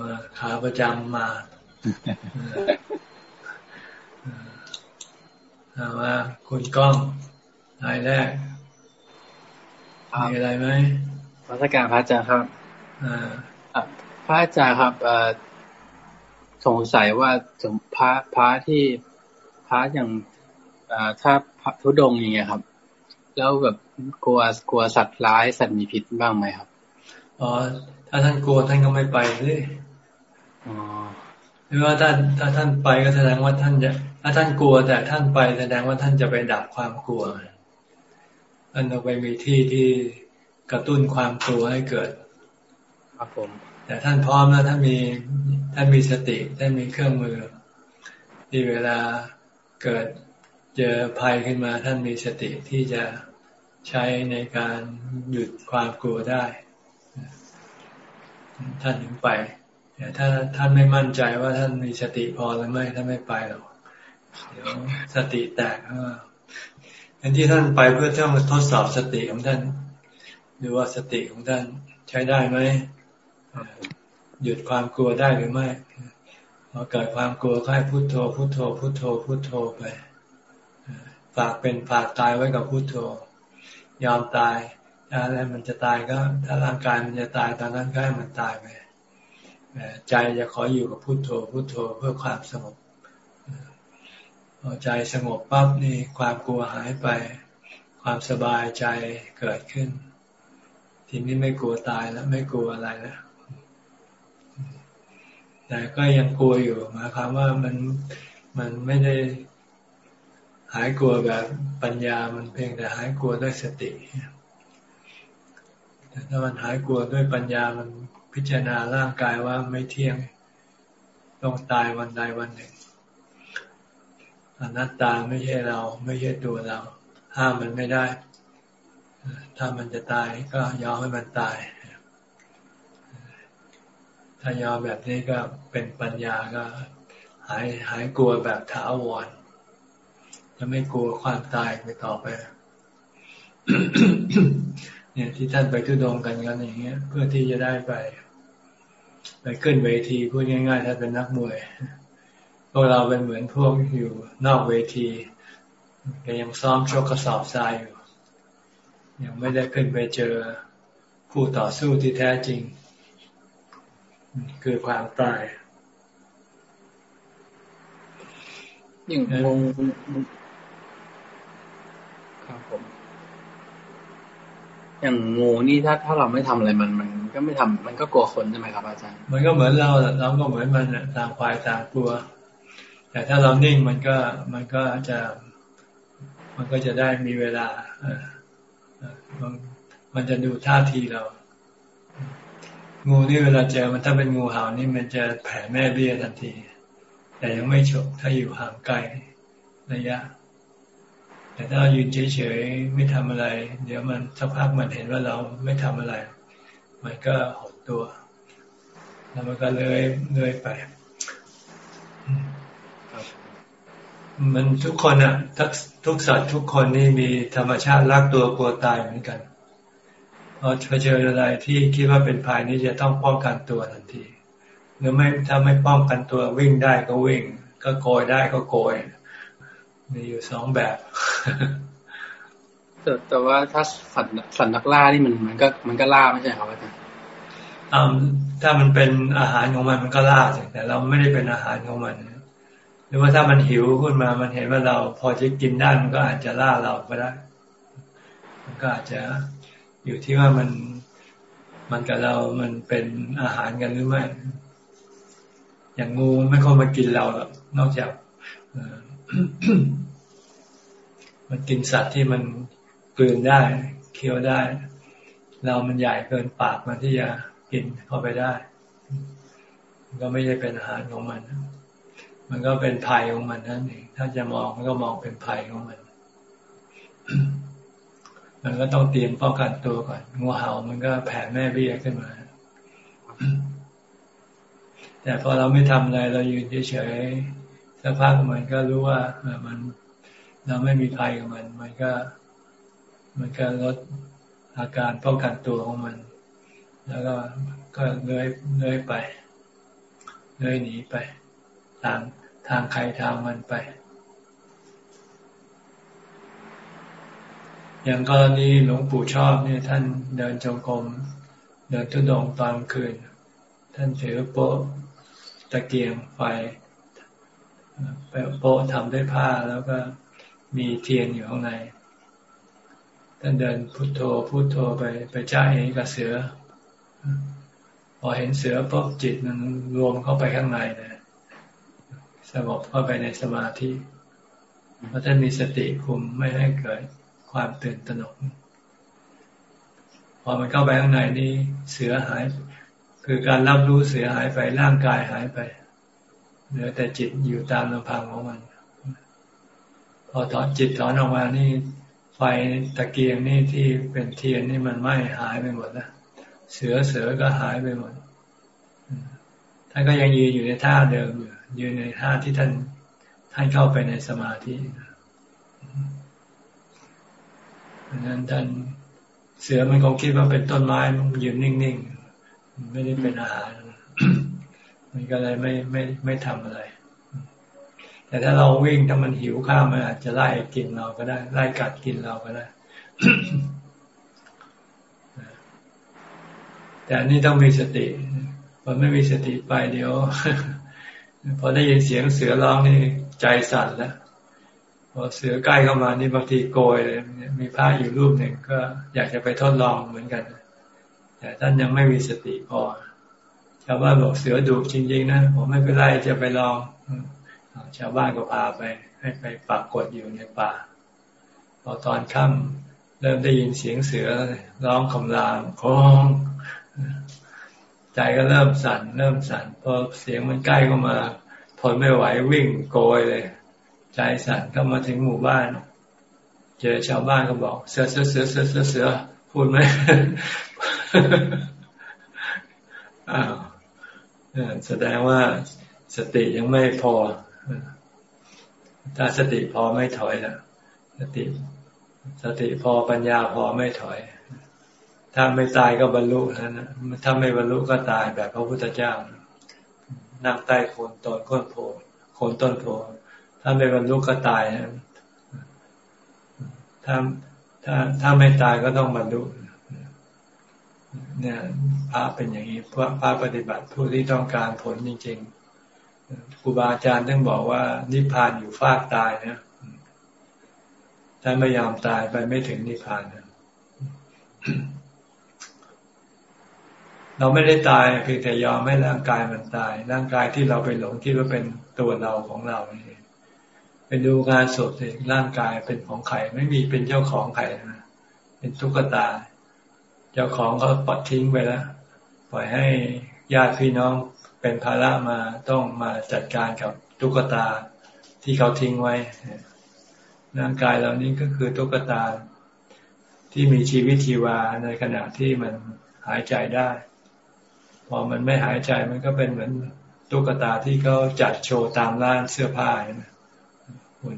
มาขาประจำมาถามว่าคุณก้องรายแรกมีอะไรไหมพระการพระอาจารย์ครับพระอาจารย์ครับสงสัยว่าถึงพระพระที่พระอย่างถ้าพระทุดงอย่างเงี้ยครับ แล้วแบบกลัวกลัวสัตว์ร้ายสัตว์มีพิษบ้างไหมครับ อ๋อถ้าท่านกลัวท่านก็ไม่ไปเลยอ๋อหรือว่าท่านถ้าท่านไปก็แสดงว่าท่านจะถ้าท่านกลัวแต่ท่านไปแสดงว่าท่านจะไปดับความกลัวท่านเอาไปมีที่ที่กระตุ้นความกลัวให้เกิด ครับผม แต่ท่านพร้อมแล้วท่านมีท่านมีสติท่านมีเครื่องมือ ที่เวลาเกิดเจอภัยขึ้นมา ท่านมีสติที่จะใช้ในการหยุดความกลัวได้ ท่านถึงไปแต่ถ้าท่านไม่มั่นใจว่าท่านมีสติพอหรือไม่ท่านไม่ไปหรอกเดี๋ยวสติแตกอันที่ท่านไปเพื่อต้องทดสอบสติของท่านดูว่าสติของท่านใช้ได้ไหมหยุดความกลัวได้หรือไม่พอเกิดความกลัวก็ให้พุโทโธพุโทโธพุโทโธพุโทโธไปฝากเป็นฝากตายไว้กับพุโทโธ ยอมตาย อะไรมันจะตายก็ ถ้าร่างกายมันจะตายตอนนั้นก็ให้มันตายไปใจจะขออยู่กับพุโทโธพุโทโธเพื่อความสงบพอใจสงบปั๊บนี่ความกลัวหายไป ความสบายใจเกิดขึ้น ทีนี้ไม่กลัวตายแล้ว ไม่กลัวอะไรแล้วแต่ก็ยังกลัวอยู่หมายความว่ามันมันไม่ได้หายกลัวแบบปัญญามันเพียงแต่หายกลัวด้วยสติ แต่ถ้ามันหายกลัวด้วยปัญญามันพิจารณาร่างกายว่าไม่เที่ยงต้องตายวันใดวันหนึ่งอนัตตาไม่ใช่เรา ไม่ใช่ตัวเรา ห้ามมันไม่ได้ ถ้ามันจะตายก็ยอมให้มันตาย ถ้ายอมแบบนี้ก็เป็นปัญญาก็ หายหายกลัวแบบถาวรจะไม่กลัวความตายไปต่อไป เนี่ยที่ท่านไปทุดงกันกันอย่างเงี้ย เพื่อที่จะได้ไป ไปขึ้นเวทีพูดง่ายๆถ้าเป็นนักมวยพวกเราเป็นเหมือนพวกอยู่นอกเวทีก็ยังซ้อมชกกระสอบทรายอยู่ ยังไม่ได้ขึ้นไปเจอผู้ต่อสู้ที่แท้จริง คือความตายอย่างงงครับผม อย่างงูนี่ถ้าถ้าเราไม่ทำอะไรมันมันก็ไม่ทำมันก็กลัวคนใช่ไหมครับอาจารย์ มันก็เหมือนเราเราก็เหมือนมันต่างฝ่ายต่างกลัว แต่ถ้าเรานิ่งมันก็มันก็จะ มันก็จะได้มีเวลามันมันจะดูท่าทีเรา งูนี่เวลาเจอมันถ้าเป็นงูเห่านี่มันจะแผ่แม่เบี้ยทันที แต่ยังไม่ฉกถ้าอยู่ห่างไกลระยะ แต่ถ้าเรายืนเฉยๆไม่ทำอะไร เดี๋ยวมันสักพักมันเห็นว่าเราไม่ทำอะไร มันก็หดตัว แล้วมันก็เลยเลยไปมันทุกคนอะทุกทุกสัตว์ทุกคนนี่มีธรรมชาติรักตัวกลัวตายเหมือนกันพอเจออะไรที่คิดว่าเป็นภัยนี่จะต้องป้องกันตัวทันที หรือไม่ถ้าไม่ป้องกันตัววิ่งได้ก็วิ่ง ก็โกยได้ก็โกย มีอยู่สองแบบแต่แต่ว่าถ้าสัตว์สัตว์นักล่านี่มันมันก็มันก็ล่าไม่ใช่ครับอาจารย์ถ้ามันเป็นอาหารของมันมันก็ล่าแต่เราไม่ได้เป็นอาหารของมันหรือว่าถ้ามันหิวขึ้นมา มันเห็นว่าเราพอจะกินได้มันก็อาจจะล่าเราก็ได้ มันก็อาจจะอยู่ที่ว่ามันมันกับเรามันเป็นอาหารกันหรือไม่ อย่างงูไม่ค่อยมากินเราหรอกนอกจาก มันกินสัตว์ที่มันกลืนได้เคี้ยวได้ เรามันใหญ่เกินปากมันที่จะกินเข้าไปได้ ก็ไม่ใช่เป็นอาหารของมัน มันก็เป็นภัยของมันนั่นเองถ้าจะมองมันก็มองเป็นภัยของมัน มันก็ต้องเตรียมป้องกันตัวก่อนงูเห่ามันก็แผ่แม่เบี้ยขึ้นมา แต่พอเราไม่ทำอะไรเรายืนเฉยๆ สักพักมันก็รู้ว่ามันเราไม่มีภัยกับมัน มันก็ มันก็ลดอาการป้องกันตัวของมัน แล้วก็ก็เลื้อยเลื้อยไปเลื้อยหนีไป ทางทางใครทางมันไป อย่างกรณีหลวงปู่ชอบเนี่ย ท่านเดินจงกรมเดินทุดงตอนคืน ท่านถือโป๊ะตะเกียงไฟ โป๊ะทำด้วยผ้าแล้วก็มีเทียนอยู่ข้างในท่านเดินพุโทโธพุโทโธไปไปจ้าเองกับเสือ พอเห็นเสือปุ๊บจิตมันรวมเข้าไปข้างในเลยสงบเข้าไปในสมาธิเพราะท่านมีสติคุมไม่ให้เกิดความตื่นตระหนกพอมันเข้าไปข้างในนี้เสือหาย คือการรับรู้เสือหายไปร่างกายหายไป เหลือแต่จิตอยู่ตามลำพังของมัน พอถอนจิตถอนออกมานี่ ไฟตะเกียงนี่ที่เป็นเทียนนี่มันไหม้หายไปหมดแล้วเสือเสือก็หายไปหมดท่านก็ยังยืนอยู่ในท่าเดิมอยู่ยืนในท่าที่ท่านท่านเข้าไปในสมาธิดังนั้นท่านเสือมันคงคิดว่าเป็นต้นไม้มันยืนนิ่งๆ ไม่ได้เป็นอาหาร มันก็เลยไม่ไม่ไม่ทำอะไร แต่ถ้าเราวิ่งถ้ามันหิวข้าวมันอาจจะไล่กินเราก็ได้ ไล่กัดกินเราก็ได้ แต่นี่ต้องมีสติพอไม่มีสติไปเดี๋ยวพอได้ยินเสียงเสือร้องนี่ใจสั่นแล้วพอเสือใกล้เข้ามานี่บางทีโกยเลยมีพระอยู่รูปหนึ่งก็อยากจะไปทดลองเหมือนกัน แต่ท่านยังไม่มีสติพอ ชาวบ้านบอกเสือดุจริงๆนะผมไม่เป็นไรจะไปลองชาวบ้านก็พาไป ให้ไปปักกดอยู่ในป่าพอตอนค่ำเริ่มได้ยินเสียงเสือร้องคำรามคองใจก็เริ่มสั่น เริ่มสั่นพอเสียงมันใกล้เข้ามาทนไม่ไหววิ่งโกยเลย ใจสั่นก็มาถึงหมู่บ้าน เจอชาวบ้านก็บอก เสือเสือเสือเสือเสือเสือพูดไหมอ้าว แสดงว่าสติยังไม่พอ ถ้าสติพอไม่ถอยนะสติ สติพอปัญญาพอไม่ถอย ถ้าไม่ตายก็บรรลุแล้วนะถ้าไม่บรรลุก็ตายแบบพระพุทธเจ้านั่งใต้โคนต้นก้นโพโคนต้นโพถ้าไม่บรรลุก็ตายนะถ้าถ้าถ้าไม่ตายก็ต้องบรรลุ เนี่ยพระเป็นอย่างนี้พระพระปฏิบัติผู้ที่ต้องการผลจริงๆครูบาอาจารย์ต้องบอกว่า นิพพานอยู่ฟากตายนะถ้าไม่ยอมตายไปไม่ถึงนิพพานนะเราไม่ได้ตายเพียงแต่ยอมให้ร่างกายมันตาย ร่างกายที่เราไปหลงคิดว่าเป็นตัวเราของเราเนี่ไปดูงานศพสิร่างกายเป็นของใครไม่มีเป็นเจ้าของใครนะเป็นตุ๊กตา เจ้าของเขาปล่อยทิ้งไปแล้วปล่อยให้ญาติพี่น้องเป็นภาระมาต้องมาจัดการกับตุ๊กตาที่เขาทิ้งไว้ร่างกายเรานี้ก็คือตุ๊กตาที่มีชีวิตชีวาในขณะที่มันหายใจได้ พอมันไม่หายใจมันก็เป็นเหมือนตุ๊กตาที่เขาจัดโชว์ตามร้านเสื้อผ้านะคุณ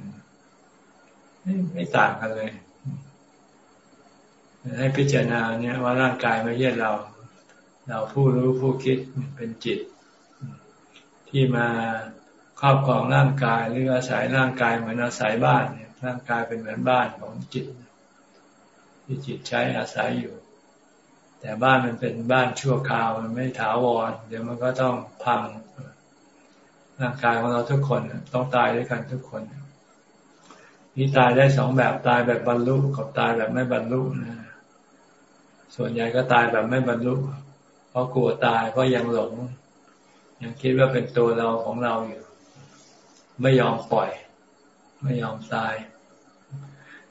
ไม่ต่างกันเลย ให้พิจารณาเนี่ยว่าร่างกายไม่ใช่เรา เราผู้รู้ผู้คิดเป็นจิต ที่มาครอบครองร่างกายหรืออาศัยร่างกายเหมือนอาศัยบ้านเนี่ยร่างกายเป็นเหมือนบ้านของจิต ที่จิตใช้อาศัยอยู่ แต่บ้านมันเป็นบ้านชั่วคราวมันไม่ถาวรเดี๋ยวมันก็ต้องพังร่างกายของเราทุกคนต้องตายด้วยกันทุกคนนี่ตายได้สองแบบตายแบบบรรลุกับตายแบบไม่บรรลุนะ ส่วนใหญ่ก็ตายแบบไม่บรรลุเพราะกลัวตายเพราะยังหลง ยังคิดว่าเป็นตัวเราของเราอยู่ ไม่ยอมปล่อย ไม่ยอมตาย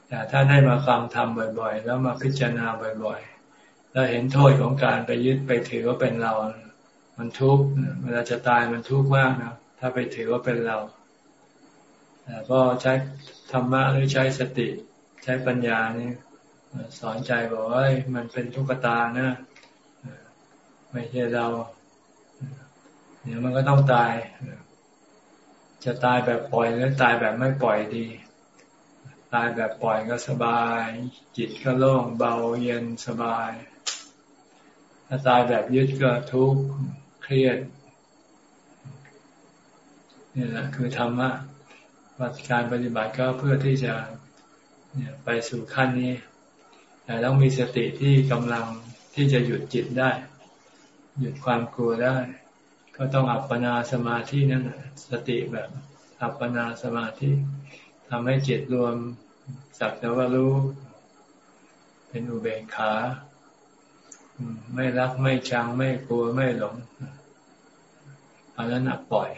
แต่ถ้าได้มาฟังธรรมบ่อย ๆ แล้วมาพิจารณาบ่อยๆแล้วเห็นโทษของการไปยึดไปถือว่าเป็นเรา มันทุกข์เวลาจะตายมันทุกข์มากนะถ้าไปถือว่าเป็นเราแต่ก็ใช้ธรรมะหรือใช้สติ ใช้ปัญญานี่ สอนใจบอกว่ามันเป็นทุกตานะไม่ใช่เราเดี๋ยวมันก็ต้องตาย จะตายแบบปล่อยหรือตายแบบไม่ปล่อยดี ตายแบบปล่อยก็สบาย จิตก็โล่งเบาเย็นสบายตถ้าตายแบบยึดก็ทุกข์เครียดนี่แหละคือธรรมะวัตการปฏิบัติก็เพื่อที่จะไปสู่ขั้นนี้ แต่ต้องมีสติที่กำลังที่จะหยุดจิตได้ หยุดความกลัวได้ ก็ต้องอัปปนาสมาธินั่นสติแบบอัปปนาสมาธิทำให้จิตรวมสักแต่ว่ารู้เป็นอุเบกขาไม่รักไม่ชังไม่กลัวไม่หลงอันนั้นหนักปล่อย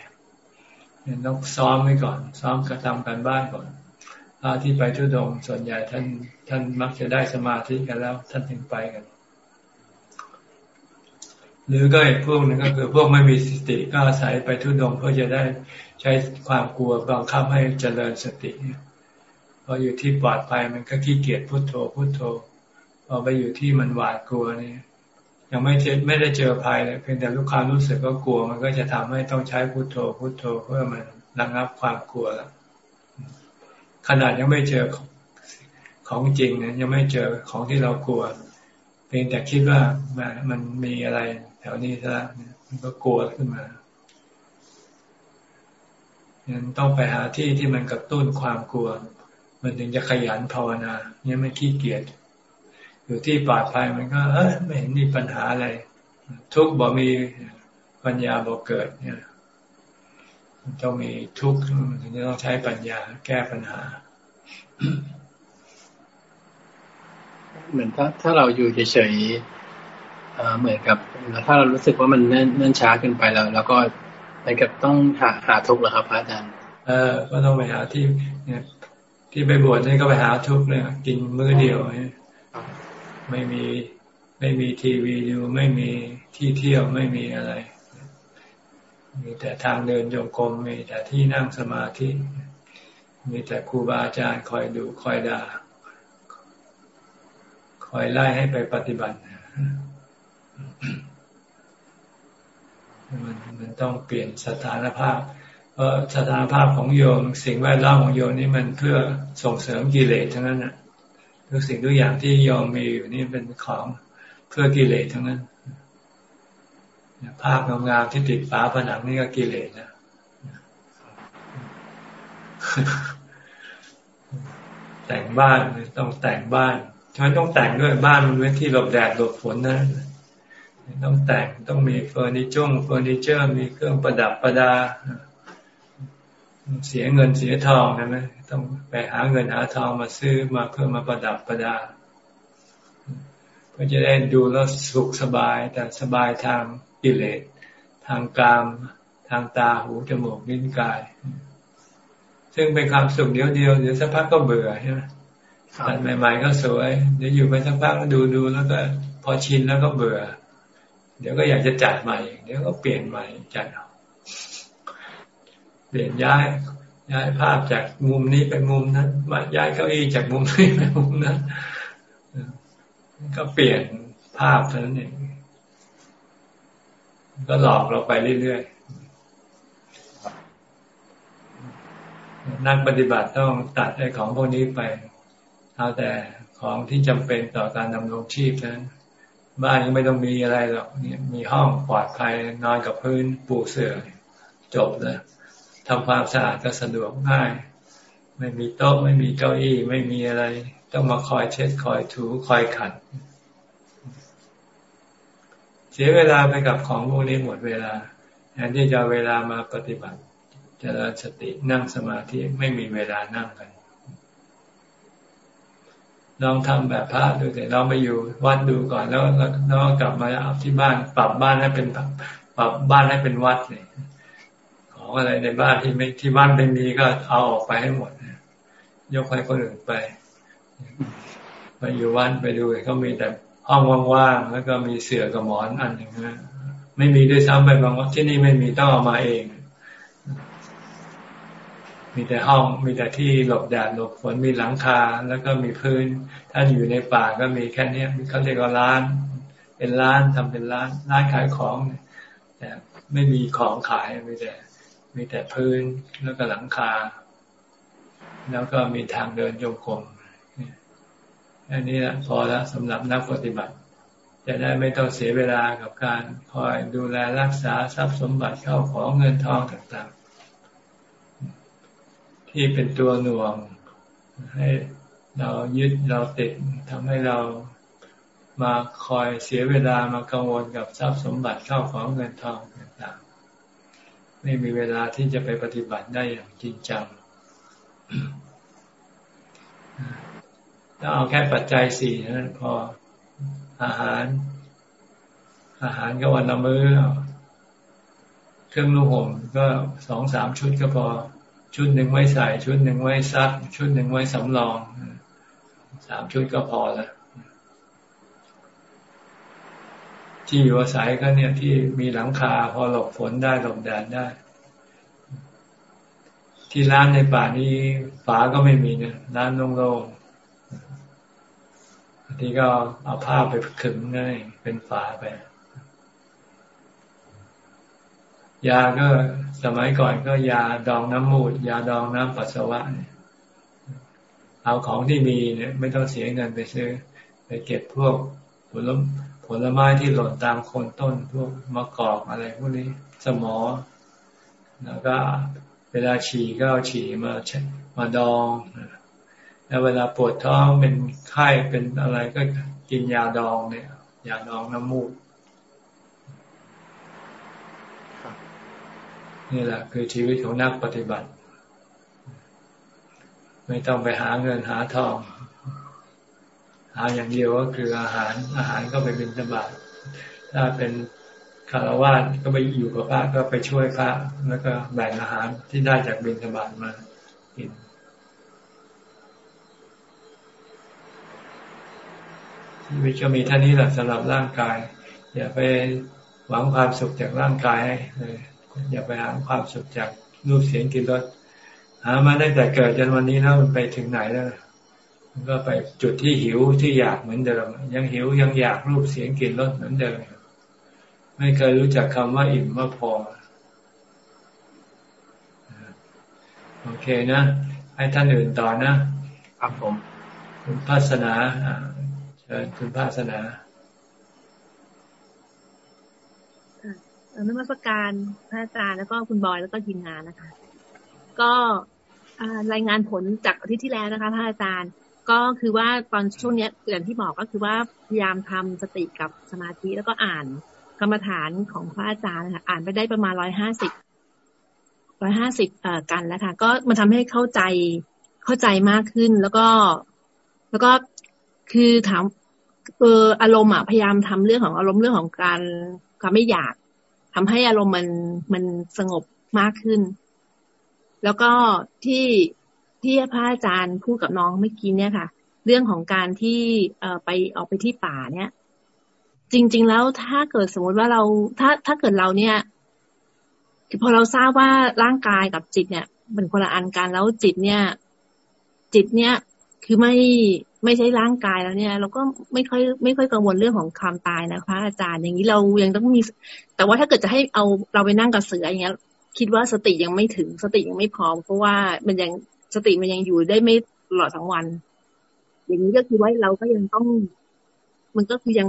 ต้องซ้อมไว้ก่อน ซ้อมกระทำกันบ้านก่อน ระที่ไปทุดงส่วนใหญ่ท่านท่านมักจะได้สมาธิกันแล้ว ท่านถึงไปกัน หรือก็อีกพวกหนึ่งก็คือ พวกไม่มีสติก็อาศัยไปทุดงเพื่อจะได้ใช้ความกลัวบังคับให้เจริญสติพออยู่ที่ปลอดภัยมันก็ขี้เกียจพุโทโธพุโทโธพอไปอยู่ที่มันหวาดกลัวนี่ยังไม่เจอไม่ได้เจอภัยเลยเพียงแต่ลูกค้ารู้สึกก็กลัว มันก็จะทำให้ต้องใช้พุโทโธพุโทโธเพื่อมันระงับความกลัวแล้ว ขนาดยังไม่เจอของจริงนะยังไม่เจอของที่เรากลัว เพียงแต่คิดว่ามันมีอะไร แถวนี้ซะมันก็กลัวขึ้นมายังต้องไปหาที่ที่มันกระตุ้นความกลัว มันถึงจะขยันภาวนาเนี่ยไม่ขี้เกียจอยู่ที่ปลอดภัยมันก็ เออไม่เห็นมีปัญหาอะไร ทุกบ่มีปัญญาบ่เกิดเนี่ย ต้องมีทุกข์ถึงจะต้องใช้ปัญญาแก้ปัญหา เหมือนถ้าถ้าเราอยู่เฉยๆเหมือนกับถ้าเรารู้สึกว่ามันเนิ่นเนิ่นช้าเกินไปแล้ว แล้วก็ไปกับต้องหาหาทุกข์เหรอครับพระอาจารย์เออก็ต้องไปหาที่เนี่ยที่ไปบวชนี่ก็ไปหาทุกข์เนี่ยกินมื้อเดียวเนี่ยไม่มีไม่มีทีวีดูไม่มีที่เที่ยวไม่มีอะไร มีแต่ทางเดินโยกรมมีแต่ที่นั่งสมาธิ มีแต่ครูบาอาจารย์คอยดูคอยด่าคอยไล่ให้ไปปฏิบัติมันมันต้องเปลี่ยนสถานภาพ เพราะสถานภาพของโยม สิ่งแวดล้อมของโยมนี่มันเพื่อส่งเสริมกิเลสทั้งนั้นนะทุกสิ่งทุกอย่างที่โยมมีอยู่นี่เป็นของเพื่อกิเลสทั้งนั้น ภาพงามๆที่ติดฝาผนังนี่ก็กิเลสนะแต่งบ้านต้องแต่งบ้านฉะนั้นต้องแต่งด้วยบ้านมันเป็นที่หลบแดดหลบฝนนะต้องแต่งต้องมีเฟอร์นิเจอร์เฟอร์นิเจอร์มีเครื่องประดับประดา เสียเงินเสียทองนะไหมต้องไปหาเงินหาทองมาซื้อมาเพื่อมาประดับประดาเพื่อจะได้ดูแล้วสุขสบายแต่สบายทาง กิเลสทางกามทางตาหูจมูกลิ้นกาย ซึ่งเป็นความสุขเดียวเดียวเดี๋ยวสักพักก็เบื่อใช่ไหมตัดใหม่ ๆ ก็สวย เดี๋ยวอยู่ไปสักพักก็ดูดูแล้วก็พอชินแล้วก็เบื่อ เดี๋ยวก็อยากจะจัดใหม่ เดี๋ยวก็เปลี่ยนใหม่จัดเปลี่ยนย้ายย้ายภาพจากมุมนี้ไปมุมนั้นมาย้ายเก้าอี้จากมุมนี้ไปมุมนั้นก็เปลี่ยนภาพเท่านั้นเอง ก็หลอกเราไปเรื่อยๆ นักปฏิบัติต้องตัดไอ้ของพวกนี้ไป เอาแต่ของที่จำเป็นต่อการดำรงชีพนั้นบ้านยังไม่ต้องมีอะไรหรอกเนี่ยมีห้องปลอดภัยนอนกับพื้นปูเสื่อจบเลยทำความสะอาดก็สะดวกง่าย ไม่มีโต๊ะไม่มีเก้าอี้ไม่มีอะไร ต้องมาคอยเช็ดคอยถูคอยขัดเสียเวลาไปกับของพวกนี้หมดเวลาแทนที่จะเวลามาปฏิบัติจเจริญสตินั่งสมาธิไม่มีเวลานั่งกันลองทำแบบพระดูแต่เราไปอยู่วัดดูก่อนแล้วแล้วกลับมาเอาที่บ้าน ปรับบ้านให้เป็นปรับบ้านให้เป็นวัดเลยของอะไรในบ้านที่ไม่ที่บ้านไม่มีก็เอาออกไปให้หมดยกให้คนอื่นไปไปอยู่วัดไปดูเขามีแต่ ห้องว่างๆแล้วก็มีเสื่อกับหมอนอันหนึ่งนะไม่มีด้วยซ้ำไปบางที่นี่ไม่มีต้องเอามาเอง มีแต่ห้องมีแต่ที่หลบแดดหลบฝนมีหลังคาแล้วก็มีพื้น ถ้าอยู่ในป่าก็มีแค่นี้เขาเรียกว่าร้าน เป็นร้านทำเป็นร้านร้านขายของแต่ไม่มีของขายมีแต่ มีแต่พื้นแล้วก็หลังคา แล้วก็มีทางเดินโยกม อันนี้ะพอแล้วสำหรับนักปฏิบัติ จะได้ไม่ต้องเสียเวลากับการคอยดูแลรักษาทรัพย์สมบัติเข้าของเงินทองต่างๆ ที่เป็นตัวหน่วง ให้เรายึดเราติดทำให้เรามาคอยเสียเวลามากังวลกับทรัพย์สมบัติเข้าของเงินทองต่างๆ ไม่มีเวลาที่จะไปปฏิบัติได้อย่างจริงจัง ถ้าเอาแค่ปัจจัยสี่นั้นพออาหาร อาหารก็วันละมื้อเครื่องนุ่งห่มก็สองสามชุดก็พอ ชุดหนึ่งไว้ใส่ชุดหนึ่งไว้ซัก ชุดหนึ่งไว้สำรองสามชุดก็พอแล้วที่อยู่อาศัยก็เนี่ยที่มีหลังคาพอหลบฝนได้หลบแดดได้ ที่ร้านในป่านี้ฝาก็ไม่มีเนี่ยร้านโล่งๆ ที่ก็เอาผ้าไปขึงง่ายเป็นฝาไป ยาก็สมัยก่อนก็ยาดองน้ำมูด ยาดองน้ำปัสสาวะเนี่ยเอาของที่มีเนี่ยไม่ต้องเสียเงินไปซื้อ ไปเก็บพวกผลผลไม้ที่หล่นตามโคนต้น พวกมะกอกอะไรพวกนี้สมอ แล้วก็เวลาฉี่ก็เอาฉี่มามาดอง แล้วเวลาปวดท้องเป็นไข้เป็นอะไรก็กินยาดองเนี่ยยาดองน้ำมูกนี่แหละคือชีวิตของนักปฏิบัติ ไม่ต้องไปหาเงินหาทอง หาอย่างเดียวก็คืออาหารอาหารก็ไปบิณฑบาตถ้าเป็นคารวะก็ไปอยู่กับพระก็ไปช่วยพระแล้วก็แบ่งอาหารที่ได้จากบิณฑบาตมากินชี วิตก็มีท่านี้แหละสำหรับร่างกาย อย่าไปหวังความสุขจากร่างกายเลยอย่าไปหาความสุขจากรูปเสียงกลิ่นรสหามาได้แต่เกิดจนวันนี้แล้วมันไปถึงไหนแล้วก็ไปจุดที่หิวที่อยากเหมือนเดิม ยังหิวยังอยากรูปเสียงกลิ่นรสเหมือนเดิมไม่เคยรู้จักคำว่าอิ่มว่าพอโอเคนะ ให้ท่านอื่นต่อนะครับผมคุณภาสนา เชิญคุณภาสนาอนมัสการพระอาจารย์แล้วก็คุณบอยแล้วก็ทีมงานนะคะ ก็รายงานผลจากอาทิตย์ที่แล้วนะคะพระอาจารย์ก็คือว่าตอนช่วงนี้อย่างที่บอกก็คือว่าพยายามทำสติกับสมาธิแล้วก็อ่านกรรมฐานของพระอาจารย์ค่ะอ่านไปได้ประมาณร้อยห้าสิบร้อยห้าสิบเอ่อกันแล้วค่ะ ก็มันทำให้เข้าใจเข้าใจมากขึ้น แล้วก็ แล้วก็ คือถามเอออารมณ์อะพยายามทำเรื่องของอารมณ์เรื่องของการความไม่อยากทำให้อารมณ์มันมันสงบมากขึ้น แล้วก็ที่ที่พระอาจารย์พูดกับน้องเมื่อกี้เนี่ยค่ะ เรื่องของการที่เอ่อไปออกไปที่ป่าเนี่ย จริง ๆ แล้วถ้าเกิดสมมติว่าเราถ้าถ้าเกิดเราเนี่ยพอเราทราบว่าร่างกายกับจิตเนี่ยเป็นคนละอันกันแล้วจิตเนี่ย จิตเนี่ยคือไม่ ไม่ใช่ร่างกายแล้วเนี่ย เราก็ไม่ค่อยไม่ค่อยกังวลเรื่องของความตายนะคะ อาจารย์อย่างนี้เรายังต้องมี แต่ว่าถ้าเกิดจะให้เอาเราไปนั่งกับเสืออย่างเงี้ย คิดว่าสติยังไม่ถึงสติยังไม่พร้อมเพราะว่ามันยังสติมันยังอยู่ได้ไม่ตลอดทั้งวัน อย่างนี้ก็คือว่าเราก็ยังต้อง มันก็คือยัง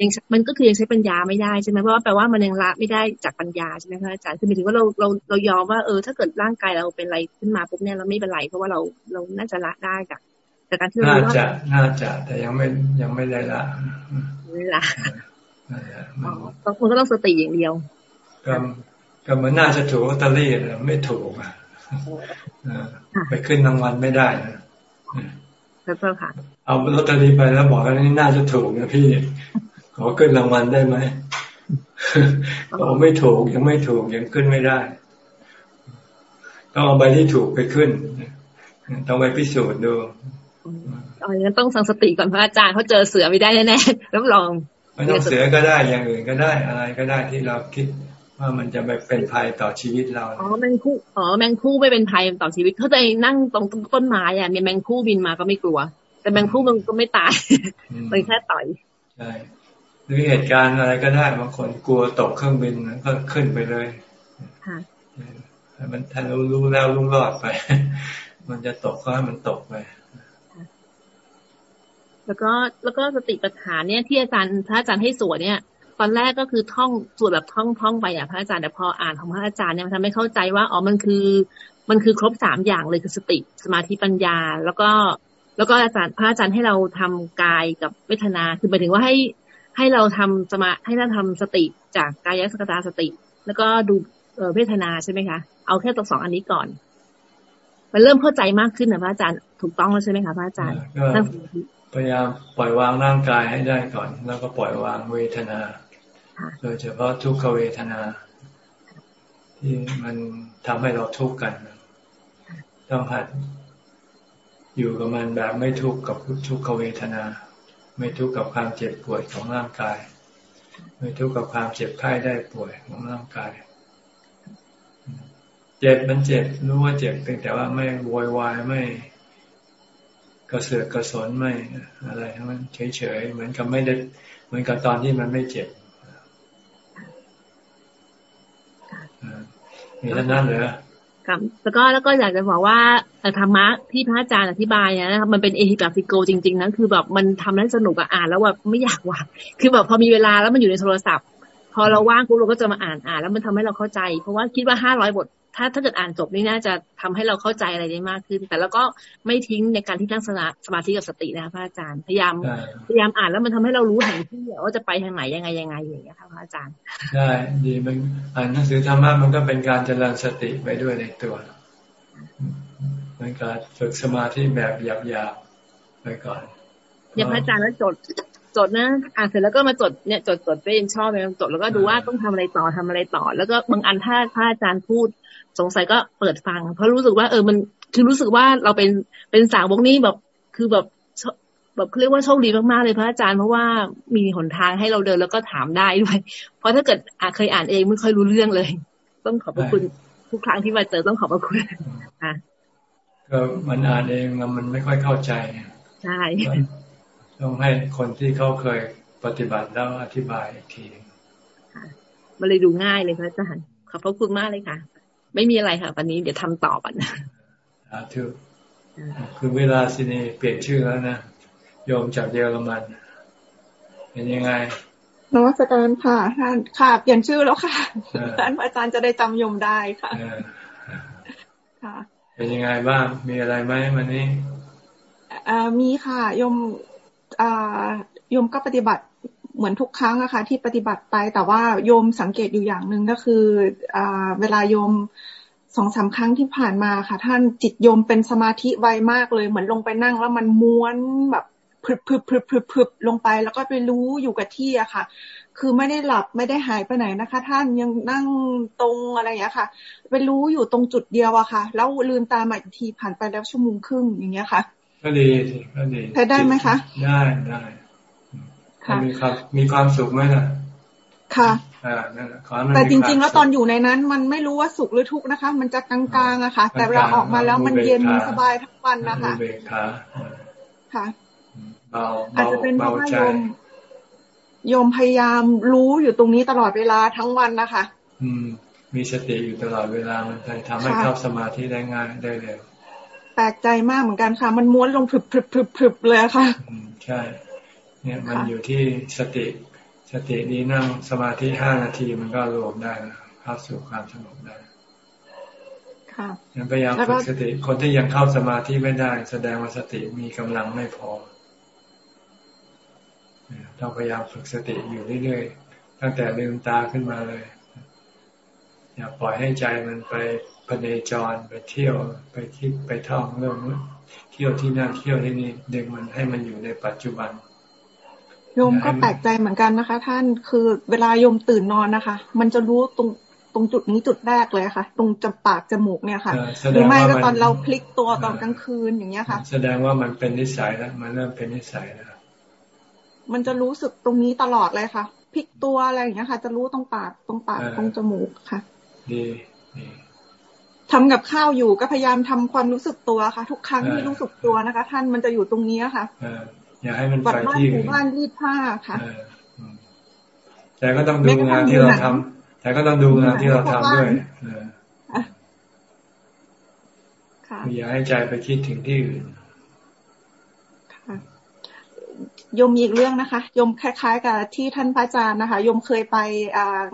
ยังมันก็คือยังใช้ปัญญาไม่ได้ใช่ไหมเพราะว่าแปลว่ามันยังละไม่ได้จากปัญญาใช่ไหมคะอาจารย์คือหมายถึงว่าเราเราเรายอมว่าเออถ้าเกิดร่างกายเราเป็นอะไรขึ้นมาปุ๊บเนี่ยเราไม่เป็นไรเพราะว่าเราเราน่าจะละได้จาก แต่การที่เราน่าจะน่าจะแต่ยังไม่ยังไม่ได้ละไม่ละมันก็ต้องสติอย่างเดียวก็ก็เหมือนน่าจะถูกลอตเตอรี่ไม่ถูกอะไปขึ้นรางวัลไม่ได้นะเอาลอตเตอรี่ไปแล้วบอกว่านี่น่าจะถูกนะพี่ขอขึ้นรางวัลได้ไหมบอกไม่ถูกยังไม่ถูกยังขึ้นไม่ได้ต้องเอาใบที่ถูกไปขึ้นต้องไปพิสูจน์ดู อ๋องั้นต้องสังสติก่อนพระอาจารย์เขาเจอเสือไม่ได้แน่ๆรับรองไม่ต้องเสือก็ได้อย่างอื่นก็ได้อะไรก็ได้ที่เราคิดว่ามันจะไปเป็นภัยต่อชีวิตเรา อ๋อแมงคู่อ๋อแมงคู่ไม่เป็นภัยต่อชีวิตเขาจะนั่งตรงต้นไม้อะมีแมงคู่บินมาก็ไม่กลัว แต่แมงคู่มันก็ไม่ตายมันแค่ต่อยใช่หรือเหตุการณ์อะไรก็ได้บางคนกลัวตกเครื่องบินก็ขึ้นไปเลยค่ะมันถ้ารู้รู้แล้วรู้รอดไป มันจะตกก็ให้มันตกไป แล้วก็แล้วก็สติปัฏฐานเนี่ยที่อาจารย์พระอาจารย์ให้สวดเนี่ย ตอนแรกก็คือท่องสวดแบบท่องท่องไปอะพระอาจารย์แต่พออ่านของพระอาจารย์เนี่ยมันทำให้เข้าใจว่าอ๋อมันคือ มันคือครบสามอย่างเลยคือสติสมาธิปัญญา แล้วก็แล้วก็อาจารย์พระอาจารย์ให้เราทำกายกับเวทนาคือหมายถึงว่าให้ให้เราทำสมาให้เราทำสติจากกายสกตาสติ แล้วก็ดูเวทนาใช่ไหมคะ เอาแค่ตัวสองอันนี้ก่อน มันเริ่มเข้าใจมากขึ้นนะพระอาจารย์ถูกต้องแล้วใช่ไหมคะพระอาจารย์ พยายามปล่อยวางร่างกายให้ได้ก่อน แล้วก็ปล่อยวางเวทนา โดยเฉพาะทุกขเวทนา ที่มันทำให้เราทุกข์กัน ต้องหัดอยู่กับมันแบบไม่ทุกข์กับทุกขเวทนา ไม่ทุกข์กับความเจ็บปวดของร่างกาย ไม่ทุกข์กับความเจ็บไข้ได้ป่วยของร่างกาย เจ็บมันเจ็บรู้ว่าเจ็บเพียงแต่ว่าไม่โวยวายไม่ กระเสือกกระสนไม่อะไรทั้งนั้นเฉยๆเหมือนกับไม่ได้เหมือนกับตอนที่มันไม่เจ็บมีเท่านั้นเหรอครับแล้วก็แล้วก็อยากจะบอกว่าธรรมะที่พระอาจารย์อธิบายเนี่ยนะครับมันเป็นเอฮิกาฟิโกจริงๆนะคือแบบมันทำให้สนุกอ่านแล้วแบบไม่อยากวางคือแบบพอมีเวลาแล้วมันอยู่ในโทรศัพท์ พอเราว่างปุ๊บเราก็จะมาอ่านอ่านแล้วมันทำให้เราเข้าใจ เพราะว่าคิดว่าห้าร้อยบท ถ้าถ้าเกิดอ่านจบนี่น่าจะทำให้เราเข้าใจอะไรได้มากขึ้น แต่แล้วก็ไม่ทิ้งในการที่นั่งสมาธิกับสตินะพระอาจารย์พยายามพยายามอ่านแล้วมันทำให้เรารู้แห่งที่ว่าจะไปทางไหนยังไงยังไงอย่างเงี้ยค่ะพระอาจารย์ได้ดีมันอ่านหนังสือธรรมะมันก็เป็นการเจริญสติไปด้วยในตัวมันการฝึกสมาธิแบบหยาบๆไปก่อนอย่าพระอาจารย์แล้วจดจดนะอ่านเสร็จแล้วก็มาจดเนี่ยจดจดไปเองชอบไปจดแล้วก็ดูว่าต้องทำอะไรต่อทำอะไรต่อ แล้วก็บางอันถ้าพระอาจารย์พูด สงสัยก็เปิดฟัง เพราะรู้สึกว่าเออมันคือรู้สึกว่าเราเป็นเป็นสาววกนี้แบบคือแบบแบบเขาเรียกว่าโชคดีมากๆเลยพระอาจารย์เพราะว่ามีหนทางให้เราเดินแล้วก็ถามได้ด้วย เพราะถ้าเกิดอาเคยอ่านเองไม่ค่อยรู้เรื่องเลย ต้องขอบพระคุณทุกครั้งที่มาเจอต้องขอบพระคุณอะก็มันอ่านเองแล้วมันไม่ค่อยเข้าใจใช่ต้องให้คนที่เขาเคยปฏิบัติแล้วอธิบายอีกทีมันเลยดูง่ายเลยพระอาจารย์ขอบพระคุณมากเลยค่ะ ไม่มีอะไรค่ะวันนี้เดี๋ยวทำต่อกันสาธุคือเวลาสินีเปลี่ยนชื่อแล้วนะโยมจากเยอรมันเป็นยังไงนวัตการค่ะท่านค่ะเปลี่ยนชื่อแล้วค่ะท่านอาจารย์จะได้จำโยมได้ค่ะค่ะ เป็นยังไงบ้างมีอะไรไหมวันนี้มีค่ะโยมโยมก็ปฏิบัติ เหมือนทุกครั้งนะคะที่ปฏิบัติไปแต่ว่าโยมสังเกตอยู่อย่างหนึ่งก็คืออเวลาโยมสองสาครั้งที่ผ่านมาค่ะ ท่านจิตโยมเป็นสมาธิไวมากเลย เหมือนลงไปนั่งแล้วมันม้วนแบบพึบพึบพึบพึบพึบลงไปแล้วก็ไปรู้อยู่กับที่อะค่ะ คือไม่ได้หลับไม่ได้หายไปไหนนะคะ ท่านยังนั่งตรงอะไรอย่างเงี้ยค่ะ ไปรู้อยู่ตรงจุดเดียวอะค่ะ แล้วลืมตามาอีกทีผ่านไปแล้วชั่วโมงครึ่งอย่างเงี้ยค่ะก็ดีก็ดีใช้ได้ไหมคะ ได้ได้ มีความมีความสุขไหมล่ะ ค่ะอ่านั่นแหละแต่จริง ๆ แล้วตอนอยู่ในนั้น มันไม่รู้ว่าสุขหรือทุกข์นะคะ มันจะกลางๆอะค่ะ แต่เราออกมาแล้วมันเย็นสบายทั้งวันนะคะค่ะอาจจะเป็นเพราะว่าโยมโยมพยายามรู้อยู่ตรงนี้ตลอดเวลาทั้งวันนะคะ อืม มีสติอยู่ตลอดเวลามันจะทำให้เข้าสมาธิได้ง่ายได้เร็วแปลกใจมากเหมือนกันค่ะ มันม้วนลงพรึบๆๆเลยค่ะใช่ เนี่ยมันอยู่ที่สติ สตินี้นั่งสมาธิห้านาทีมันก็รวมได้เข้าสู่ความสงบได้ค่ะยังพยายามฝึกสติ คนที่ยังเข้าสมาธิไม่ได้ แสดงว่าสติมีกำลังไม่พอต้องพยายามฝึกสติอยู่เรื่อยๆ ตั้งแต่ลืมตาขึ้นมาเลย อย่าปล่อยให้ใจมันไปพเนจรไปเที่ยวไปคิดไปท่องเรื่องเที่ยวที่นั่นเที่ยวที่นี่ดึงมันให้มันอยู่ในปัจจุบัน โยมก็แปลกใจเหมือนกันนะคะ ท่านคือเวลาโยมตื่นนอนนะคะ มันจะรู้ตรงตรงจุดนี้จุดแรกเลยค่ะ ตรงจปากจมูกเนี่ยค่ะหรือไม่ก็ตอนเราพลิกตัวตอนกลางคืนอย่างเงี้ยค่ะ แสดงว่ามันเป็นนิสัยแล้วมันเริ่มเป็นนิสัยแล้วมันจะรู้สึกตรงนี้ตลอดเลยค่ะพลิกตัวอะไรอย่างเงี้ยค่ะ จะรู้ตรงปากตรงปากตรงจมูกค่ะดีทำกับข้าวอยู่ก็พยายามทำความรู้สึกตัวค่ะ ทุกครั้งที่รู้สึกตัวนะคะ ท่านมันจะอยู่ตรงนี้ค่ะ อย่าให้มันไปที่อื่นบ้านรีดผ้าค่ะแต่ก็ต้องดูงานที่เราทำแต่ก็ต้องดูงานที่เราทำด้วยอย่าให้ใจไปคิดถึงที่อื่นยมมีอีกเรื่องนะคะยมคล้าย ๆ กับที่ท่านพระอาจารย์นะคะยมเคยไป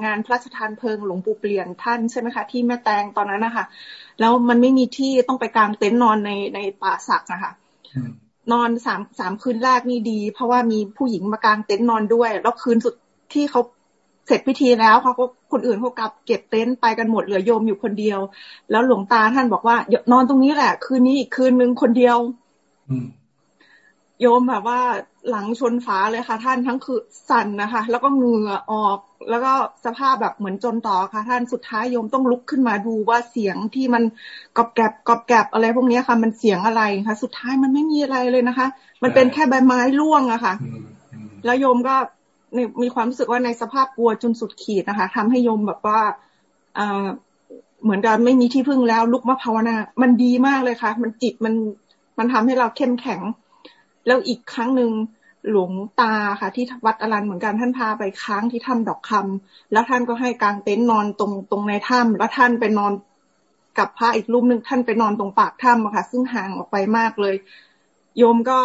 งานพระราชทานเพลิงหลวงปู่เปลี่ยนท่านใช่ไหมคะที่แม่แตงตอนนั้นนะคะแล้วมันไม่มีที่ต้องไปกางเต็นท์นอนในในป่าสักนะคะ นอนสามสามคืนแรกนี่ดี เพราะว่ามีผู้หญิงมากางเต็นท์นอนด้วย แล้วคืนสุดที่เขาเสร็จพิธีแล้วเขาก็คนอื่นเขากลับเก็บเต็นท์ไปกันหมดเหลือโยมอยู่คนเดียว แล้วหลวงตาท่านบอกว่าเดี๋ยวนอนตรงนี้แหละ คืนนี้อีกคืนนึงคนเดียวโยมแบบว่าหลังชนฝาเลยค่ะ ท่านทั้งคือสั่นนะคะ แล้วก็เหงื่อออก แล้วก็สภาพแบบเหมือนจนต่อค่ะ ท่านสุดท้ายโยมต้องลุกขึ้นมาดูว่าเสียงที่มันกรอบแกรบกรอบแกรบอะไรพวกนี้ค่ะ มันเสียงอะไรคะ สุดท้ายมันไม่มีอะไรเลยนะคะ มันเป็นแค่ใบไม้ร่วงอะค่ะ แล้วโยมก็มีความรู้สึกว่าในสภาพกลัวจนสุดขีดนะคะทำให้โยมแบบว่าเหมือนกับไม่มีที่พึ่งแล้วลุกมาภาวนา มันดีมากเลยค่ะ มันจิตมันมันทำให้เราเข้มแข็ง แล้วอีกครั้งหนึ่ง หลวงตาค่ะ ที่วัดอรันเหมือนกันท่านพาไปค้างที่ถ้ำดอกคำแล้วท่านก็ให้กางเต็นท์นอนตรงตรงในถ้ำแล้วท่านไปนอนกับพระอีกรูปหนึ่งท่านไปนอนตรงปากถ้ำค่ะ ซึ่งห่างออกไปมากเลย โยมก็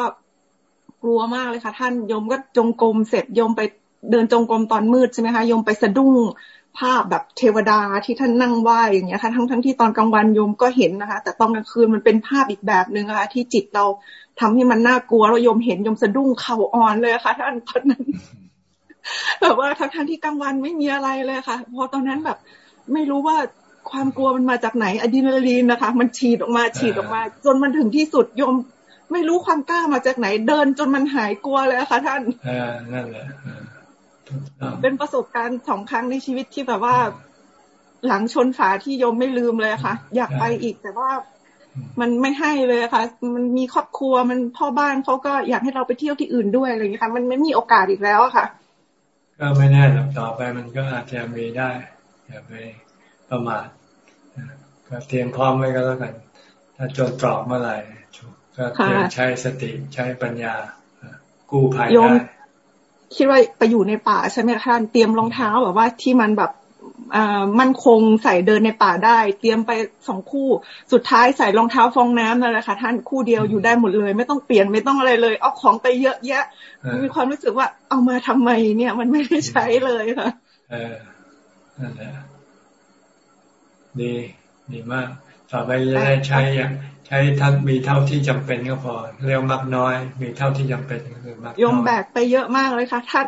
กลัวมากเลยค่ะ ท่านโยมก็จงกรมเสร็จโยมไปเดินจงกรมตอนมืดใช่ไหมคะโยมไปสะดุ้ง ภาพแบบเทวดาที่ท่านนั่งไหวอย่างเงี้ยค่ะทั้งทั้งที่ตอนกลางวันโยมก็เห็นนะคะ แต่ตอนกลางคืนมันเป็นภาพอีกแบบหนึ่งนะคะที่จิตเราทำให้มันน่ากลัวเราโยมเห็นโยมสะดุ้งเข่าอ่อนเลยค่ะท่านตอนนั้นแบบว่าทั้งทั้งที่กลางวันไม่มีอะไรเลยค่ะ พอตอนนั้นแบบ ไม่รู้ว่าความกลัวมันมาจากไหนอะดรีนาลีนนะคะ มันฉีดออกมาฉีดออกมา จนมันถึงที่สุดโยมไม่รู้ความกล้ามาจากไหน เดินจนมันหายกลัวเลยค่ะท่านอ่านั่นแหละ เป็นประสบการณ์สองครั้งในชีวิตที่แบบว่า หลังชนฝาที่โยมไม่ลืมเลยค่ะ อยากไปอีกแต่ว่ามันไม่ให้เลยค่ะ มันมีครอบครัวมันพ่อบ้านเขาก็อยากให้เราไปเที่ยวที่อื่นด้วยอะไรอย่างนี้ค่ะ มันไม่มีโอกาสอีกแล้วค่ะ ก็ไม่แน่หรอกต่อไปมันก็อาจจะมีได้อย่าไปประมาทก็เตรียมพร้อมไว้ก็แล้วกัน ถ้าจนตรอกเมื่อไหร่ก็เตรียมใช้สติใช้ปัญญากู้ภัยได้ คิดว่าไปอยู่ในป่าใช่ไหมคะท่านเตรียมรองเท้าแบบว่าที่มันแบบมั่นคงใส่เดินในป่าได้ เตรียมไปสองคู่ สุดท้ายใส่รองเท้าฟองน้ำนั่นแหละค่ะท่านคู่เดียวอยู่ได้หมดเลย ไม่ต้องเปลี่ยนไม่ต้องอะไรเลย เอาของไปเยอะแยะ มีความรู้สึกว่าเอามาทำไมเนี่ย มันไม่ได้ใช้เลยค่ะเออนั่นแหละดีดีมากต่อไปจะได้ใช้อย่าง ช้ท่านมีเท่าที่จำเป็นก็พอ เรียวมากน้อย มีเท่าที่จำเป็นก็คือมากยมแบกไปเยอะมากเลยค่ะท่าน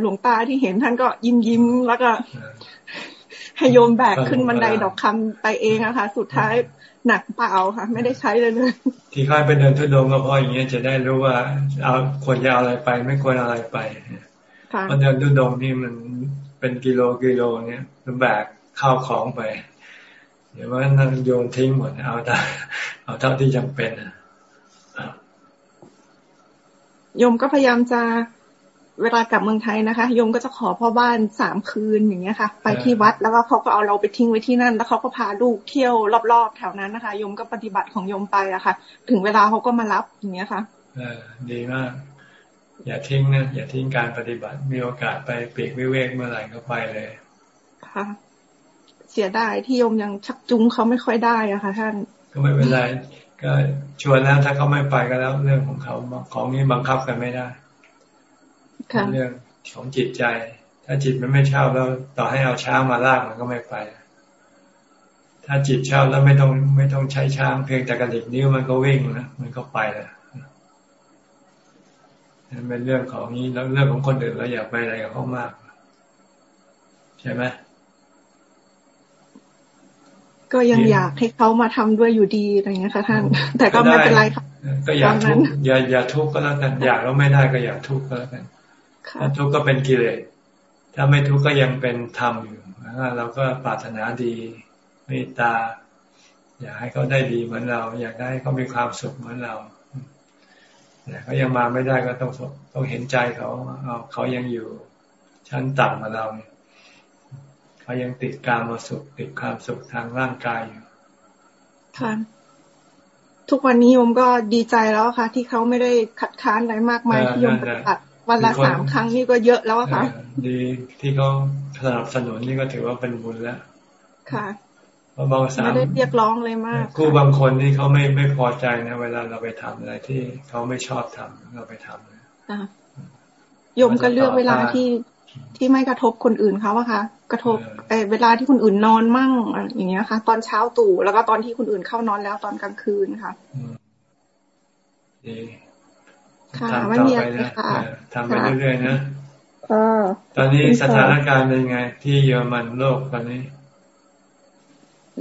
หลวงตาที่เห็นท่านก็ยิ้มยิ้มแล้วก็ให้โยมแบกขึ้นบันไดดอกคำไปเองอะค่ะ สุดท้ายหนักเปล่าค่ะ ไม่ได้ใช้เลยเลยที่ค่ายไปเดินทุดงก็เพราะอย่างเงี้ยจะได้รู้ว่า เอาควรจะเอาอะไรไป ไม่ควรอะไรไปเพราะเดินทุดงนี่มันเป็นกิโลกิโลเนี่ยแบกข้าวของไป เดี๋ยวว่านั่งโยนทิ้งหมดเอาแต่เอาเท่าที่จำเป็นโยมก็พยายามจะเวลากลับเมืองไทยนะคะโยมก็จะขอพ่อบ้านสามคืนอย่างเงี้ยค่ะ ไปที่วัดแล้วก็เขาก็เอาเราไปทิ้งไว้ที่นั่น แล้วเขาก็พาลูกเที่ยวรอบๆแถวนั้นนะคะโยมก็ปฏิบัติของโยมไปอะค่ะ ถึงเวลาเขาก็มารับอย่างเงี้ยค่ะเออดีมาก อย่าทิ้งนะอย่าทิ้งการปฏิบัติมีโอกาสไปปีกวิเวกเมื่อไหร่ก็ไปเลย ค่ะ เสียดายที่โยมยังชักจุงเขาไม่ค่อยได้อะค่ะท่าน ก็ไม่เป็นไรก็ชวนแล้วถ้าเขาไม่ไปก็แล้วเรื่องของเขาของนี้บังคับกันไม่ได้เรื่องของจิตใจ ถ้าจิตมันไม่เช่าแล้วต่อให้เอาช้างมาลากมันก็ไม่ไป ถ้าจิตเช่าแล้วไม่ต้องไม่ต้องใช้ช้างเพียงแต่กระดิกนิ้วมันก็วิ่งนะมันก็ไปแล้วนั่นเป็นเรื่องของนี้แล้วเรื่องของคนอื่นเราอยากไปอะไรกับเขามาก ใช่ไหม ก็ยังอยากให้เขามาทำด้วยอยู่ดีอะไรเงี้ยค่ะท่าน แต่ก็ไม่เป็นไรค่ะก็อย่าทุกข์อย่าอย่าทุกข์ก็แล้วกันอยากแล้วไม่ได้ก็อย่าทุกข์ก็แล้วกันถ้าทุกข์ก็เป็นกิเลสถ้าไม่ทุกข์ก็ยังเป็นธรรมอยู่เราก็ปรารถนาดีเมตตา อยากให้เขาได้ดีเหมือนเรา อยากให้เขามีความสุขเหมือนเราแต่เขายังมาไม่ได้ก็ต้องต้องเห็นใจเขาเขายังอยู่ชั้นต่ำกว่าเราเนี่ย เขายังติดการมาสุขติดความสุขทางร่างกายอยู่ค่ะทุกวันนี้โยมก็ดีใจแล้วค่ะ ที่เขาไม่ได้ขัดค้านอะไรมากมายที่โยมปฏิบัติวันละสามครั้งนี่ก็เยอะแล้วค่ะ ดีที่เขาสนับสนุนนี่ก็ถือว่าเป็นบุญแล้ว ค่ะเพราะบางสามไม่ได้เรียกร้องเลยมากคู่บางคนนี่เขาไม่ไม่พอใจนะ เวลาเราไปทำอะไรที่เขาไม่ชอบทำเราไปทำโยมก็เลือกเวลาที่ ที่ไม่กระทบคนอื่นเขาอะค่ะ กระทบเอเวลาที่คนอื่นนอนมั่งอย่างเงี้ยค่ะ ตอนเช้าตู่แล้วก็ตอนที่คนอื่นเข้านอนแล้วตอนกลางคืนค่ะดีค่ะไม่มีอะไรค่ะทำไปเรื่อยๆนะตอนนี้สถานการณ์เป็นไง ที่เยอรมันโลกตอนนี้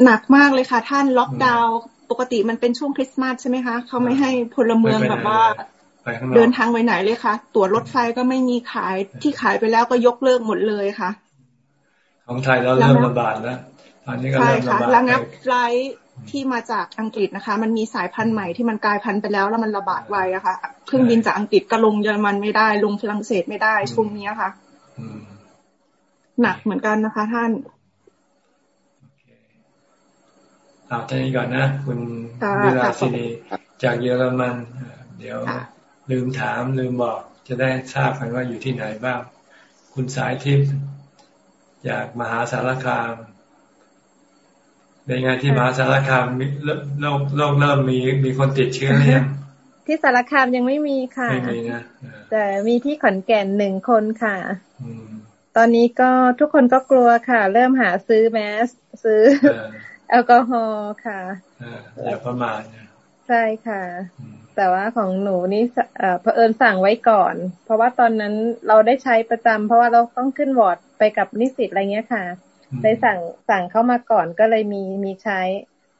หนักมากเลยค่ะ ท่านล็อกดาวน์ปกติมันเป็นช่วงคริสต์มาสใช่ไหมคะเขาไม่ให้พลเมืองแบบว่า เดินทางไปไหนเลยค่ะตั๋วรถไฟก็ไม่มีขายที่ขายไปแล้วก็ยกเลิกหมดเลยค่ะ ของไทยเราเริ่มระบาดแล้วตอนนี้ก็เริ่มระบาดแล้วงับไฟล์ที่มาจากอังกฤษนะคะ มันมีสายพันธุ์ใหม่ที่มันกลายพันธุ์ไปแล้วแล้วมันระบาดไวอะค่ะเครื่องบินจากอังกฤษก็ลงเยอรมันไม่ได้ ลงฝรั่งเศสไม่ได้ช่วงนี้ค่ะหนักเหมือนกันนะคะ ท่านเอาท่านี้ก่อนนะ คุณวิลาสินีจากเยอรมัน เดี๋ยว ลืมถามลืมบอกจะได้ทราบกันว่าอยู่ที่ไหนบ้าง คุณสายทิพย์จากมหาสารคามเป็นไงที่มหาสารคามโรคโรคเริ่มมีมีคนติดเชื้อหรือยังที่สารคามยังไม่มีค่ะไม่มีนะแต่มีที่ขอนแก่นหนึ่งคนค่ะตอนนี้ก็ทุกคนก็กลัวค่ะ เริ่มหาซื้อแมสซื้อแอลกอฮอล์ค่ะอย่าประมาทใช่ค่ะ แต่ว่าของหนูนี่เออเอิญสั่งไว้ก่อน เพราะว่าตอนนั้นเราได้ใช้ประจำเพราะว่าเราต้องขึ้นวอร์ดไปกับนิสิตอะไรเงี้ยค่ะได้สั่งสั่งเข้ามาก่อนก็เลยมีมีใช้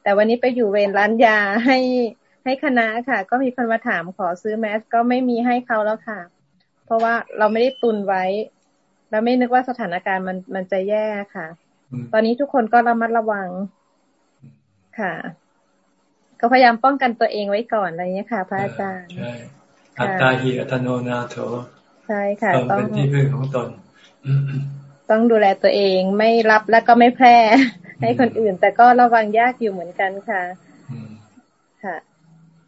แต่วันนี้ไปอยู่เวรร้านยาให้ให้คณะค่ะ ก็มีคนมาถามขอซื้อแมสก็ไม่มีให้เขาแล้วค่ะ เพราะว่าเราไม่ได้ตุนไว้แล้วไม่นึกว่าสถานการณ์มันมันจะแย่ค่ะ ตอนนี้ทุกคนก็ระมัดระวังค่ะ ก็พยายามป้องกันตัวเองไว้ก่อนอะไรเงี้ยค่ะ พระอาจารย์ใช่อัตตาหิอัตโนนาโถใช่ค่ะต้องเป็นที่พึ่งของตน ต้องดูแลตัวเองไม่รับแล้วก็ไม่แพร่ ให้คนอื่น แต่ก็ระวังยากอยู่เหมือนกันค่ะค่ะ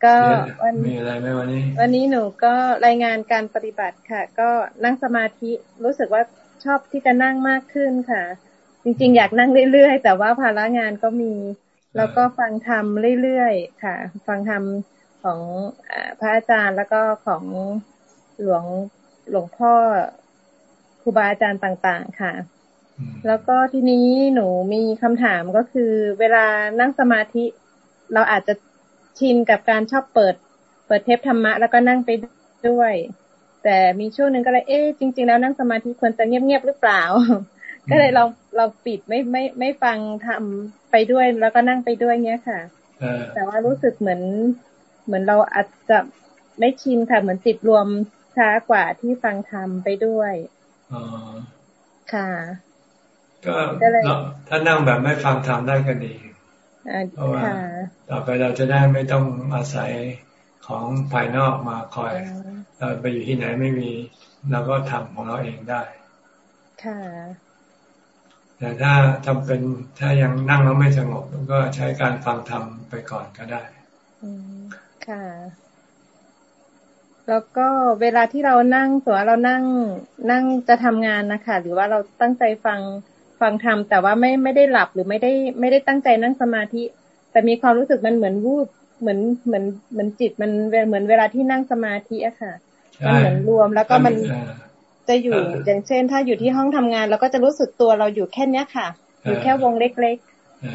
ก็วันมีอะไรไหมวันนี้ วันนี้หนูก็รายงานการปฏิบัติค่ะ ก็นั่งสมาธิรู้สึกว่าชอบที่จะนั่งมากขึ้นค่ะ จริง ๆ อยากนั่งเรื่อยๆแต่ว่าภาระงานก็มี แล้วก็ฟังธรรมเรื่อยๆค่ะ ฟังธรรมของพระอาจารย์แล้วก็ของหลวงหลวงพ่อครูบาอาจารย์ต่างๆ ค่ะ แล้วก็ทีนี้หนูมีคำถามก็คือ เวลานั่งสมาธิ เราอาจจะชินกับการชอบเปิด เปิดเทปธรรมะ แล้วก็นั่งไปด้วย แต่มีช่วงหนึ่งก็เลยเอ๊ะจริง ๆ แล้วนั่งสมาธิควรจะเงียบๆหรือเปล่า ก็เลยเราเราปิดไม่ไม่ไม่ฟังทำ ไปด้วยแล้วก็นั่งไปด้วยเงี้ยค่ะแต่ว่ารู้สึกเหมือน เหมือนเราอาจจะไม่ชินค่ะ เหมือนจิตรวมช้ากว่าที่ฟังทำไปด้วยค่ะ ก็ถ้านั่งแบบไม่ฟังธรรมได้ก็ดีเพราะว่าต่อไปเราจะได้ไม่ต้องอาศัยของภายนอกมาคอย เราไปอยู่ที่ไหนไม่มีเราก็ทำของเราเองได้ ค่ะ แต่ถ้าจำเป็นถ้ายังนั่งแล้วไม่สงบก็ใช้การฟังธรรมไปก่อนก็ได้อืมค่ะ แล้วก็เวลาที่เรานั่งสมมติเรานั่งนั่งจะทำงานนะคะหรือว่าเราตั้งใจฟังฟังธรรมแต่ว่าไม่ไม่ได้หลับหรือไม่ได้ไม่ได้ตั้งใจนั่งสมาธิ แต่มีความรู้สึกมันเหมือนวูบเหมือนเหมือนเหมือนจิตมันเหมือนเวลาที่นั่งสมาธิอะค่ะมันเหมือนรวมแล้วก็มัน จะอยู่อย่างเช่น ถ้าอยู่ที่ห้องทำงานเราก็จะรู้สึกตัวเราอยู่แค่เนี้ยค่ะ อยู่แค่วงเล็ก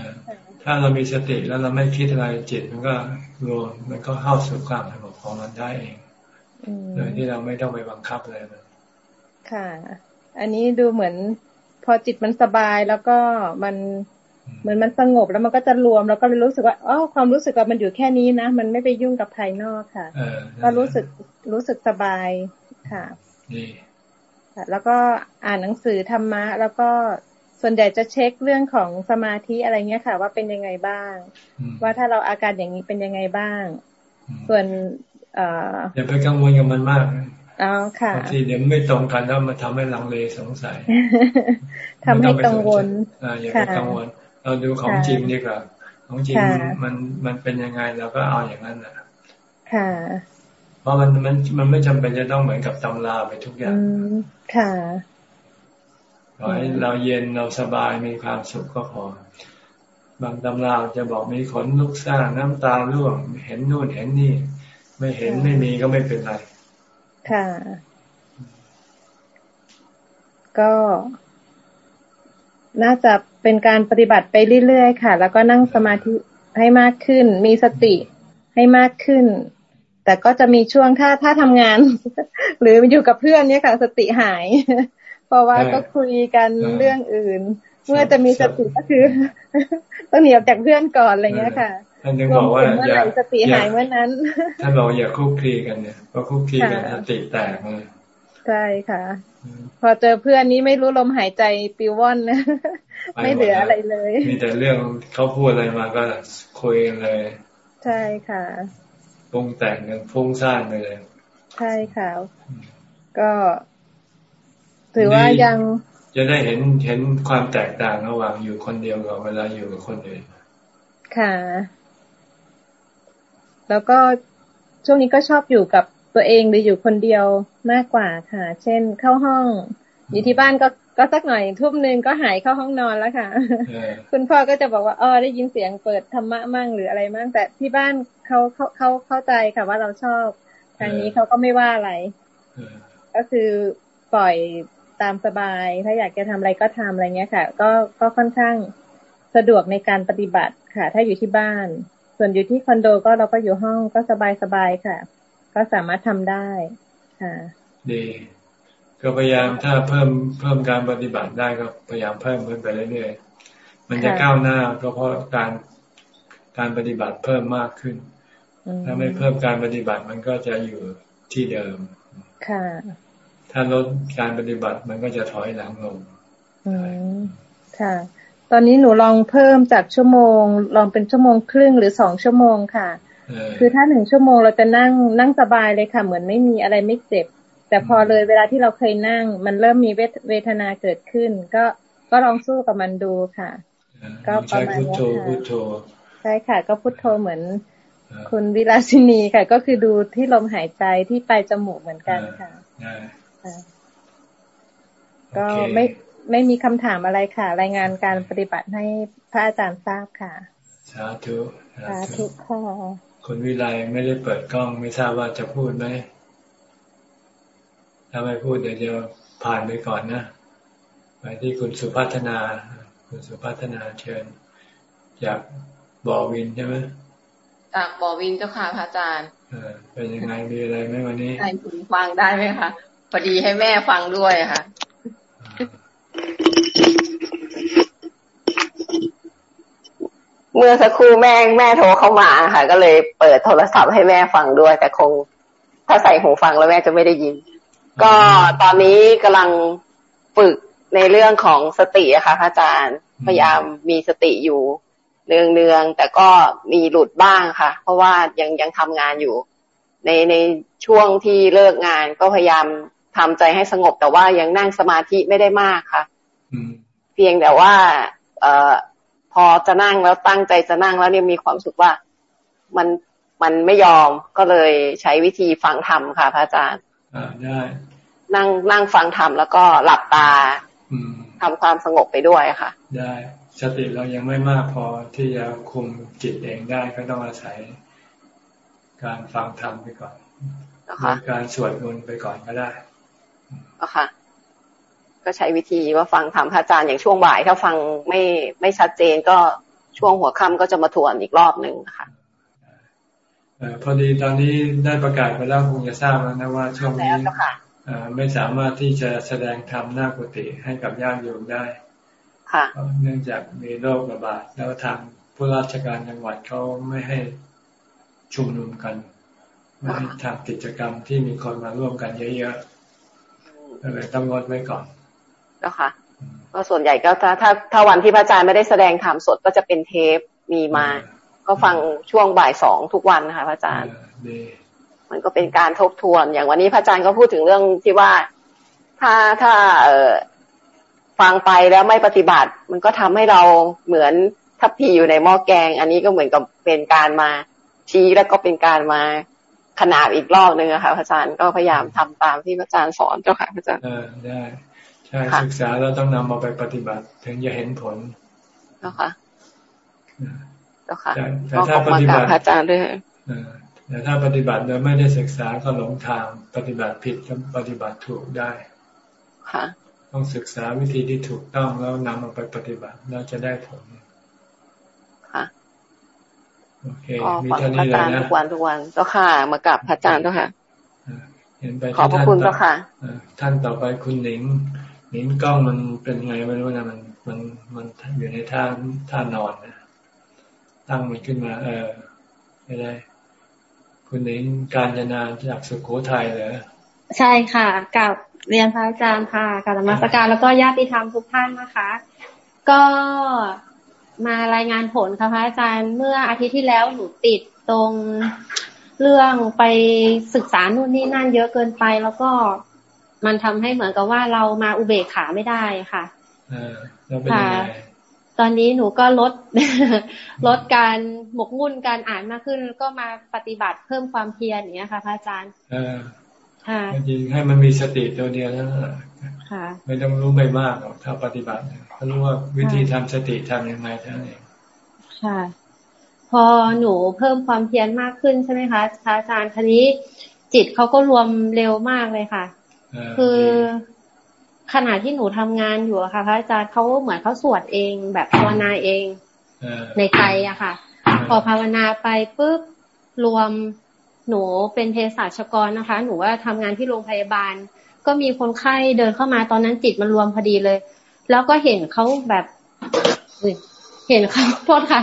ๆถ้าเรามีสติแล้วเราไม่คิดอะไรจิตมันก็รวมมันก็เข้าสู่ความสงบของมันได้เองโดยที่เราไม่ต้องไปบังคับเลยมันค่ะ อันนี้ดูเหมือน พอจิตมันสบายแล้วก็มันเหมือนมันสงบแล้วมันก็จะรวมแล้วก็เลยรู้สึกว่าอ๋อความรู้สึกว่ามันอยู่แค่นี้นะมันไม่ไปยุ่งกับภายนอกค่ะก็รู้สึกรู้สึกสบายค่ะนี่ แล้วก็อ่านหนังสือธรรมะ แล้วก็ส่วนใหญ่จะเช็คเรื่องของสมาธิอะไรเงี้ยค่ะ ว่าเป็นยังไงบ้าง ว่าถ้าเราอาการอย่างนี้เป็นยังไงบ้าง ส่วนอย่าไปกังวลกับมันมากอ๋อค่ะบางทีเดี๋ยวไม่ตรงกันแล้วมันทำให้ลังเลสงสัยทำให้กังวลอย่าไปกังวล เราดูของจริงดีกว่าของจริงมันมันเป็นยังไงเราก็เอาอย่างนั้นนะค่ะเพ ราะมันมันมันไม่จำเป็นจะต้องเหมือนกับตำราไปทุกอย่างค่ะขอให้เราเย็นเราสบายมีความสุขก็พอ บางตำราจะบอกมีขนลุกซ่าน้ำตาร่วง เห็นนู่นเห็นนี่ ไม่เห็นไม่มีก็ไม่เป็นไร ค่ะ ก็ น่าจะเป็นการปฏิบัติไปเรื่อยๆค่ะ แล้วก็นั่งสมาธิให้มากขึ้น มีสติให้มากขึ้น แต่ก็จะมีช่วงถ้าถ้าทำงาน หรืออยู่กับเพื่อนเนี่ยค่ะสติหาย เพราะว่าก็คุยกันเรื่องอื่น เมื่อจะมีสติก็คือ ต้องหนีออกจากเพื่อนก่อนอะไรเงี้ยค่ะท่านยังบอกว่าอย่าสติหายเมื่อนั้นท่านบอกอย่าคุกคีกันเนี่ยเพราะคุกคีกันสติแตกเลยใช่ค่ะ พอเจอเพื่อนนี้ไม่รู้ลมหายใจปิวว่อนนะไม่เหลืออะไรเลย มีแต่เรื่องเขาพูดอะไรมาก็คุยเลย ใช่ค่ะ ปรุงแต่งกันฟุ้งซ่านไปเลย ใช่ค่ะ ก็ถือว่ายังจะได้เห็นเห็นความแตกต่างระหว่างอยู่คนเดียวกับเวลาอยู่กับคนอื่นค่ะ แล้วก็ช่วงนี้ก็ชอบอยู่กับตัวเองหรืออยู่คนเดียวมากกว่าค่ะ เช่นเข้าห้อง อยู่ที่บ้านก็ ก็สักหน่อยทุ่มหนึ่งก็หายเข้าห้องนอนแล้วค่ะ คุณพ่อก็จะบอกว่าอ๋อได้ยินเสียงเปิดธรรมะมั่งหรืออะไรมั่งแต่ที่บ้านเขาเขาเขาเข้าใจค่ะว่าเราชอบทางนี้เขาก็ไม่ว่าอะไร ก็คือปล่อยตามสบาย ถ้าอยากจะทำอะไรก็ทำอะไรเงี้ยค่ะ ก็ก็ค่อนข้างสะดวกในการปฏิบัติค่ะ ถ้าอยู่ที่บ้าน ส่วนอยู่ที่คอนโดก็เราก็อยู่ห้องก็สบายสบายค่ะ ก็สามารถทำได้ค่ะดี ก็พยายามถ้าเพิ่มเพิ่มการปฏิบัติได้ก็พยายามเพิ่มขึ้นไปเรื่อยๆ มันจะก้าวหน้าก็เพราะการการปฏิบัติเพิ่มมากขึ้น ถ้าไม่เพิ่มการปฏิบัติมันก็จะอยู่ที่เดิม ค่ะ ถ้าลดการปฏิบัติมันก็จะถอยหลังลงอืมค่ะ ตอนนี้หนูลองเพิ่มจากชั่วโมง ลองเป็นชั่วโมงครึ่งหรือสองชั่วโมงค่ะ คือถ้าหนึ่งชั่วโมงเราจะนั่งนั่งสบายเลยค่ะ เหมือนไม่มีอะไรไม่เจ็บ แต่พอเลยเวลาที่เราเคยนั่ง มันเริ่มมีเวทนาเกิดขึ้น ก็ก็ลองสู้กับมันดูค่ะ ก็ประมาณนี้ค่ะใช่ค่ะ ก็พุทโธเหมือน คุณวิลาสินีค่ะ ก็คือดูที่ลมหายใจที่ปลายจมูกเหมือนกันค่ะก็ไม่ไม่มีคำถามอะไรค่ะ รายงานการปฏิบัติให้พระอาจารย์ทราบค่ะ สาธุสาธุค่ะคุณวิไลไม่ได้เปิดกล้องไม่ทราบว่าจะพูดไหม ถ้าไม่พูดเดี๋ยวจะผ่านไปก่อนนะไปที่คุณสุพัฒนา คุณสุพัฒนาเชิญจากบอวินใช่ไหมจากบอวินเจ้าค่ะพระอาจารย์เออเป็นยังไงมีอะไรไหมวันนี้ให้คุณฟังได้ไหมคะพอดีให้แม่ฟังด้วยค่ะเมื่อสักครู่แม่แม่โทรเข้ามาค่ะ ก็เลยเปิดโทรศัพท์ให้แม่ฟังด้วย แต่คงถ้าใส่หูฟังแล้วแม่จะไม่ได้ยิน ก็ตอนนี้กำลังฝึกในเรื่องของสติอะค่ะพระอาจารย์พยายามมีสติอยู่เนืองเนืองแต่ก็มีหลุดบ้างค่ะ เพราะว่ายังยังทำงานอยู่ ในในช่วงที่เลิกงานก็พยายามทำใจให้สงบแต่ว่ายังนั่งสมาธิไม่ได้มากค่ะเพียงแต่ว่า เอ่อพอจะนั่งแล้วตั้งใจจะนั่งแล้วเนี่ยมีความสุขว่ามันมันไม่ยอมก็เลยใช้วิธีฟังธรรมค่ะพระอาจารย์ได้ นั่งนั่งฟังธรรมแล้วก็หลับตาทำความสงบไปด้วยค่ะ ได้สติเรายังไม่มากพอที่จะคุมจิตเองได้ก็ต้องอาศัย การฟังธรรมไปก่อนการสวดมนต์ไปก่อนก็ได้ก็ค่ะ ก็ใช้วิธีว่าฟังธรรมพระอาจารย์อย่างช่วงบ่ายถ้าฟังไม่ไม่ชัดเจนก็ช่วงหัวค่ำก็จะมาทวนอีกรอบหนึ่งค่ะพอดีตอนนี้ได้ประกาศไปแล้วคงจะทราบแล้วนะว่าช่วงนี้ ไม่สามารถที่จะแสดงธรรมหน้ากุฏิให้กับญาติโยมได้เนื่องจากมีโรคระบาดแล้วทางผู้ราชการจังหวัดเขาไม่ให้ชุมนุมกันไม่ให้ทำกิจกรรมที่มีคนมาร่วมกันเยอะๆก็เลยต้องงดไว้ก่อนแล้วค่ะก็ส่วนใหญ่ก็ถ้าถ้าถ้าวันที่พระอาจารย์ไม่ได้แสดงธรรมสดก็จะเป็นเทปมีมา ก็ฟังช่วงบ่ายสองทุกวันนะคะพระอาจารย์ มันก็เป็นการทบทวน อย่างวันนี้พระอาจารย์ก็พูดถึงเรื่องที่ว่าถ้าถ้าเออฟังไปแล้วไม่ปฏิบัติ มันก็ทำให้เราเหมือนทัพพีอยู่ในหม้อแกง อันนี้ก็เหมือนกับเป็นการมาชี้แล้วก็เป็นการมาขนาบอีกรอบนึงอะค่ะพระอาจารย์ก็พยายามทำตามที่พระอาจารย์สอนเจ้าค่ะพระอาจารย์เออได้ใช่ศึกษาแล้วต้องนำมาไปปฏิบัติ ถึงจะเห็นผลเจ้าค่ะจ้าค่ะแต่ถ้าปฏิบัติอาจารย์ด้วย แต่ถ้าปฏิบัติโดยไม่ได้ศึกษาก็หลงทาง ปฏิบัติผิดก็ปฏิบัติถูกได้ค่ะต้องศึกษาวิธีที่ถูกต้องแล้วนำมาไปปฏิบัติแล้วจะได้ผลค่ะโอเคมีเท่านี้เลยนะทุกวันทุกวันเจ้าค่ะ มากับพระอาจารย์เจ้าค่ะเห็นไปขอบพระคุณเจ้าค่ะท่านต่อไปคุณหนิงหนิงกล้องมันเป็นไงไม่รู้นะมันมันมันอยู่ในท่าท่านอนนะตั้งมันขึ้นมา เออไม่ได้ คุณหนิงการจนาจากสุโขทัยเหรอใช่ค่ะกับเรียนพระอาจารย์ค่ะกับธรรมสการแล้วก็ญาติธรรมทุกท่านนะคะ ก็มารายงานผลค่ะพระอาจารย์เมื่ออาทิตย์ที่แล้วหนูติดตรงเรื่องไปศึกษานู่นนี่นั่นเยอะเกินไป แล้วก็มันทำให้เหมือนกับว่าเรามาอุเบกขาไม่ได้ค่ะค่ะ ตอนนี้หนูก็ลดลดการหมกมุ่นการอ่านมากขึ้นก็มาปฏิบัติเพิ่มความเพียรอย่างเงี้ยค่ะพระอาจารย์ค่ะจริงให้มันมีสติตัวเดียวนั่นแหละไม่ต้องรู้ไม่มากหรอกถ้าปฏิบัติเขารู้ว่าวิธีทำสติทำยังไงเท่านั้นเองค่ะ พอหนูเพิ่มความเพียรมากขึ้นใช่ไหมคะอาจารย์ทีนี้จิตเขาก็รวมเร็วมากเลยค่ะ คือ ขณะที่หนูทำงานอยู่ค่ะพระอาจารย์เขาเหมือนเขาสวดเอง แบบภาวนาเองในใจอะค่ะ พอภาวนาไปปุ๊บรวมหนูเป็นเภสัชกรนะคะ หนูว่าทำงานที่โรงพยาบาล ก็มีคนไข้เดินเข้ามาตอนนั้นจิตมันรวมพอดีเลย แล้วก็เห็นเขาแบบเห็นเขาโทษค่ะ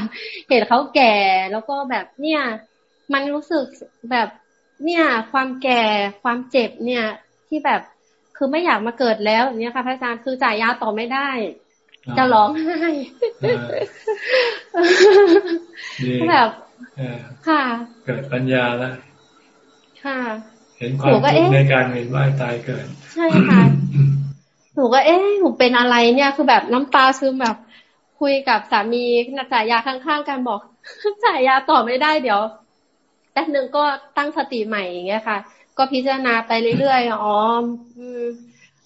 เห็นเขาแก่แล้วก็แบบเนี่ย มันรู้สึกแบบเนี่ย ความแก่ความเจ็บเนี่ย ที่แบบ คือไม่อยากมาเกิดแล้วอย่างนี้ค่ะพระอาจารย์คือจ่ายยาต่อไม่ได้ จะร้องไห้แบบค่ะ เกิดปัญญาแล้วค่ะ เห็นความทุกข์ในการเวียนว่ายตายเกิด ใช่ค่ะหนูก็เอ๊ะหนูเป็นอะไรเนี่ย คือแบบน้ำตาซึมแบบคุยกับสามีจ่ายยาข้างๆกันบอกจ่ายยาต่อไม่ได้เดี๋ยวแป๊บนึงก็ตั้งสติใหม่อย่างเงี้ยค่ะ ก็พิจารณาไปเรื่อยๆ อ๋อ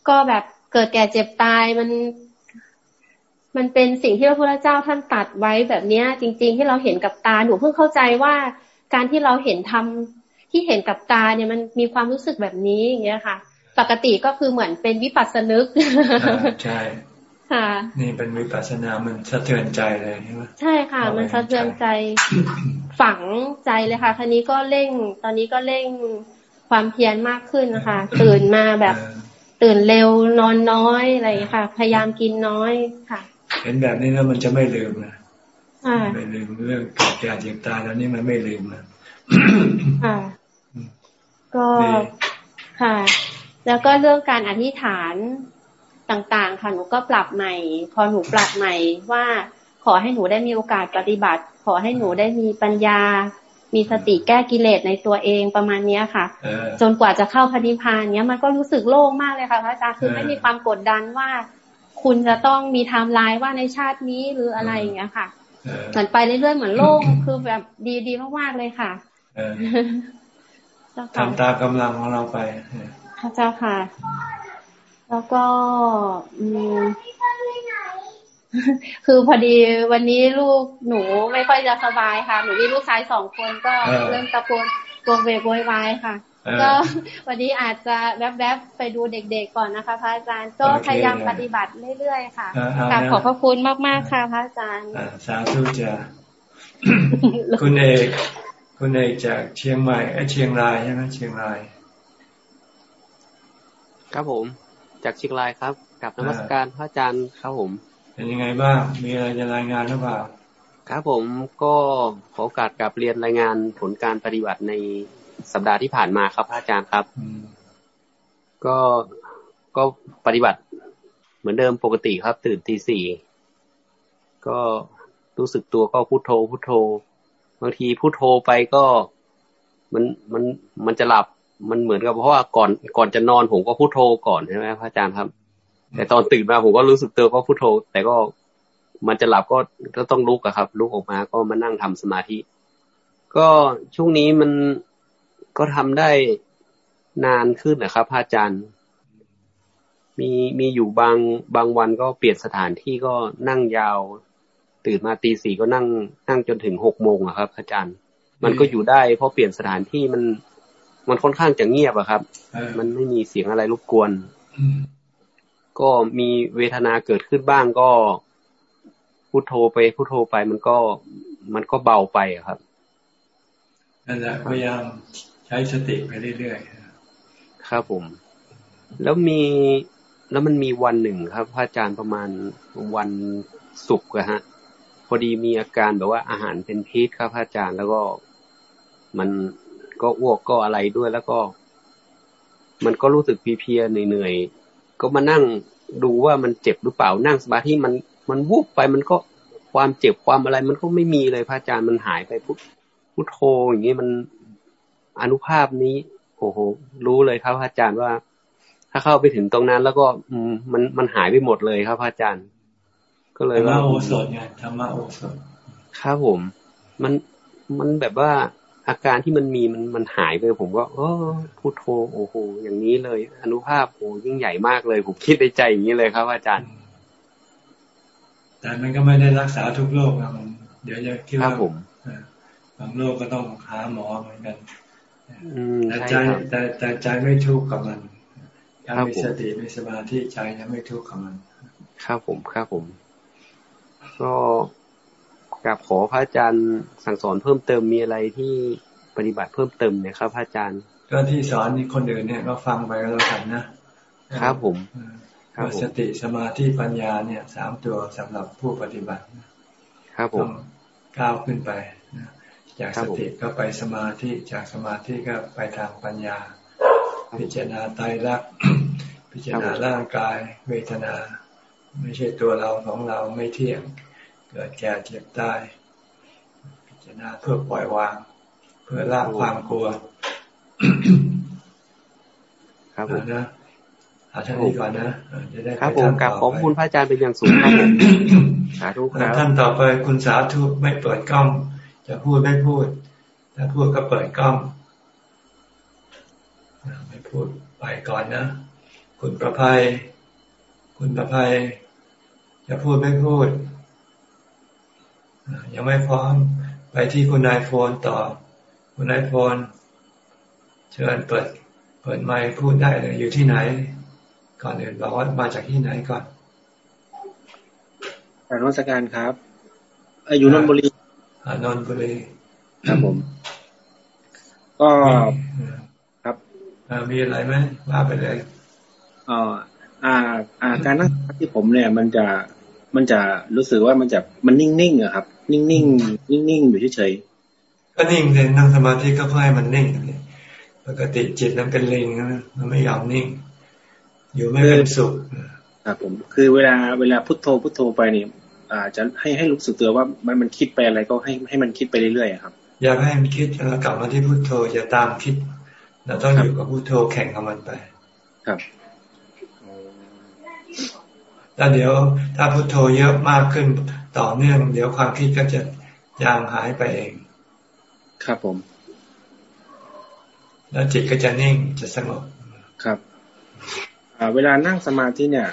ก็แบบเกิดแก่เจ็บตายมัน มันเป็นสิ่งที่พระพุทธเจ้าท่านตัดไว้แบบเนี้ย จริง ๆ ที่เราเห็นกับตาหนูเพิ่งเข้าใจว่า การที่เราเห็นทำที่เห็นกับตาเนี่ยมันมีความรู้สึกแบบนี้อย่างเงี้ยค่ะ ปกติก็คือเหมือนเป็นวิปัสสนึกใช่ค่ะ นี่เป็นวิปัสสนา มันสะเทือนใจเลยใช่ไหมใช่ค่ะ มันสะเทือนใจ ฝังใจเลยค่ะคันนี้ก็เร่ง ตอนนี้ก็เร่ง ความเพียรมากขึ้นนะคะตื่นมาแบบตื่นเร็วนอนน้อยอะไรค่ะ พยายามกินน้อยค่ะ เห็นแบบนี้แล้วมันจะไม่ลืมนะไม่ลืมเรื่องเกิดแก่เจ็บตายแล้วนี่มันไม่ลืมนะค่ะก็ค่ะ แล้วก็เรื่องการอธิษฐานต่างๆ ค่ะหนูก็ปรับใหม่ พอหนูปรับใหม่ว่าขอให้หนูได้มีโอกาสปฏิบัติ ขอให้หนูได้มีปัญญา มีสติแก้กิเลสในตัวเองประมาณเนี้ยค่ะ จนกว่าจะเข้าพนิพานเนี้ยมันก็รู้สึกโล่งมากเลยค่ะพระอาจารย์คือไม่มีความกดดันว่า คุณจะต้องมีไทม์ไลน์ว่าในชาตินี้หรืออะไรอย่างเงี้ยค่ะเหมือนไปเรื่อยๆเหมือนโล่งคือแบบดีดีมากๆเลยค่ะทำตามกำลังของเราไปพระเจ้าค่ะ แล้วก็อืม คือพอดีวันนี้ลูกหนูไม่ค่อยจะสบายค่ะ หนูมีลูกชายสองคนก็เริ่มตะโกนตัวเวกโวยวายค่ะ ก็วันนี้อาจจะแวบๆไปดูเด็กๆก่อนนะคะพระอาจารย์ก็พยายามปฏิบัติเรื่อยๆค่ะกราบขอบพระคุณมากๆค่ะพระอาจารย์สาธุจ้าคุณเอกคุณเอกจากเชียงใหม่เชียงรายใช่ไหมเชียงราย ครับผม จากเชียงรายครับกับนมัสการพระอาจารย์ครับผม เป็นยังไงบ้าง มีอะไรจะรายงานหรือเปล่า ครับผมก็ขอโอกาสกับเรียนรายงานผลการปฏิบัติในสัปดาห์ที่ผ่านมาครับอาจารย์ครับ ก็ก็ปฏิบัติเหมือนเดิมปกติครับ ตื่นตีสี่ก็รู้สึกตัวก็พุโทโธพุโทโธบางทีพุโทโธไปก็มันมันมันจะหลับมันเหมือนกับเพราะว่าก่อนก่อนจะนอนผมก็พุโทโธก่อนใช่ไหมพระอาจารย์ครับ แต่ตอนตื่นมาผมก็รู้สึกตัวก็พุโทโธ แต่ก็มันจะหลับก็ก็ต้องลุกอะครับ ลุกออกมาก็มานั่งทำสมาธิ ก็ช่วงนี้มันก็ทำได้นานขึ้นนะครับพระอาจารย์ มีมีอยู่บางบางวันก็เปลี่ยนสถานที่ก็นั่งยาว ตื่นมาตีสี่ก็นั่งนั่งจนถึงหกโมงอะครับ อาจารย์ มันก็อยู่ได้เพราะเปลี่ยนสถานที่มันมันค่อนข้างจะเงียบอะครับ มันไม่มีเสียงอะไรรบกวน ก็มีเวทนาเกิดขึ้นบ้างก็พุโทโธไปพุโทโธไปมันก็มันก็เบาไปครับนั่นแหละพยายามใช้สติไปเรื่อยๆครับผม แล้วมีแล้วมันมีวันหนึ่งครับพระอาจารย์ประมาณวันศุกร์อะฮะ พอดีมีอาการแบบว่าอาหารเป็นพิษครับพระอาจารย์แล้วก็มันก็อ้วกก็อะไรด้วยแล้วก็ มันก็รู้สึกเพียๆเหนื่อยๆ ก็มานั่งดูว่ามันเจ็บหรือเปล่านั่งสมาธิมันมันวูบไปมันก็ความเจ็บความอะไร มันก็ไม่มีเลยพระอาจารย์มันหายไปพุทพุทโธอย่างนี้มันอนุภาพนี้โอ้โหรู้เลยครับพระอาจารย์ว่า ถ้าเข้าไปถึงตรงนั้น แล้วก็มันมันหายไปหมดเลยครับพระอาจารย์ ก็เลยว่าธรรมโอสถไงธรรมโอสถครับผม มันมันแบบว่า อาการที่มันมีมันมันหายไปผมก็เออพูดโทโอ้โหอย่างนี้เลย อนุภาพโอ้ยิ่งใหญ่มากเลย ผมคิดในใจอย่างนี้เลยครับ อาจารย์ แต่มันก็ไม่ได้รักษาทุกโรคนะมันเดี๋ยวจะคิดว่าบางโรคก็ต้องหาหมอเหมือนกันแต่ใจแต่แต่ใจไม่ทุกข์กับมันถ้ามีสติมีสมาธิใจจะไม่ทุกข์กับมันครับผมครับผม ก็ กับขอพระอาจารย์สั่งสอนเพิ่มเติมมีอะไรที่ปฏิบัติเพิ่มเติมเนี่ยครับพระอาจารย์ก็ที่สอนนี่คนอื่นเนี่ยก็ฟังไปก็แล้วกันนะครับผมสติสมาธิปัญญาเนี่ยสามตัวสำหรับผู้ปฏิบัติครับผมก้าวขึ้นไปจากสติก็ไปสมาธิจากสมาธิก็ไปทางปัญญา พิจารณาไตรลักษณ์พิจารณาร่างกาย เวทนา ไม่ใช่ตัวเราของเราไม่เที่ยง เกิดแก่เจ็บตายพิจารณาเพื่อปล่อยวาง เพื่อละความกลัว ครับผมนะเอาท่านนี้ก่อนนะจะได้ครับผมกับขอบคุณพระอาจารย์เป็นอย่างสูงครับผมสาธุครับท่านต่อไปคุณสาธุไม่เปิดกล้อง จะพูดไม่พูดถ้าพูดก็เปิดกล้องไม่พูดไปก่อนนะคุณประภัย คุณประภัยจะพูดไม่พูด ยังไม่พร้อมไปที่คุณนายโฟนต่อ คุณนายโฟน เชิญเปิด เปิดไมค์พูดได้เลยอยู่ที่ไหน ก่อนอื่นบอกว่ามาจากที่ไหนก่อนการวัสการครับอยู่นนทบุรีนนทบุรีครับผม ก็ครับมีอะไรไหมว่าไปเลยอ๋ออ่า อ่า การนั่งที่ผมเนี่ย มันจะมันจะรู้สึกว่ามันจะมันนิ่งๆอะครับ นิ่งๆนิ่งๆอยู่เฉยๆก็นิ่งเลยนั่งสมาธิก็เพื่อให้มันนิ่งปกติจิตนั้นเป็นลิงนะมันไม่ยอมนิ่ง อยู่ไม่เป็นสุขครับผม คือเวลาเวลาพุทโธพุทโธไปนี่อาจะให้ให้รู้สึกตัวว่ามันมันคิดไปอะไรก็ให้ให้มันคิดไปเรื่อยๆครับ อยากให้มันคิดแล้วกลับมาที่พุทโธอย่าตามคิดเราต้องอยู่กับพุทโธแข่งกับมันไป ครับแล้วเดี๋ยวถ้าพุโทโธเยอะมากขึ้น ต่อเนื่อง เดี๋ยวความคิดก็จะจางหายไปเอง ครับผม แล้วจิตก็จะนิ่งจะสงบครับเวลานั่งสมาธิเนี่ย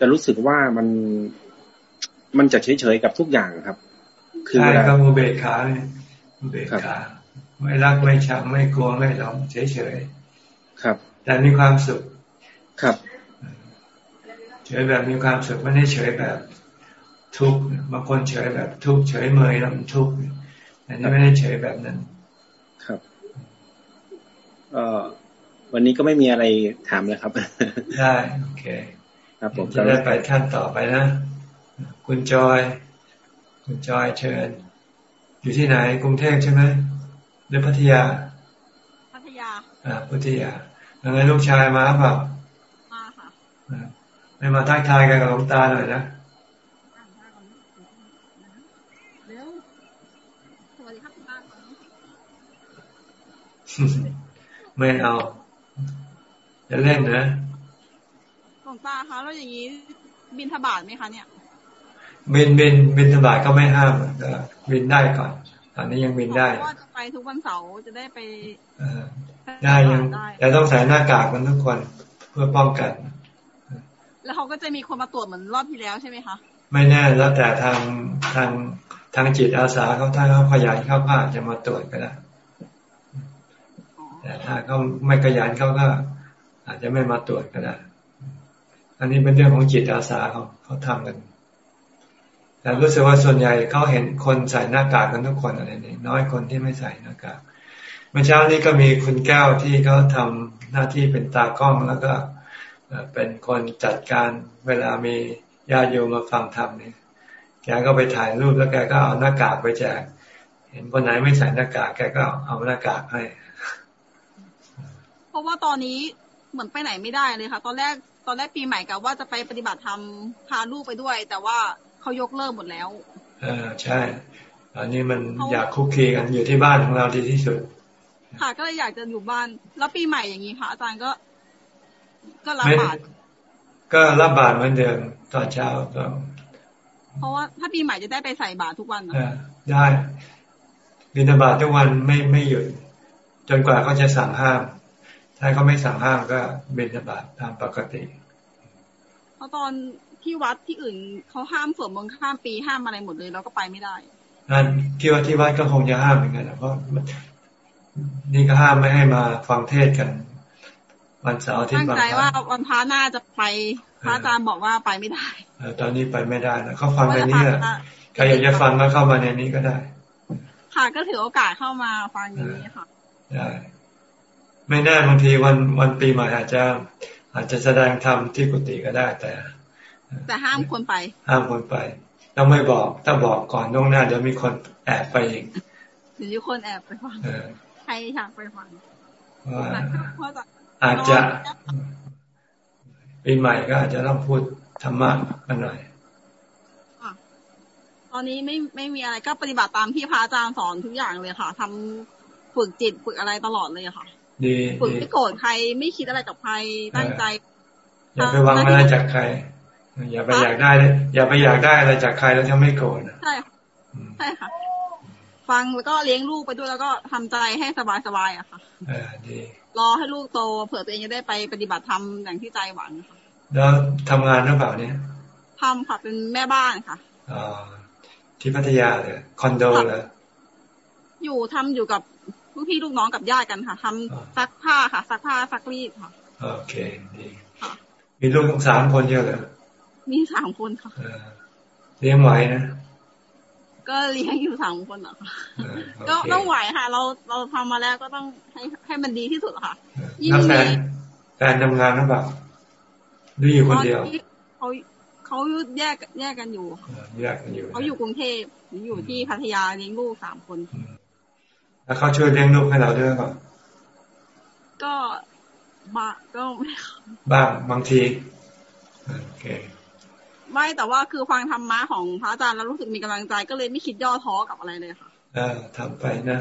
จะรู้สึกว่ามันมันจะเฉยเฉยกับทุกอย่างครับ คือใช่ครับอุเบกขาอุเบกขาไม่รักไม่ชังไม่กลัวไม่หลงเฉยเฉยครับ แต่มีความสุขครับ เฉยแบบมีความสุขไม่ได้เฉยแบบ ทุกข์บางคนเฉยแบบทุกข์เฉยเมยแล้วมันทุกข์อันนี้ไม่ได้เฉยแบบนั้น ครับเอ่อวันนี้ก็ไม่มีอะไรถามแล้วครับได้โอเค ครับผมจะได้ไปท่านต่อไปนะ คุณจอย คุณจอยเชิญ อยู่ที่ไหนกรุงเทพใช่ไหมหรือพัทยา พัทยา อ่าพัทยาแล้วไงลูกชายมาเปล่ามาค่ะไม่มาทักทายกันกับหลวงตาหน่อยนะ ไม่เอา จะเล่นนะหลวงตาคะแล้วอย่างนี้บินทบาทไหมคะเนี่ยบินบินบินทบาทก็ไม่ห้ามก็บินได้ก่อน ตอนนี้ยังบินได้ว่าจะไปทุกวันเสาร์จะได้ไปได้ยังแต่ต้องใส่หน้ากากกันทุกคนเพื่อป้องกัน แล้วเขาก็จะมีคนมาตรวจเหมือนรอบที่แล้วใช่ไหมคะไม่แน่แล้วแต่ทางทางทางจิตอาสาเขาถ้าเขาขยันเข้าผ้าจะมาตรวจก็ได้ แต่ถ้าเขาไม่ขยันเขาก็ อาจจะไม่มาตรวจก็ได้ อันนี้เป็นเรื่องของจิตอาสาเขาเขาทำกัน แต่รู้สึกว่าส่วนใหญ่เขาเห็นคนใส่หน้ากากกันทุกคนอะไรนี่น้อยคนที่ไม่ใส่หน้ากาก เมื่อเช้านี้ก็มีคุณแก้วที่เขาทำหน้าที่เป็นตากล้องแล้วก็เป็นคนจัดการเวลามีญาติโยมมาฟังธรรมเนี่ยแกก็ไปถ่ายรูปแล้วแกก็เอาหน้ากากไปแจก เห็นคนไหนไม่ใส่หน้ากากแกก็เอาหน้ากากให้ เพราะว่าตอนนี้เหมือนไปไหนไม่ได้เลยค่ะ ตอนแรกตอนแรกปีใหม่กับว่าจะไปปฏิบัติธรรมพาลูกไปด้วย แต่ว่าเขายกเลิกหมดแล้วเออใช่ตอนนี้มันอยากคุกคีกันอยู่ที่บ้านของเราดีที่สุด ค่ะ ก็เลยอยากจะอยู่บ้าน แล้วปีใหม่อย่างนี้ค่ะอาจารย์ก็ ก็รับบาตรก็รับบาตรเหมือนเดิมตอนเช้าก็เพราะว่าถ้าปีใหม่จะได้ไปใส่บาตรทุกวันนะได้บิณฑบาตทุกวันไม่ไม่หยุดจนกว่าเขาจะสั่งห้าม ถ้าเขาไม่สั่งห้ามก็บิณฑบาตตามปกติเพราะตอนที่วัดที่อื่นเขาห้ามสวดมนต์ข้ามปีห้ามอะไรหมดเลยเราก็ไปไม่ได้นั่นที่วัดที่วัดก็คงจะห้ามเหมือนกันนะเพราะนี่ก็ห้ามไม่ให้มาฟังเทศกัน วันเสาร์ที่ตั้งใจว่าวันพระหน้าจะไปพระอาจารย์บอกว่าไปไม่ได้ตอนนี้ไปไม่ได้นะเขาฟังในนี้ใครอยากจะฟังก็เข้ามาในนี้ก็ได้ ค่ะก็ถือโอกาสเข้ามาฟังอย่างนี้ค่ะได้ ไม่แน่บางทีวันวันปีใหม่อาจจะอาจจะแสดงธรรมที่กุฏิก็ได้แต่ แต่ห้ามคนไป ห้ามคนไปต้องไม่บอกถ้าบอกก่อนล่วงหน้าเดี๋ยวมีคนแอบไปเองเดี๋ยวมีคนแอบไปฟังใครอยากไปฟังว่าอาจจะปีใหม่ก็อาจจะต้องพูดธรรมะกันหน่อยตอนนี้ไม่ไม่มีอะไรก็ปฏิบัติตามที่พระอาจารย์สอนทุกอย่างเลยค่ะทำฝึกจิตฝึกอะไรตลอดเลยค่ะ ดีฝึกไม่โกรธใครไม่คิดอะไรกับใครตั้งใจ อย่าไปวางอะไรจากใคร อย่าไปอยากได้ อย่าไปอยากได้อะไรจากใครแล้วจะไม่โกรธใช่ใช่ค่ะ ฟังแล้วก็เลี้ยงลูกไปด้วยแล้วก็ทำใจให้สบายสบายอะค่ะเออดีรอให้ลูกโตเผื่อตัวเองจะได้ไปปฏิบัติธรรมอย่างที่ใจหวังค่ะแล้วทำงานหรือเปล่าเนี่ยทำค่ะเป็นแม่บ้านค่ะอ๋อที่พัทยาเลยคอนโดเลยอยู่ทำอยู่กับ ลูกพี่ลูกน้องกับญาติกันค่ะทำซักผ้าค่ะ ซักผ้าซักรีดค่ะโอเคดีมีลูกทั้งสามคนเยอะเลยมีสามคนค่ะเลี้ยงไหวนะก็เลี้ยงอยู่สามคนอะก็ต้องไหวค่ะ เราเราทำมาแล้วก็ต้องให้ให้มันดีที่สุดค่ะยิ่งมีแฟนทำงานหรือเปล่าหรืออยู่คนเดียวเขาเขาแยกแยกกันอยู่แยกกันอยู่เขาอยู่กรุงเทพอยู่ที่พัทยาเลี้ยงลูกสามคน แล้วเขาช่วยเลี้ยงลูกให้เราด้วยก่อนก็บ้าก็ไม่บ้างบางทีโอเคไม่แต่ว่าคือฟังธรรมะของพระอาจารย์แล้วรู้สึกมีกำลังใจก็เลยไม่คิดย่อท้อกับอะไรเลยค่ะอ่าทำไปนะ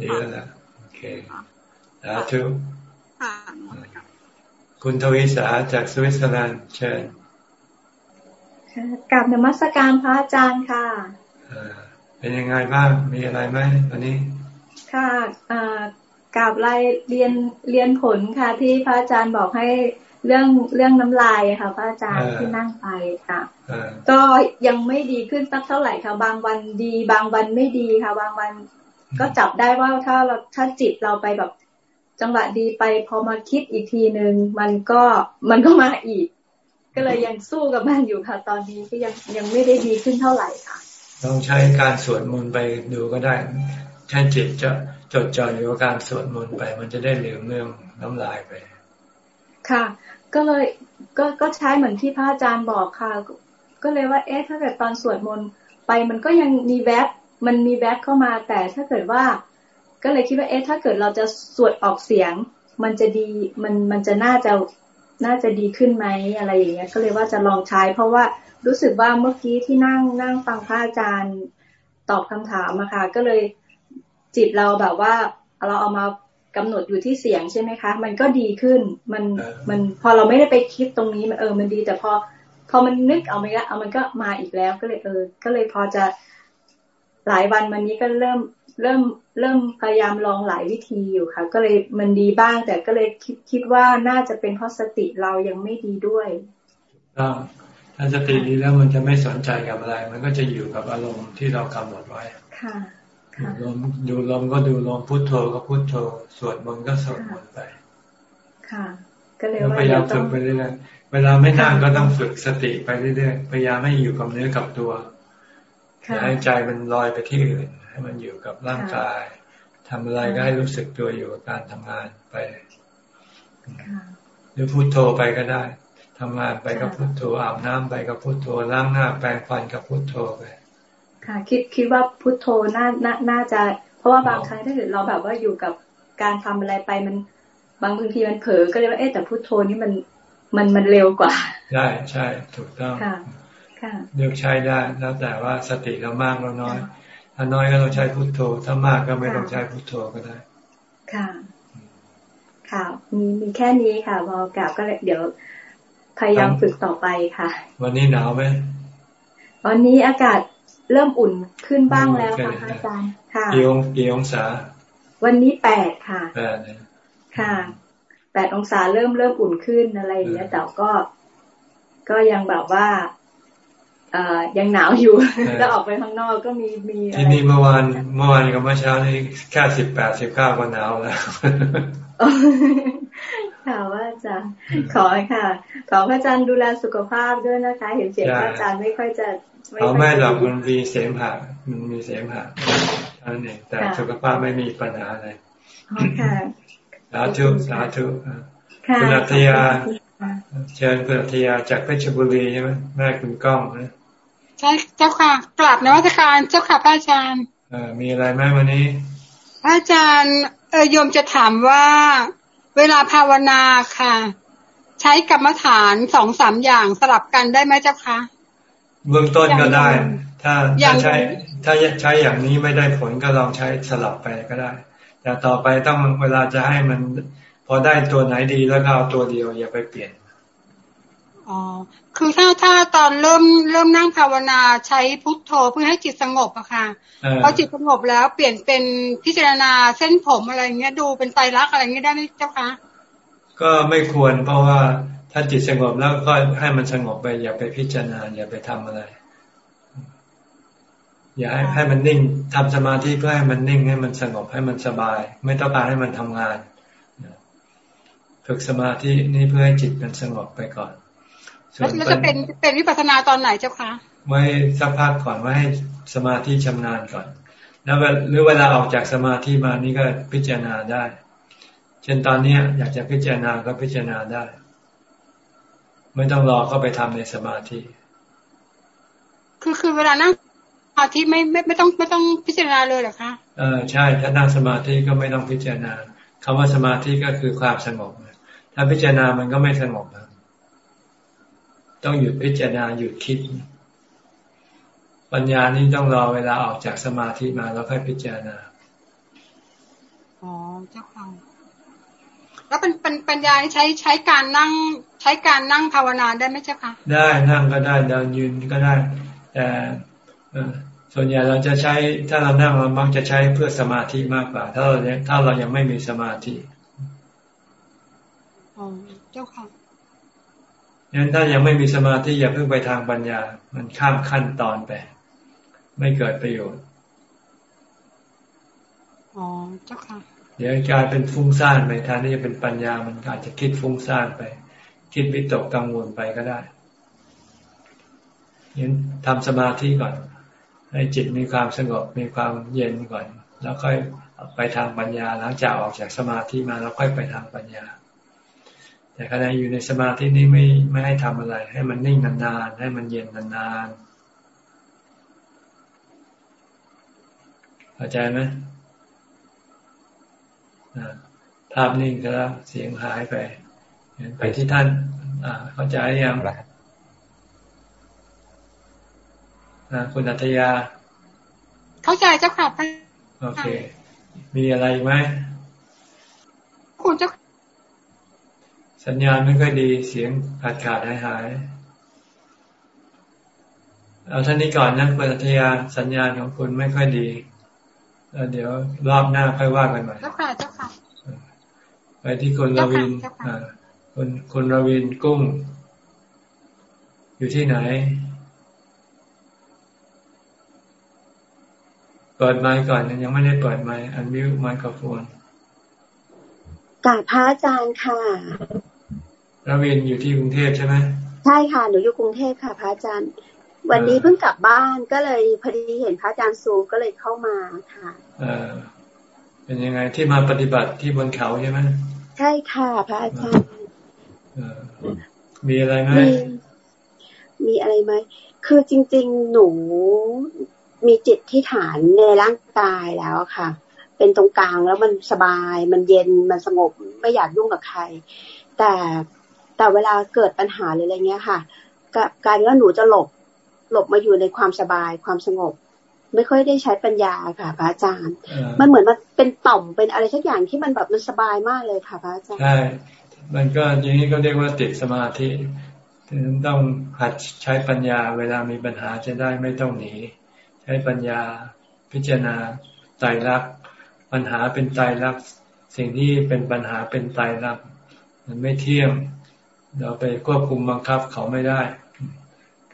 ดีแล้วนะโอเคสาธุค่ะคุณทวิสาจากสวิตเซอร์แลนด์เชิญกับนมัสการพระอาจารย์ค่ะเป็นยังไงบ้างมีอะไรไหมตอนนี้ ค่ะกับรายเรียนเรียนผลค่ะ ที่พระอาจารย์บอกให้เรื่องเรื่องน้ำลายค่ะ พระอาจารย์ที่นั่งไปค่ะก็ยังไม่ดีขึ้นสักเท่าไหร่ค่ะ บางวันดี บางวันไม่ดีค่ะ บางวันก็จับได้ว่าถ้าเราถ้าจิตเราไปแบบจังหวะดีไปพอมาคิดอีกทีหนึ่งมันก็มันก็มาอีก ก็เลยยังสู้กับมันอยู่ค่ะ ตอนนี้ก็ยังยังไม่ได้ดีขึ้นเท่าไหร่ค่ะลองใช้การสวดมนต์ไปดูก็ได้ แค่จิตจะจดจ่ออยู่กับการสวดมนต์ไป มันจะได้ลืมเรื่องน้ำลายไป ค่ะ ก็เลยก็ก็ใช้เหมือนที่พระอาจารย์บอกค่ะ ก็เลยว่า เอ๊ะถ้าเกิดตอนสวดมนต์ไปมันก็ยังมีแวบมันมีแวบเข้ามาแต่ถ้าเกิดว่า ก็เลยคิดว่าเอ๊ะถ้าเกิดเราจะสวดออกเสียง มันจะดีมันมันจะน่าจะน่าจะดีขึ้นไหมอะไรอย่างเงี้ย ก็เลยว่าจะลองใช้ เพราะว่ารู้สึกว่าเมื่อกี้ที่นั่งนั่งฟังพระอาจารย์ตอบคำถามอะค่ะ ก็เลย จิตเราแบบว่าเราเอามากำหนดอยู่ที่เสียงใช่ไหมคะ มันก็ดีขึ้น มันมันพอเราไม่ได้ไปคิดตรงนี้มันเออ มันดีแต่พอพอมันนึกเอาไม่ละเอามันก็มาอีกแล้วก็เลยเออ ก็เลยพอจะหลายวันมันนี้ก็เริ่มเริ่มเริ่มพยายามลองหลายวิธีอยู่ค่ะ ก็เลยมันดีบ้าง แต่ก็เลยคิดคิดว่าน่าจะเป็นเพราะสติเรายังไม่ดีด้วยถ้าถ้าสติดีแล้วมันจะไม่สนใจกับอะไร มันก็จะอยู่กับอารมณ์ที่เรากำหนดไว้ค่ะดู ลมดูลมก็ดูลมพุทโธก็พุทโธสวดมนต์ก็สวดมนต์ไป ค่ะ ก็เลยว่าพยายามฝึกไปเรื่อยๆเวลาไม่นั่งก็ต้องฝึกสติไปเรื่อยๆพยายามให้อยู่กับเนื้อกับตัวอย่าให้ใจมันลอยไปที่อื่นให้มันอยู่กับร่างกายทำอะไรก็ให้รู้สึกตัวอยู่กับการทำงานไปหรือพุทโธไปก็ได้ทำงานไปก็พุทโธอาบน้ำไปก็พุทโธล้างหน้าแปรงฟันก็พุทโธไป ค่ะ คิดคิดว่าพุทโธน่าน่าน่าจะ เพราะว่าบางครั้งถ้าเกิดเราแบบว่าอยู่กับการทำอะไรไปมัน บางบางทีมันเผลอก็เลยว่าเอ๊ะแต่พุทโธนี่มันมันมันเร็วกว่าใช่ใช่ถูกต้องค่ะค่ะเลือกใช้ได้แล้วแต่ว่าสติเรามากเราน้อย ถ้าน้อยก็ต้องใช้พุทโธ ถ้ามากก็ไม่ต้องใช้พุทโธก็ได้ ค่ะ ค่ะ มีมีแค่นี้ค่ะพอกลับก็เลยเดี๋ยวพยายามฝึกต่อไปค่ะ วันนี้หนาวไหมวันนี้อากาศ เริ่มอุ่นขึ้นบ้างแล้วค่ะอาจารย์ค่ะกี่องกี่องศา วันนี้แปดค่ะแปดค่ะแปดองศาเริ่มเริ่มอุ่นขึ้นอะไรอย่างเงี้ยแต่ก็ก็ยังแบบว่าเอ่อยังหนาวอยู่แล้วออกไปข้างนอกก็มีมีที่นี่เมื่อวานเมื่อวานกับเมื่อเช้านี่แค่สิบแปดสิบเก้าก็หนาวแล้วค่ะว่าจะขอค่ะ ขอพระอาจารย์ดูแลสุขภาพด้วยนะคะ เห็นเสียงพระอาจารย์ไม่ค่อยจะ เอาไม่หรอกมันมีเสมหะมันมีเสมหะอันนี้แต่สุขภาพไม่มีปัญหาอะไรค่ะสาธุสาธุคุณอัธยาเชิญคุณอัธยาจากเพชรบุรีใช่ไหมแม่คุณก้องนะใช่เจ้าค่ะกลับนวัตการเจ้าค่ะพระอาจารย์เออมีอะไรไหมวันนี้พระอาจารย์เออโยมจะถามว่าเวลาภาวนาค่ะ ใช้กรรมฐานสองสามอย่างสลับกันได้ไหมเจ้าคะ เบื้องต้นก็ได้ ถ้าถ้าใช้ถ้าใช้อย่างนี้ไม่ได้ผลก็ลองใช้สลับไปก็ได้ แต่ต่อไปต้องเวลาจะให้มัน พอได้ตัวไหนดีแล้วก็เอาตัวเดียวอย่าไปเปลี่ยนอ๋อคือถ้าถ้าตอนเริ่มเริ่มนั่งภาวนาใช้พุทโธเพื่อให้จิตสงบอะค่ะพอจิตสงบแล้วเปลี่ยนเป็นพิจารณาเส้นผมอะไรเงี้ยดูเป็นไตรลักษณ์อะไรเงี้ยได้ไหมเจ้าคะก็ไม่ควรเพราะว่า ถ้าจิตสงบแล้วก็ให้มันสงบไป อย่าไปพิจารณา อย่าไปทำอะไร อย่าให้ให้มันนิ่งทำสมาธิเพื่อให้มันนิ่งให้มันสงบให้มันสบาย ไม่ต้องการให้มันทำงานฝึกสมาธินี่เพื่อให้จิตมันสงบไปก่อนแล้วจะเป็นเป็นวิปัสสนาตอนไหนเจ้าคะไว้สักพักก่อนไว้ให้สมาธิชำนาญก่อน แล้วหรือเวลาออกจากสมาธิมานี่ก็พิจารณาได้ เช่นตอนนี้อยากจะพิจารณาก็พิจารณาได้ ไม่ต้องรอเข้าไปทำในสมาธิ คือคือเวลานั่งสมาธิไม่ไม่ไม่ต้องไม่ต้องพิจารณาเลยเหรอคะเออใช่ ถ้านั่งสมาธิก็ไม่ต้องพิจารณาคำว่าสมาธิก็คือความสงบถ้าพิจารณามันก็ไม่สงบนะต้องหยุดพิจารณาหยุดคิด ปัญญานี้ต้องรอเวลาออกจากสมาธิมาแล้วค่อยพิจารณาอ๋อเจ้าค่ะ แล้วเป็นเป็นปัญญาใช้ใช้การนั่งใช้การนั่งภาวนาได้ไหมเจ้าคะได้นั่งก็ได้เดินยืนก็ได้ แต่ส่วนใหญ่เราจะใช้ถ้าเรานั่งเรามักจะใช้เพื่อสมาธิมากกว่า ถ้าเราถ้าเรายังไม่มีสมาธิอ๋อเจ้าค่ะงั้นถ้ายังไม่มีสมาธิอย่าเพิ่งไปทางปัญญา มันข้ามขั้นตอนไป ไม่เกิดประโยชน์ อ๋อ เจ้าค่ะ เดี๋ยวกลายเป็นฟุ้งซ่านไปแทนที่จะเป็นปัญญามันอาจจะคิดฟุ้งซ่านไป คิดวิตกกังวลไปก็ได้ยันทำสมาธิก่อน ให้จิตมีความสงบมีความเย็นก่อน แล้วค่อยไปทางปัญญาหลังจากออกจากสมาธิมาแล้วค่อยไปทางปัญญา แต่ขณะอยู่ในสมาธินี้ไม่ไม่ให้ทำอะไร ให้มันนิ่งนานๆให้มันเย็นนานๆเข้าใจไหม ภาพนิ่งแล้วเสียงหายไป ไปที่ท่าน อ่า เข้าใจยังคุณอัธยา เข้าใจเจ้าค่ะโอเค มีอะไรไหมคุณเจ้าสัญญาณไม่ค่อยดีเสียงขาดขาดหายหายเอาท่านนี้ก่อนนะคุณอัธยาสัญญาณของคุณไม่ค่อยดี แล้วเดี๋ยวรอบหน้าค่อยว่ากันใหม่เจ้าค่ะเจ้าค่ะ ไปที่คุณรวินคุณคุณรวินกุ้ง อยู่ที่ไหน เปิดไมค์ก่อนยังไม่ได้เปิดไมค์อันวิวไมโครโฟนกาพระอาจารย์ค่ะระวินอยู่ที่กรุงเทพใช่ไหมใช่ค่ะหนูอยู่กรุงเทพค่ะพระอาจารย์ วันนี้เพิ่งกลับบ้านก็เลยพอดีเห็นพระอาจารย์ซูก็เลยเข้ามาค่ะเออเป็นยังไงที่มาปฏิบัติที่บนเขาใช่ไหมใช่ค่ะ พระอาจารย์มีอะไรไหมมีอะไรไหมคือจริง ๆ หนูมีจิตที่ฐานในร่างกายแล้วค่ะ เป็นตรงกลางแล้วมันสบาย มันเย็นมันสงบไม่อยากยุ่งกับใคร แต่แต่เวลาเกิดปัญหาหรืออะไรเงี้ยค่ะกลายเป็นว่าหนูจะหลบ หลบมาอยู่ในความสบายความสงบ ไม่ค่อยได้ใช้ปัญญาค่ะพระอาจารย์ มันเหมือนมันเป็นต่อมเป็นอะไรสักอย่างที่มันแบบมันสบายมากเลยค่ะพระอาจารย์ใช่มันก็อย่างนี้ก็เรียกว่าติดสมาธิต้องหัดใช้ปัญญาเวลามีปัญหาจะได้ไม่ต้องหนี ใช้ปัญญาพิจารณาไตรลักษณ์ปัญหาเป็นไตรลักษณ์สิ่งที่เป็นปัญหาเป็นไตรลักษณ์มันไม่เที่ยงเราไปควบคุมบังคับเขาไม่ได้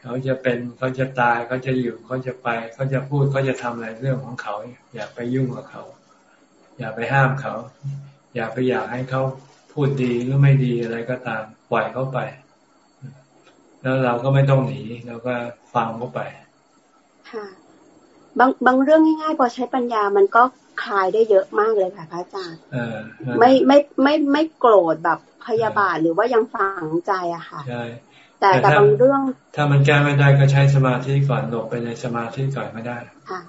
เขาจะเป็นเขาจะตายเขาจะอยู่เขาจะไปเขาจะพูดเขาจะทำอะไรเรื่องของเขา อย่าไปยุ่งกับเขา อย่าไปห้ามเขา อย่าไปอยากให้เขาพูดดีหรือไม่ดีอะไรก็ตามปล่อยเขาไป แล้วเราก็ไม่ต้องหนีเราก็ฟังเขาไป ค่ะ บางบางเรื่องง่ายๆ พอใช้ปัญญามันก็คลายได้เยอะมากเลยค่ะพระอาจารย์ไม่ไม่ไม่ไม่โกรธแบบพยาบาทหรือว่ายังฝังใจอะค่ะใช่ แต่แต่บางเรื่อง ถ้ามันแก้ไม่ได้ก็ใช้สมาธิก่อนหลบไปในสมาธิก่อนไม่ได้ค่ะ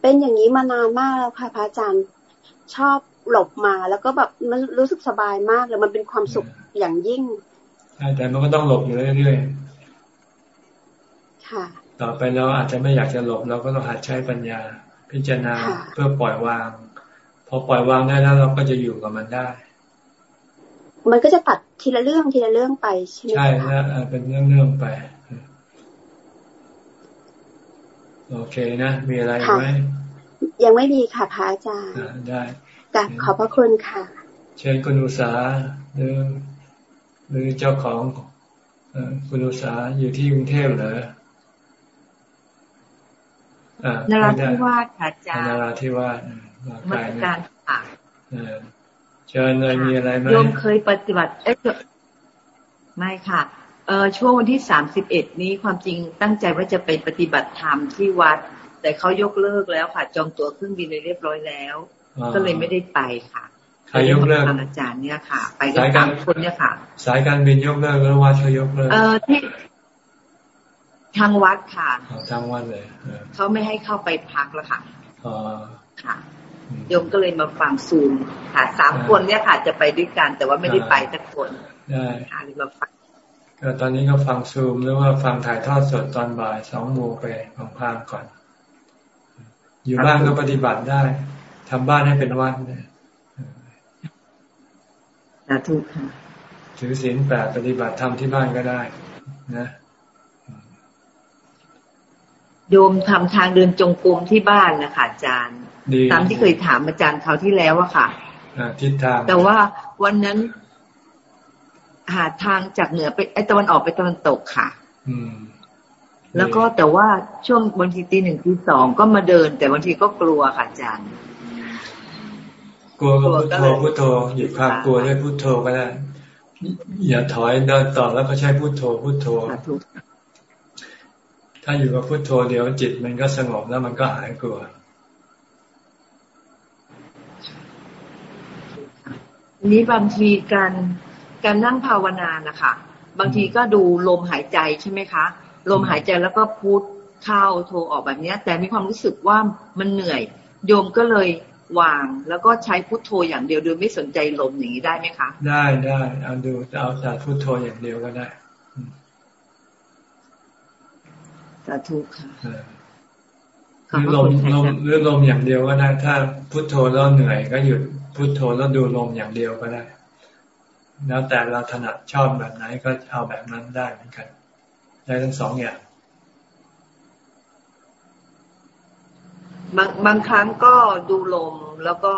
เป็นอย่างนี้มานานมากแล้วค่ะพระอาจารย์ชอบหลบมาแล้วก็แบบมันรู้สึกสบายมากเลยมันเป็นความสุขอย่างยิ่งใช่แต่มันก็ต้องหลบอยู่เรื่อยๆค่ะ ต่อไปเราอาจจะไม่อยากจะหลบเราก็ต้องหัดใช้ปัญญา พิจารณาเพื่อปล่อยวาง พอปล่อยวางได้แล้วเราก็จะอยู่กับมันได้ มันก็จะตัดทีละเรื่องทีละเรื่องไปใช่ไหมใช่แล้วเป็นเรื่องเรื่องไป โอเคนะ มีอะไรไหมยังไม่มีค่ะพระอาจารย์ได้กขอบพระคุณค่ะ เชิญคุณอุษาหรือหรือเจ้าของคุณอุษาอยู่ที่กรุงเทพเหรอนราธิวาสค่ะอาจารย์นราธิวาสมาการค่ะ เชิญเลยมีอะไรไหมโยมเคยปฏิบัติ เอ๊ะไม่ค่ะเออช่วงวันที่สามสิบเอ็ดนี้ความจริงตั้งใจว่าจะไปปฏิบัติธรรมที่วัด แต่เขายกเลิกแล้วค่ะ จองตั๋วเครื่องบินเลยเรียบร้อยแล้ว ก็เลยไม่ได้ไปค่ะใครยกเลิกอาจารย์เนี่ยค่ะ ไปกันสามคนเนี่ยค่ะ สายการบินยกเลิกแล้ววัดเขายกเลิกเออที่ทางวัดค่ะทางวัดเลยเขาไม่ให้เข้าไปพักแล้วค่ะค่ะ โยมก็เลยมาฟังซูมค่ะสามคนเนี่ยค่ะจะไปด้วยกัน แต่ว่าไม่ได้ไปสักคนได้ค่ะเลยมาฟังก็ตอนนี้ก็ฟังซูมหรือว่าฟังถ่ายทอดสดตอนบ่ายสองโมงไปพังๆก่อน อยู่บ้านก็ปฏิบัติได้ทำบ้านให้เป็นวัดเนี่ยนะทุกค่ะถือศีลแปดปฏิบัติทำที่บ้านก็ได้ นะโยมทำทางเดินจงกรมที่บ้านนะคะอาจารย์ ตามที่เคยถามอาจารย์เขาที่แล้วอะค่ะทิศทางแต่ว่าวันนั้นหาทางจากเหนือไปไอตะวันออกไปตะวันตกค่ะ อืม แล้วก็แต่ว่าช่วงบางทีตีหนึ่งตีสองก็มาเดิน แต่บางทีก็กลัวค่ะอาจารย์กลัวก็พุทโธพุทโธหยุดความกลัวได้พุทโธก็ได้อย่าถอยเดินต่อแล้วก็ใช้พุทโธพุทโธ ถ้าอยู่กับพุทโธเดี๋ยวจิตมันก็สงบแล้วมันก็หายกลัว นี้บางทีการการนั่งภาวนานะคะบางทีก็ดูลมหายใจใช่ไหมคะ ลมหายใจแล้วก็พุทเข้าโทรออกแบบนี้แต่มีความรู้สึกว่ามันเหนื่อย โยมก็เลยวาง แล้วก็ใช้พุทโธอย่างเดียวโดยไม่สนใจลมอย่างนี้ได้ไหมคะ ได้ได้เอาดูเอาแต่พุทโธอย่างเดียวก็ได้สาธุค่ะหรือลมลมหรือลมอย่างเดียวก็ได้ถ้าพุทโธแล้วเหนื่อยก็หยุด พุทโธแล้วดูลมอย่างเดียวก็ได้ แล้วแต่เราถนัดชอบแบบไหนก็เอาแบบนั้นได้เหมือนกัน ได้ทั้งสองอย่างบางบางครั้งก็ดูลมแล้วก็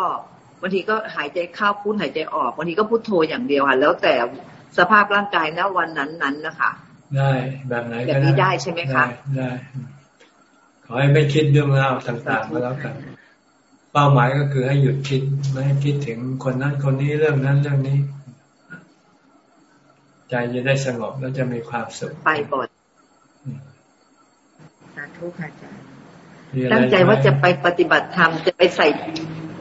บางทีก็หายใจเข้าพุทหายใจออกบางทีก็พุทโธอย่างเดียวค่ะแล้วแต่สภาพร่างกายณวันนั้นนั้นนะคะ ได้แบบไหนก็ได้ได้ใช่ไหมคะได้ ขอให้ไม่คิดเรื่องราวต่างๆก็แล้วกัน เป้าหมายก็คือให้หยุดคิดไม่ให้คิดถึงคนนั้นคนนี้เรื่องนั้นเรื่องนี้ ใจจะได้สงบแล้วจะมีความสุขไปบ่อยสาธุค่ะอาจารย์ตั้งใจว่าจะไปปฏิบัติธรรมจะไปใส่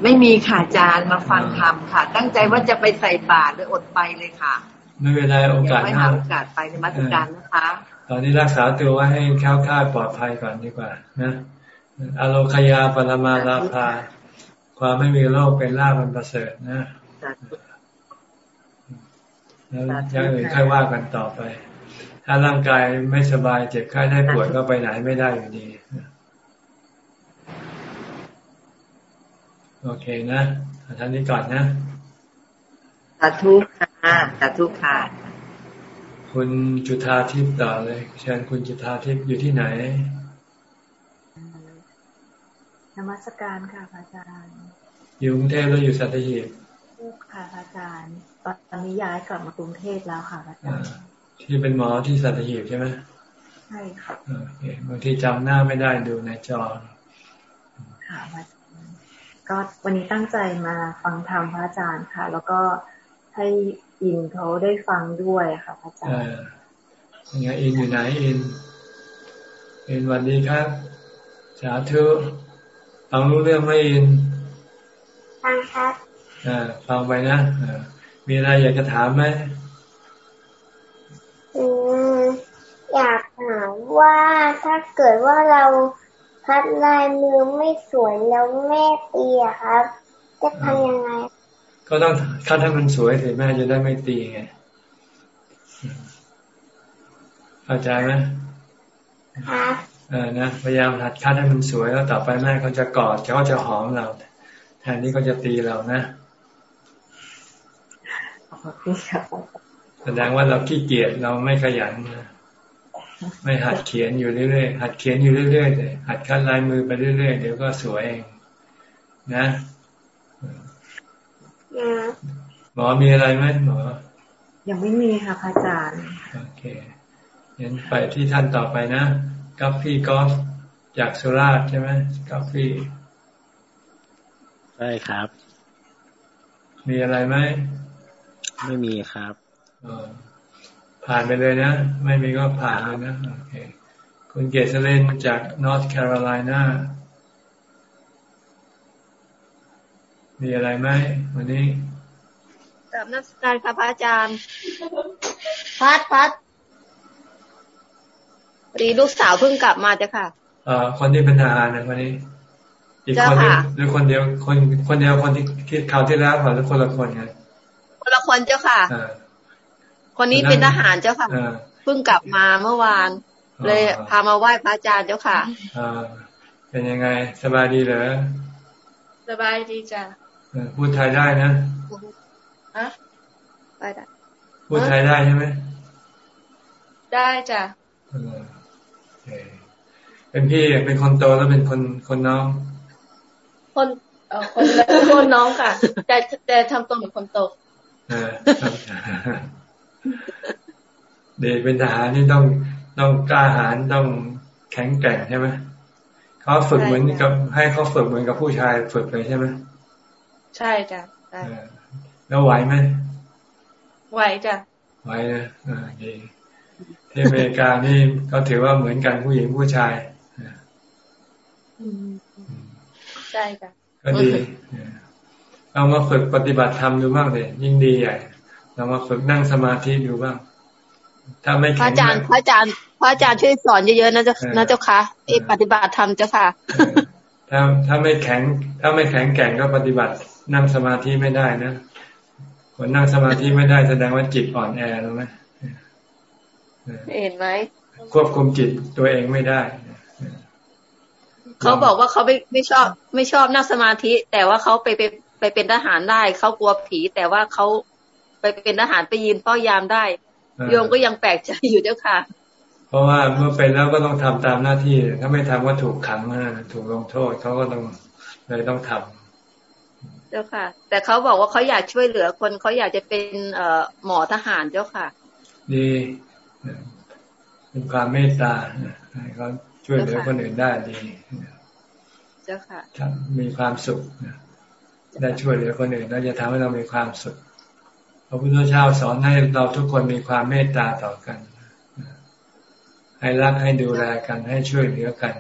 ไม่มีค่ะอาจารย์มาฟังธรรมค่ะ ตั้งใจว่าจะไปใส่บาตรหรืออดไปเลยค่ะ ไม่เป็นไรโอกาสหน้าโอกาสไปในมัสการนะคะ ตอนนี้รักษาตัวไว้ให้แข็งคาดปลอดภัยก่อนดีกว่า นะอโลคยาปรมาลาภา ความไม่มีโรคเป็นลาบันประเสริฐนะแล้วอย่างอื่นค่อยว่ากันต่อไป ถ้าร่างกายไม่สบายเจ็บไข้ได้ป่วยก็ไปไหนไม่ได้อยู่ดีโอเคนะท่านนี้ก่อนนะสาธุค่ะสาธุค่ะคุณจุธาทิพย์ต่อเลย เชิญคุณจุธาทิพย์อยู่ที่ไหนนมัสการค่ะพระอาจารย์ อยู่กรุงเทพแล้วอยู่สัตหีบค่ะพระอาจารย์ ตอนนี้ย้ายกลับมากรุงเทพแล้วค่ะพระอาจารย์ที่เป็นหมอที่สัตหีบใช่ไหมใช่ค่ะบางทีจำหน้าไม่ได้ดูในจอค่ะก็วันนี้ตั้งใจมาฟังธรรมพระอาจารย์ค่ะ แล้วก็ให้อินเขาได้ฟังด้วยค่ะพระอาจารย์ยังไงอินอยู่ไหนอินอินวันนี้ครับ สาธุฟังรู้เรื่องไหมอิน ฟังครับอ่าฟังไปนะอ่ามีอะไรอยากจะถามไหมอืมอยากถามว่าถ้าเกิดว่าเราพัดลายมือไม่สวยแล้วแม่ตีอะครับ จะทำยังไง ก็ต้องคัดให้มันสวยสิแม่จะได้ไม่ตีไงเข้าใจไหมครับเออนะพยายามหัดคัดให้มันสวยแล้วต่อไปแม่เขาจะกอดเขาจะหอมเราแทนที่เขาจะตีเรานะแสดงว่าเราขี้เกียจเราไม่ขยันนะไม่หัดเขียนอยู่เรื่อยๆหัดเขียนอยู่เรื่อยๆเลยหัดคัดลายมือไปเรื่อยๆเดี๋ยวก็สวยเองนะหมอมีอะไรไหมหมอ ยังไม่มีค่ะพระอาจารย์โอเคงั้นไปที่ท่านต่อไปนะกัฟฟี่กอล์ฟจากสุราษฎร์ใช่ไหมกัฟฟี่ ใช่ครับ มีอะไรไหม ไม่มีครับอผ่านไปเลยนะ ไม่มีก็ผ่านเลยนะ โอเค คุณเกษเลนจากนอร์ทแคโรไลนามีอะไรไหมวันนี้กลับนักการค่ะพระอาจารย์ พัดพัดรีลูกสาวเพิ่งกลับมาจ้ะค่ะอ่าคนที่เป็นทหารนะคนนี้ อีกคนนึงหรือคนเดียวคนคนเดียวคนที่ที่ข่าวที่แล้วหรือคนละคนไงคนละคนเจ้าค่ะคนนี้เป็นทหารเจ้าค่ะเพิ่งกลับมาเมื่อวาน เลยพามาไหว้พระอาจารย์เจ้าค่ะเป็นยังไง สบายดีเหรอสบายดีจ้ะพูดไทยได้นะอะไปได้พูดไทยได้ใช่ไหมได้จ้ะเป็นพี่เป็นคนโตแล้วเป็นคนคนน้อง คนเออคนคนน้องค่ะ แต่แต่ทำตัวเหมือนคนโตเด็กเป็นทหารนี่ต้องต้องกล้าหาญต้องแข็งแกร่งใช่ไหมเขาฝึกเหมือนกับ ให้เขาฝึกเหมือนกับผู้ชายฝึกเลยใช่ไหมใช่จ้ะใช่แล้วไหวไหมไหวจ้ะไหวนะอ่าดีที่อเมริกานี่ก็ถือว่าเหมือนกันผู้หญิงผู้ชายใช่จ้ะก็ดีเอามาฝึกปฏิบัติธรรมดูบ้างเลยยิ่งดีใหญ่ เรามาฝึกนั่งสมาธิดูบ้าง ถ้าไม่พระอาจารย์พระอาจารย์พระอาจารย์ช่วยสอนเยอะๆนะเจ้านะเจ้าค่ะเอปฏิบัติธรรมเจ้าค่ะถ้าถ้าไม่แข็ง ถ้าไม่แข็งแกร่งก็ปฏิบัตินั่งสมาธิไม่ได้นะคนนั่งสมาธิไม่ได้แสดงว่าจิตอ่อนแอรู้ไหมเห็นไหมควบคุมจิตตัวเองไม่ได้ เขาบอกว่าเขาไม่ไม่ชอบ ไม่ชอบนั่งสมาธิ แต่ว่าเขาไปไปไปเป็นทหารได้เขากลัวผี แต่ว่าเขาไปเป็นทหารไปยืนเฝ้ายามได้โยมก็ยังแปลกใจอยู่เจ้าค่ะ เพราะว่าเมื่อเป็นแล้วก็ต้องทำตามหน้าที่ ถ้าไม่ทำก็ถูกขังนะถูกลงโทษเขาก็ต้องเลยต้องทำเจ้าค่ะ แต่เขาบอกว่าเขาอยากช่วยเหลือคนเขาอยากจะเป็นเอ่อหมอทหารเจ้าค่ะดีเป็นความเมตตาเขา ช่วยเหลือคนอื่นได้ดีเจ้าค่ะมีความสุขได้ช่วยเหลือคนอื่นแล้วจะทำให้เรามีความสุขพระพุทธเจ้าสอนให้เราทุกคนมีความเมตตาต่อกัน ให้รักให้ดูแลกันให้ช่วยเหลือกัน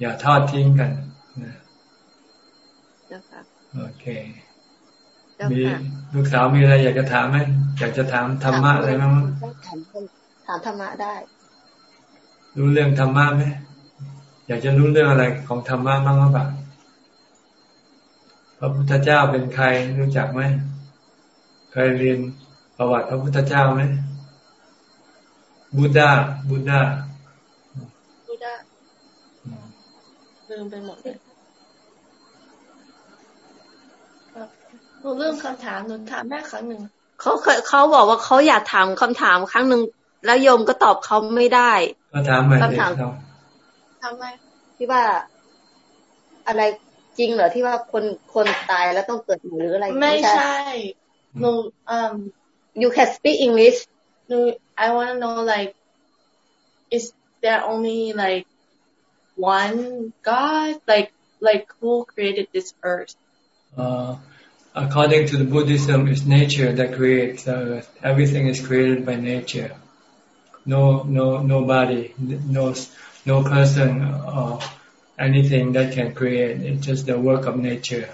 อย่าทอดทิ้งกันโอเค มีลูกสาวมีอะไรอยากจะถามไหมอยากจะถามธรรมะอะไรบ้างถามธรรมะได้ รู้เรื่องธรรมะไหมอยากจะรู้เรื่องอะไรของธรรมะบ้างหรือเปล่าพระพุทธเจ้าเป็นใครรู้จักไหมเคยเรียนประวัติพระพุทธเจ้าไหมบุตดาบุตดาบุตดาลืมไปหมดเลยหนูเรื่องคำถามหนูถามแม่ครั้งหนึ่งเขาเคยเขาบอกว่าเขาอยากถามคำถามครั้งหนึ่งแล้วโยมก็ตอบเขาไม่ได้ ก็ถามใหม่คำถามทำไมที่ว่าอะไรจริงเหรอที่ว่าคนคนตายแล้วต้องเกิดหรืออะไรไม่ใช่ no um you can speak English no I want to know like is there only like one God like like who created this earth uh according to the Buddhism it's nature that creates the earth everything is created by nature no no nobody no no person or anything that can create. It's just the work of nature.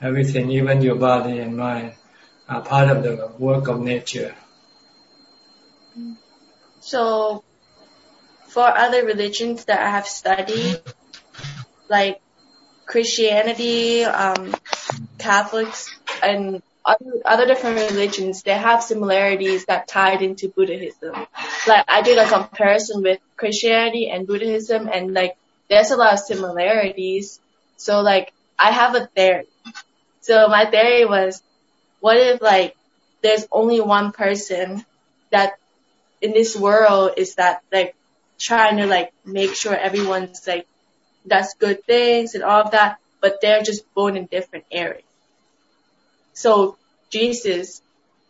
Everything, even your body and mind, are part of the work of nature. So, for other religions that I have studied, like Christianity, um, Catholics, and other, other different religions, they have similarities that tied into Buddhism. Like I did a comparison with Christianity and Buddhism, and like there's a lot of similarities. So like I have a theory. So my theory was, what if like there's only one person that in this world is that like trying to like make sure everyone's like does good things and all of that, but they're just born in different areas. So Jesus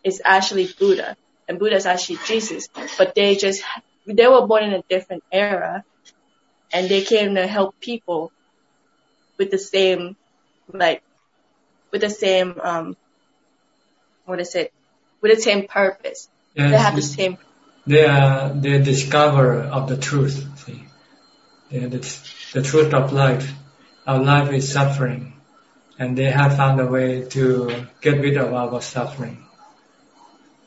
is actually Buddha and Buddha is actually Jesus, but they just, they were born in a different era and they came to help people with the same, like, with the same, um, what is it? With the same purpose. Yes, they have the same. They are the discoverer of the truth. See, the, the truth of life. Our life is suffering, and they have found a way to get rid of our suffering.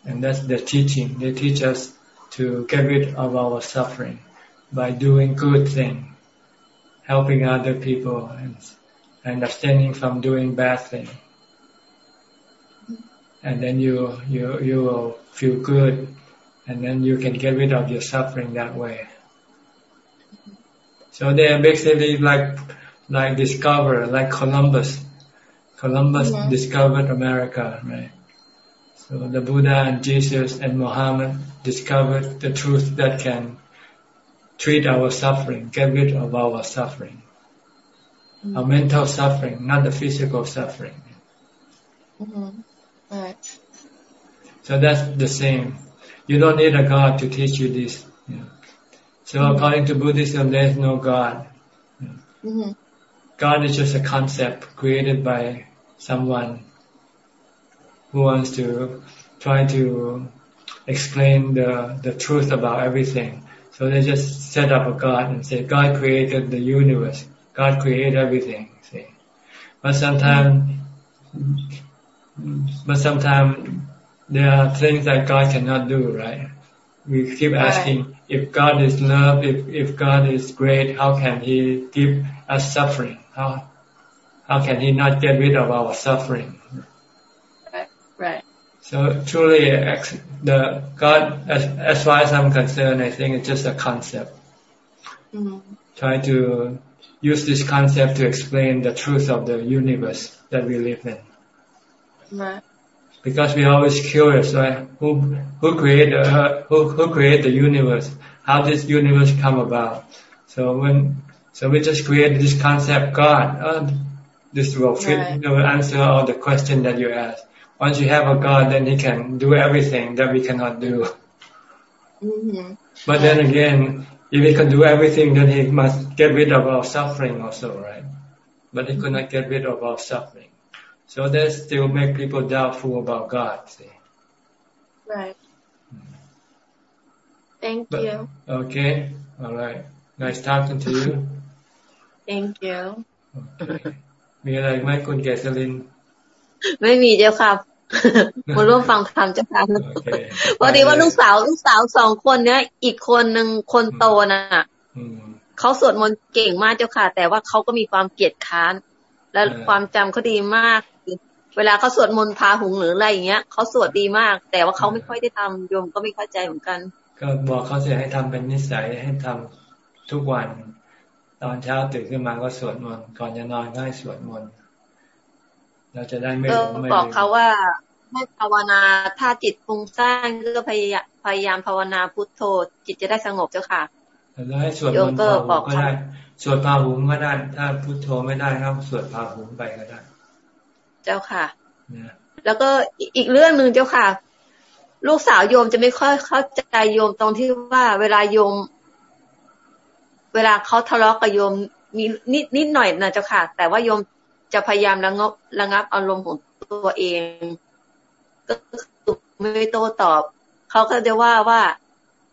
And that's the teaching. They teach us to get rid of our suffering by doing good thing, helping other people and, and abstaining from doing bad thing. And then you, you, you will feel good and then you can get rid of your suffering that way. So they are basically like, like discover, like Columbus. Columbus yeah. discovered America, right? So the Buddha and Jesus and Muhammad discovered the truth that can treat our suffering, get rid of our suffering. Mm-hmm. Our mental suffering, not the physical suffering. Mm-hmm. Right. So that's the same. You don't need a God to teach you this. So mm-hmm. according to Buddhism, there is no God. Mm-hmm. God is just a concept created by someone who wants to try to explain the, the truth about everything. So they just set up a God and say, God created the universe. God created everything. See? But sometimes, but sometimes there are things that God cannot do, right? We keep asking, right. if God is love, if, if God is great, how can He give us suffering? How, how can He not get rid of our suffering? Right. Right. So truly, the God, as, as far as I'm concerned, I think it's just a concept. Mm-hmm. Try to use this concept to explain the truth of the universe that we live in. Right. Because we're always curious, right? Who who created uh, who who created the universe? How this universe come about? So when so we just create this concept, God. Uh, this will fit. Right. will answer all the question that you ask. Once you have a God, then He can do everything that we cannot do. Mm-hmm. But then again, if he can do everything, then he must get rid of our suffering also, right? But he could not get rid of our suffering. So that still make people doubtful about God, see. Right. Thank but, you. Okay. All right. Nice talking to you. Thank you. Okay. มีอะไรไหมคุณเกษริน ไม่มีเจ้าค่ะมาร่วมฟังธรรมเจ้าค่ะพอดีว่าลูกสาวลูกสาวสองคนเนี้ย อีกคนหนึ่งคนโตน่ะเขาสวดมนต์เก่งมากเจ้าค่ะ แต่ว่าเขาก็มีความเกียจค้าน และความจำเขาดีมาก เวลาเขาสวดมนต์พาหุงหรืออะไรอย่างเงี้ยเขาสวดดีมาก แต่ว่าเขาไม่ค่อยได้ทำโยมก็ไม่เข้าใจเหมือนกัน ก็บอกเขาเสียให้ทำเป็นนิสัยให้ทำทุกวัน ตอนเช้าตื่นขึ้นมาก็สวดมนต์ก่อนจะนอนก็ให้สวดมนต์เราจะได้ไม่หลงไม่บอกเขาว่าให้ภาวนาถ้าจิตฟุ้งซ่านก็พยายามพยายามภาวนาพุทโธจิตจะได้สงบเจ้าค่ะแล้วให้สวดมนต์พาหุงก็ได้สวดพาหุงก็ได้ ถ้าพุทโธไม่ได้ครับสวดพาหุงไปก็ได้ เจ้าค่ะแล้วก็อีกเรื่องหนึ่งเจ้าค่ะ ลูกสาวโยมจะไม่ค่อยเข้าใจโยมตรงที่ว่าเวลาโยม เวลาเขาทะเลาะกับโยมมีนิดนิดหน่อยนะเจ้าค่ะ แต่ว่าโยมจะพยายามระงับระงับอารมณ์ของตัวเอง ก็ไม่โต้ตอบ เขาก็จะว่าว่า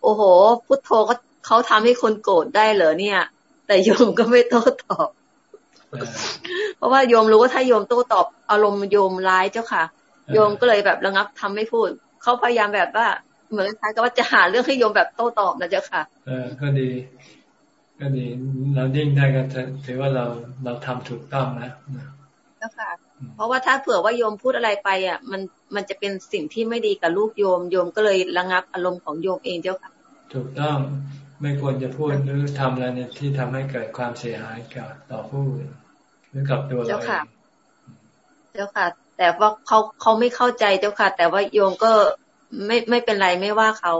โอ้โห พุทโธเขาเขาทำให้คนโกรธได้เหรอเนี่ย แต่โยมก็ไม่โต้ตอบ เพราะว่าโยมรู้ว่าถ้าโยมโต้ตอบอารมณ์โยมร้ายเจ้าค่ะ โยมก็เลยแบบระงับทำไม่พูด เขาพยายามแบบว่าเหมือนคล้ายกับว่าจะหาเรื่องให้โยมแบบโต้ตอบนะเจ้าค่ะ เออ ก็ดี ก็ดีเรายิ่งได้ก็ถือว่าเราเราทำถูกต้องนะเจ้าค่ะ เพราะว่าถ้าเผื่อว่าโยมพูดอะไรไปอะ มันมันจะเป็นสิ่งที่ไม่ดีกับลูกโยมโยมก็เลยระงับอารมณ์ของโยมเองเจ้าค่ะ ถูกต้องไม่ควรจะพูดหรือทำอะไรเนี่ยที่ทำให้เกิดความเสียหายกับต่อผู้อื่นหรือกับตัวเราเองเจ้าค่ะ แต่ว่าเขาเขาไม่เข้าใจเจ้าค่ะ แต่ว่าโยมก็ไม่ไม่เป็นไรไม่ว่าเขา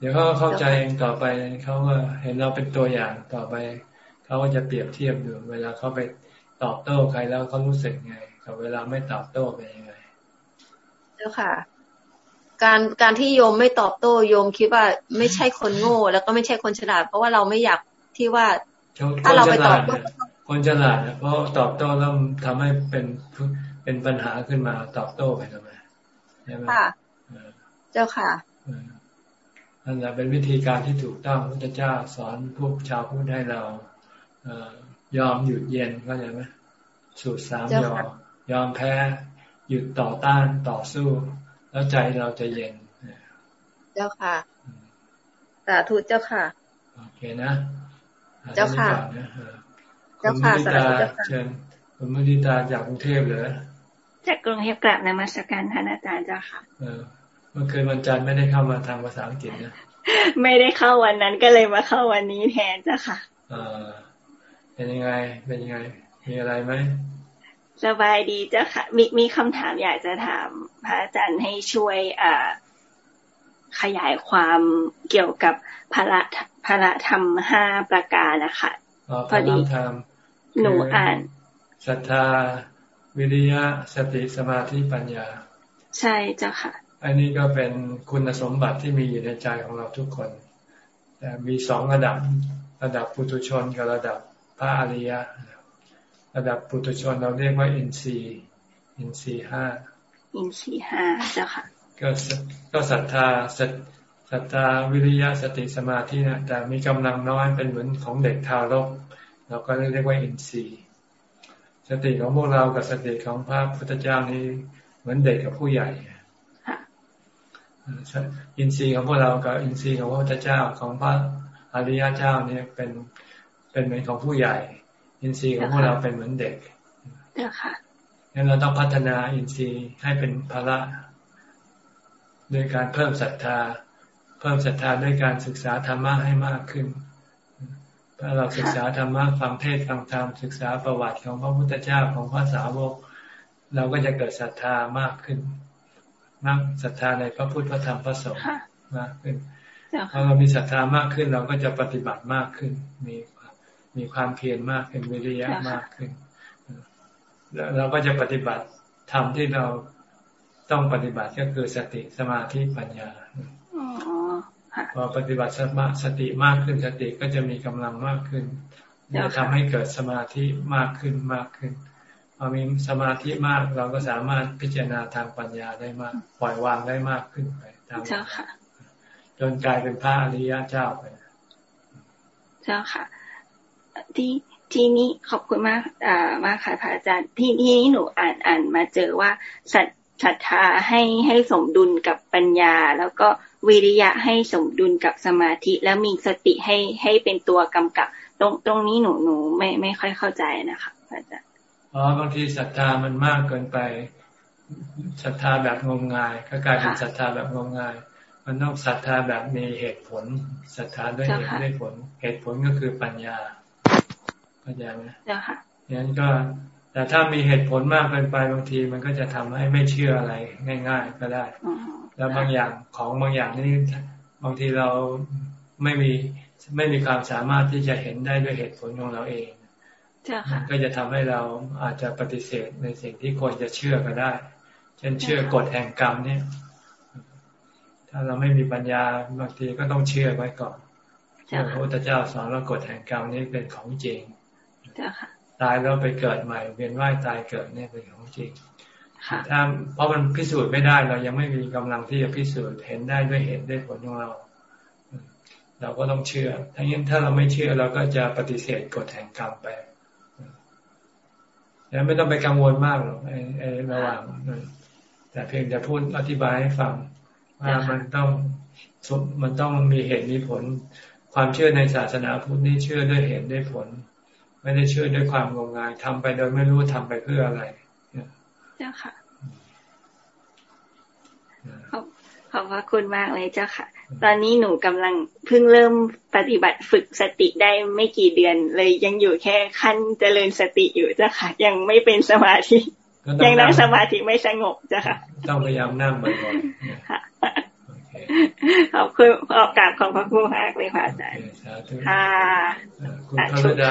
เดี๋ยวเขาเข้าใจเองต่อไปเขาก็เห็นเราเป็นตัวอย่างต่อไปเขาก็จะเปรียบเทียบดูเวลาเขาไปตอบโต้ใครแล้วเขารู้สึกไง กับเวลาไม่ตอบโต้เป็นยังไงเจ้าค่ะ การการที่โยมไม่ตอบโต้โยมคิดว่าไม่ใช่คนโง่ แล้วก็ไม่ใช่คนฉลาด เพราะว่าเราไม่อยากที่ว่าถ้าเราไปตอบโต้คนฉลาดเพราะตอบโต้แล้วทำให้เป็นเป็นปัญหาขึ้นมาตอบโต้ไปทำไมใช่ไหมค่ะ เจ้าค่ะ นั่นแหละเป็นวิธีการที่ถูกต้องพระเจ้าสอนพวกชาวพุทธให้เรายอมหยุดเย็นเข้าใจไหมสูตรสามยอมยอมแพ้ หยุดต่อต้านต่อสู้ แล้วใจเราจะเย็น เจ้าค่ะสาธุเจ้าค่ะ โอเคนะ เจ้าค่ะเจ้าค่ะสาธุเจ้าค่ะเชิญคุณมุทิตาจากกรุงเทพเหรอจากกรุงเทพกลับในมาสการท่านอาจารย์เจ้าค่ะ เเมื่อคืนวันจันทร์ไม่ได้เข้ามาทางภาษาอังกฤษนะไม่ได้เข้าวันนั้นก็เลยมาเข้าวันนี้แทนเจ้าค่ะอ่าเป็นยังไง เป็นยังไง มีอะไรไหมสบายดีเจ้าค่ะ มีมีคำถามอยากจะถามพระอาจารย์ให้ช่วยอ่าขยายความเกี่ยวกับพระพระธรรมห้าประการนะคะพอดีหนูอ่านศรัทธา วิริยะสติสมาธิปัญญา ใช่เจ้าค่ะ อันนี้ก็เป็นคุณสมบัติที่มีอยู่ในใจของเราทุกคนแต่มีสองระดับ ระดับปุถุชนกับระดับพระอริยะ ระดับปุถุชนเราเรียกว่าอินทรีย์อินทรีย์ห้าอินทรีย์ห้าเจ้าค่ะก็ก็ศรัทธาศรัทธาวิริยะสติสมาธินะแต่มีกำลังน้อยเป็นเหมือนของเด็กทารกเราก็เรียกว่าอินทรีย์ สติของพวกเรากับสติของพระพุทธเจ้านี้เหมือนเด็กกับผู้ใหญ่ อินทรีย์ของพวกเรากับอินทรีย์ของพระพุทธเจ้าของพระอริยเจ้าเนี่ยเป็นเป็นเหมือนของผู้ใหญ่ อินทรีย์ของพวกเราเป็นเหมือนเด็กเจ้าค่ะงั้นเราต้องพัฒนาอินทรีย์ให้เป็นภาระโดยการเพิ่มศรัทธา เพิ่มศรัทธาด้วยการศึกษาธรรมะให้มากขึ้นถ้าเราศึกษาธรรมะฟังเทศฟังธรรมศึกษาประวัติของพระพุทธเจ้าของพระสาวก เราก็จะเกิดศรัทธามากขึ้น มากศรัทธาในพระพุทธพระธรรมพระสงฆ์มากขึ้นพอเรามีศรัทธามากขึ้นเราก็จะปฏิบัติมากขึ้น มีมีความเพียรมากขึ้นวิริยะมากขึ้นแล้วเราก็จะปฏิบัติธรรมที่เราต้องปฏิบัติก็คือสติสมาธิปัญญาพอปฏิบัติสมาสติมากขึ้นสติก็จะมีกำลังมากขึ้นจะทำให้เกิดสมาธิมากขึ้นมากขึ้น พอมีสมาธิมากเราก็สามารถพิจารณาทางปัญญาได้มาก ปล่อยวางได้มากขึ้นไปตามจนกลายเป็นพระอริยเจ้าไปเจ้าค่ะ ที่ทีนี้ขอบคุณมากอ่ามากค่ะพระอาจารย์ ที่ที่นี้หนูอ่านอ่านมาเจอว่าสัศรัทธาให้ให้สมดุลกับปัญญา แล้วก็วิริยะให้สมดุลกับสมาธิ แล้วมีสติให้ให้เป็นตัวกำกับ ตรงตรงนี้หนูหนูไม่ไม่ค่อยเข้าใจนะคะอาจารย์ อ๋อบางทีศรัทธามันมากเกินไปศรัทธาแบบงมงายก็กลายเป็นศรัทธาแบบงมงาย มันต้องศรัทธาแบบมีเหตุผลศรัทธาด้วยเหตุด้วยผล เหตุผลก็คือปัญญาเข้าใจไหมเจ้าค่ะงั้นก็แต่ถ้ามีเหตุผลมากเกินไปบางทีมันก็จะทำให้ไม่เชื่ออะไรง่าย ๆ ก็ได้ แล้วบางอย่างของบางอย่างนี่บางทีเราไม่มีไม่มีความสามารถที่จะเห็นได้ด้วยเหตุผลของเราเอง ก็จะทำให้เราอาจจะปฏิเสธในสิ่งที่ควรจะเชื่อก็ได้ เช่นเชื่อกฎแห่งกรรมเนี่ย ถ้าเราไม่มีปัญญาบางทีก็ต้องเชื่อไว้ก่อนพระพุทธเจ้าสอนว่ากฎแห่งกรรมนี้เป็นของจริงตายแล้วไปเกิดใหม่เวียนว่ายตายเกิดเนี่ยเป็นของจริงถ้าเพราะมันพิสูจน์ไม่ได้เรายังไม่มีกำลังที่จะพิสูจน์เห็นได้ด้วยเหตุด้วยผลของเรา เราก็ต้องเชื่อถ้าอย่างถ้าเราไม่เชื่อเราก็จะปฏิเสธกฎแห่งกรรมไป แล้วไม่ต้องไปกังวลมากหรอกไอ้ระหว่างแต่เพียงจะพูดอธิบายให้ฟังว่ามันต้องมันต้องมีเหตุมีผล ความเชื่อในศาสนาพุทธนี่เชื่อด้วยเหตุด้วยผล ไม่ได้เชื่อด้วยความงมงายทำไปโดยไม่รู้ทำไปเพื่ออะไรเจ้าค่ะขอบขอบพระคุณมากเลยเจ้าค่ะ ตอนนี้หนูกำลังเพิ่งเริ่มปฏิบัติฝึกสติได้ไม่กี่เดือน เลยยังอยู่แค่ขั้นเจริญสติอยู่เจ้าค่ะ ยังไม่เป็นสมาธิยังนั่งสมาธิไม่สงบเจ้าค่ะ ต้องพยายามนั่งบ่อยๆขอบคุณขอบกราบขอบพระคุณมากเลยค่ะอาจารย์ค่ะคุณพระดา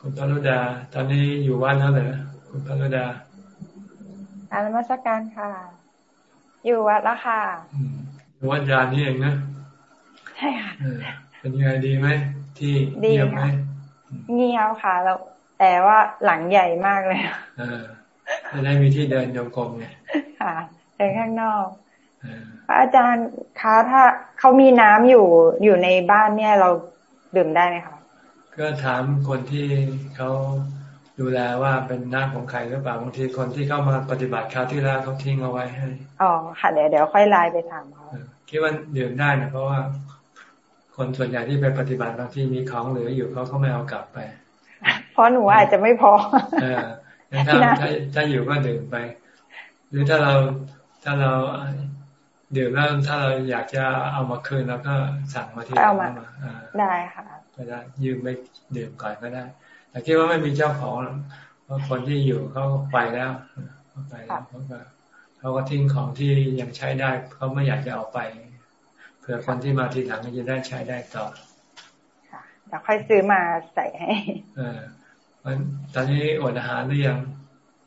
คุณพระรุดา ตอนนี้อยู่วัดแล้วเหรอคุณพระรุดาอานมัสการค่ะ อยู่วัดแล้วค่ะอยู่ วัดยานนี่เองนะใช่ค่ะเป็นยังไงดีไหมที่เงียบไหมเงียบค่ะ แล้ว แต่ว่าหลังใหญ่มากเลยอ่าจะได้มีที่เดินโยกลมไงค่ะเดินข้างนอกพระอาจารย์คะถ้าเขามีน้ำอยู่อยู่ในบ้านเนี่ยเราดื่มได้ไหมคะก็ถามคนที่เขา ดูแลว่าเป็นน้ำของใครหรือเปล่าบางทีคนที่เข้ามาปฏิบัติคราวที่แล้วเขาทิ้งเอาไว้ให้อ๋อค่ะเดี๋ยวเดี๋ยวค่อยไลน์ไปถามเขาคิดว่าดื่มได้นะเพราะว่า คนส่วนใหญ่ที่ไปปฏิบัติบางที่มีของเหลืออยู่เขาเขาไม่เอากลับไป เพราะหนูอาจจะไม่พอเออถ้าถ้าถ้าอยู่ก็ดื่มไป หรือถ้าเราถ้าเราดื่มแล้วถ้าเราอยากจะเอามาคืนแล้วก็สั่งมาที่เอามาได้ค่ะก็ได้ยืมไปดื่มก่อนก็ได้ แต่คิดว่าไม่มีเจ้าของเพราะคนที่อยู่เขาไปแล้วเขาไปแล้วเขาก็เขาก็ทิ้งของที่ยังใช้ได้เขาไม่อยากจะเอาไปเผื่อคนที่มาทีหลังก็จะได้ใช้ได้ต่อค่ะเดี๋ยวค่อยซื้อมาใส่ให้ เออตอนนี้อดอาหารหรือยัง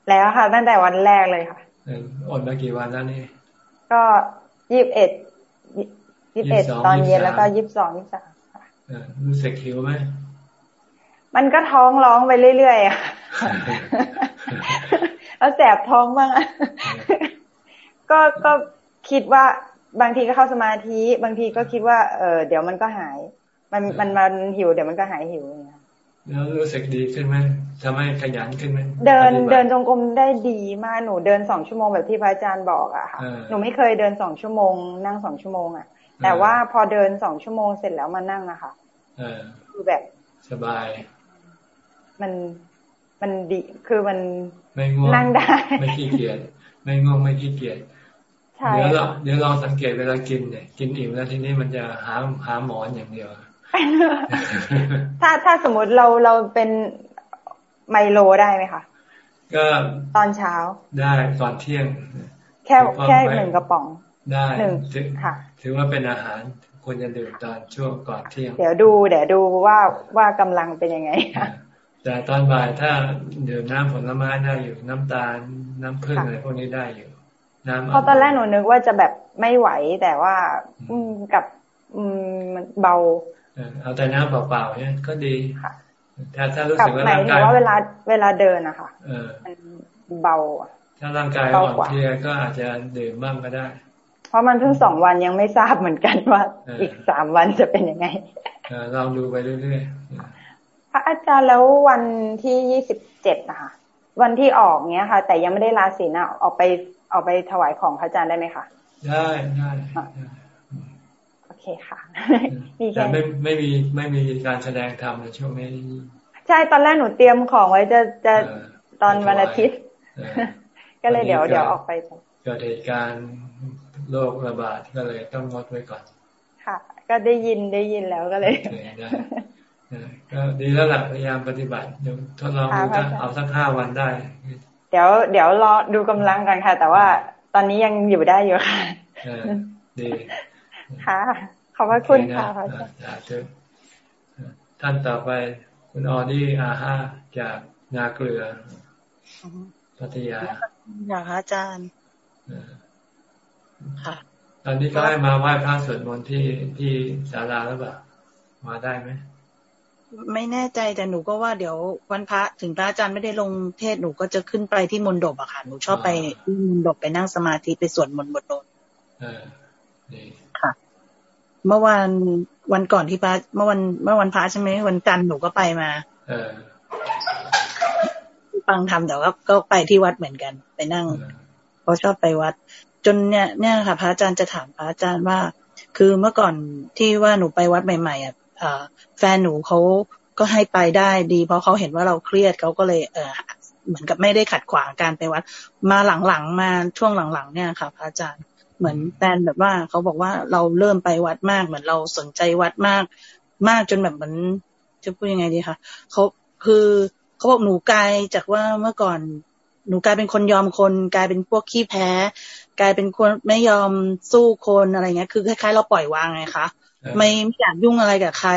แล้วค่ะ ตั้งแต่วันแรกเลยค่ะอดมากี่วันแล้วนี่ ก็ยี่สิบเอ็ดยี่สิบเอ็ดตอนเย็นแล้วก็ยี่สิบสองยี่สิบสามรู้สึกหิวไหม มันก็ท้องร้องไปเรื่อยๆอะแล้วแสบท้องบ้างก็ก็คิดว่าบางทีก็เข้าสมาธิ บางทีก็คิดว่า เออเดี๋ยวมันก็หาย มันมันมันหิว เดี๋ยวมันก็หายหิวอย่างเงี้ยแล้วรู้สึกดีขึ้นไหมทำให้ขยันขึ้นไหมเดินเดินจงกรมได้ดีมากหนูเดินสองชั่วโมงแบบที่พระอาจารย์บอกอะค่ะ หนูไม่เคยเดินสองชั่วโมง นั่งสองชั่วโมงอะแต่ว่าพอเดินสองชั่วโมงเสร็จแล้วมานั่งอะค่ะคือแบบสบาย มันมันดีคือมันไม่ง่วงนั่งได้ ไม่ขี้เกียจไม่ง่วงไม่ขี้เกียจเดี๋ยวเราเดี๋ยวลองสังเกตเวลากินเนี่ยกินอิ่มแล้วทีนี้มันจะหาหาหมอนอย่างเดียว ถ้าถ้าสมมติเราเราเป็นไมโลได้ไหมคะก็ตอนเช้าได้ก่อนเที่ยง แค่แค่หนึ่งกระป๋อง ได้หนึ่งค่ะ ถือว่าเป็นอาหารควรจะดื่มตอนช่วงก่อนเที่ยง เดี๋ยวดู เดี๋ยวดูว่าว่ากำลังเป็นยังไงค่ะ แต่ตอนบ่ายถ้าดื่มน้ำผลไม้ได้อยู่น้ำตาลน้ำผึ้งอะไรพวกนี้ได้อยู่ น้ำเพราะตอนแรกหนูนึกว่าจะแบบไม่ไหวแต่ว่า อืกับอืมมันเบาเอาแต่น้ำเปล่าๆเนี่ยก็ดีค่ะถ้าถ้ารู้สึกว่าร่างกายว่าเวลาเวลาเดินอะค่ะมันเบาถ้าร่างกายอ่อนเพลียก็อาจจะดื่มบ้างก็ได้ เพราะมันเพิ่งสองวันยังไม่ทราบเหมือนกันว่า อีกสามวันจะเป็นยังไงลองดูไปเรื่อยๆ พระอาจารย์แล้ววันที่ยี่สิบเจ็ดนะคะวันที่ออกเนี้ยค่ะ แต่ยังไม่ได้ลาศีลนะออกไปออกไปถวายของพระอาจารย์ได้ไหมคะได้ได้โอเคค่ะมีแค่ไม่ไม่มีไม่มีการแสดงธรรมในช่วงนี้ใช่ตอนแรกหนูเตรียมของไว้จะจะตอนวันอาทิตย์ ก็เลยเดี๋ยวเดี๋ยวออกไปเกิดเหตุการณ์โรคระบาดก็เลยต้องงดไว้ก่อน ค่ะ ก็ได้ยินได้ยินแล้วก็เลย ก็ดีแล้วแหละพยายามปฏิบัติเดี๋ยวทดลองดูเอาสักห้าวันได้ เดี๋ยวเดี๋ยวรอดูกำลังกันค่ะ แต่ว่าตอนนี้ยังอยู่ได้อยู่ค่ะดีค่ะ ขอบพระคุณค่ะพระอาจารย์ท่านต่อไปคุณออดี้อาห้าจากนาเกลือพัทยาอยากอาจารย์ค่ะ ตอนนี้ก็ให้มาไหว้พระสวดมนต์ที่ที่ศาลาแล้วแบบมาได้ไหม ไม่แน่ใจแต่หนูก็ว่าเดี๋ยววันพระถึงพระอาจารย์ไม่ได้ลงเทศหนูก็จะขึ้นไปที่มณฑปอะค่ะหนูชอบไปที่มณฑปไปนั่งสมาธิไปสวดมนต์บทโนค่ะ เมื่อวันวันก่อนที่พระเมื่อวันเมื่อวันพระใช่ไหมวันจันทร์หนูก็ไปมาเออฟังธรรมแต่ว่าก็ไปที่วัดเหมือนกัน ไปนั่งเพราะชอบไปวัด จนเนี่ยเนี่ยค่ะ พระอาจารย์จะถามพระอาจารย์ว่า คือเมื่อก่อนที่ว่าหนูไปวัดใหม่ๆอะ แฟนหนูเขาก็ให้ไปได้ดี เพราะเขาเห็นว่าเราเครียดเขาก็เลยเออเหมือนกับไม่ได้ขัดขวางการไปวัด มาหลังๆมาช่วงหลังๆ เนี่ยค่ะพระอาจารย์เหมือนแฟนแบบว่าเขาบอกว่าเราเริ่มไปวัดมาก เหมือนเราสนใจวัดมาก มากจนแบบเหมือนจะพูดยังไงดีคะเขาคือเขาบอกหนูกลายจากว่าเมื่อก่อนหนูกลายเป็นคนยอมคนกลายเป็นพวกขี้แพ้ กลายเป็นคนไม่ยอมสู้คนอะไรเงี้ย คือคล้ายๆเราปล่อยวางไงคะ ไม่ไม่อยากยุ่งอะไรกับใคร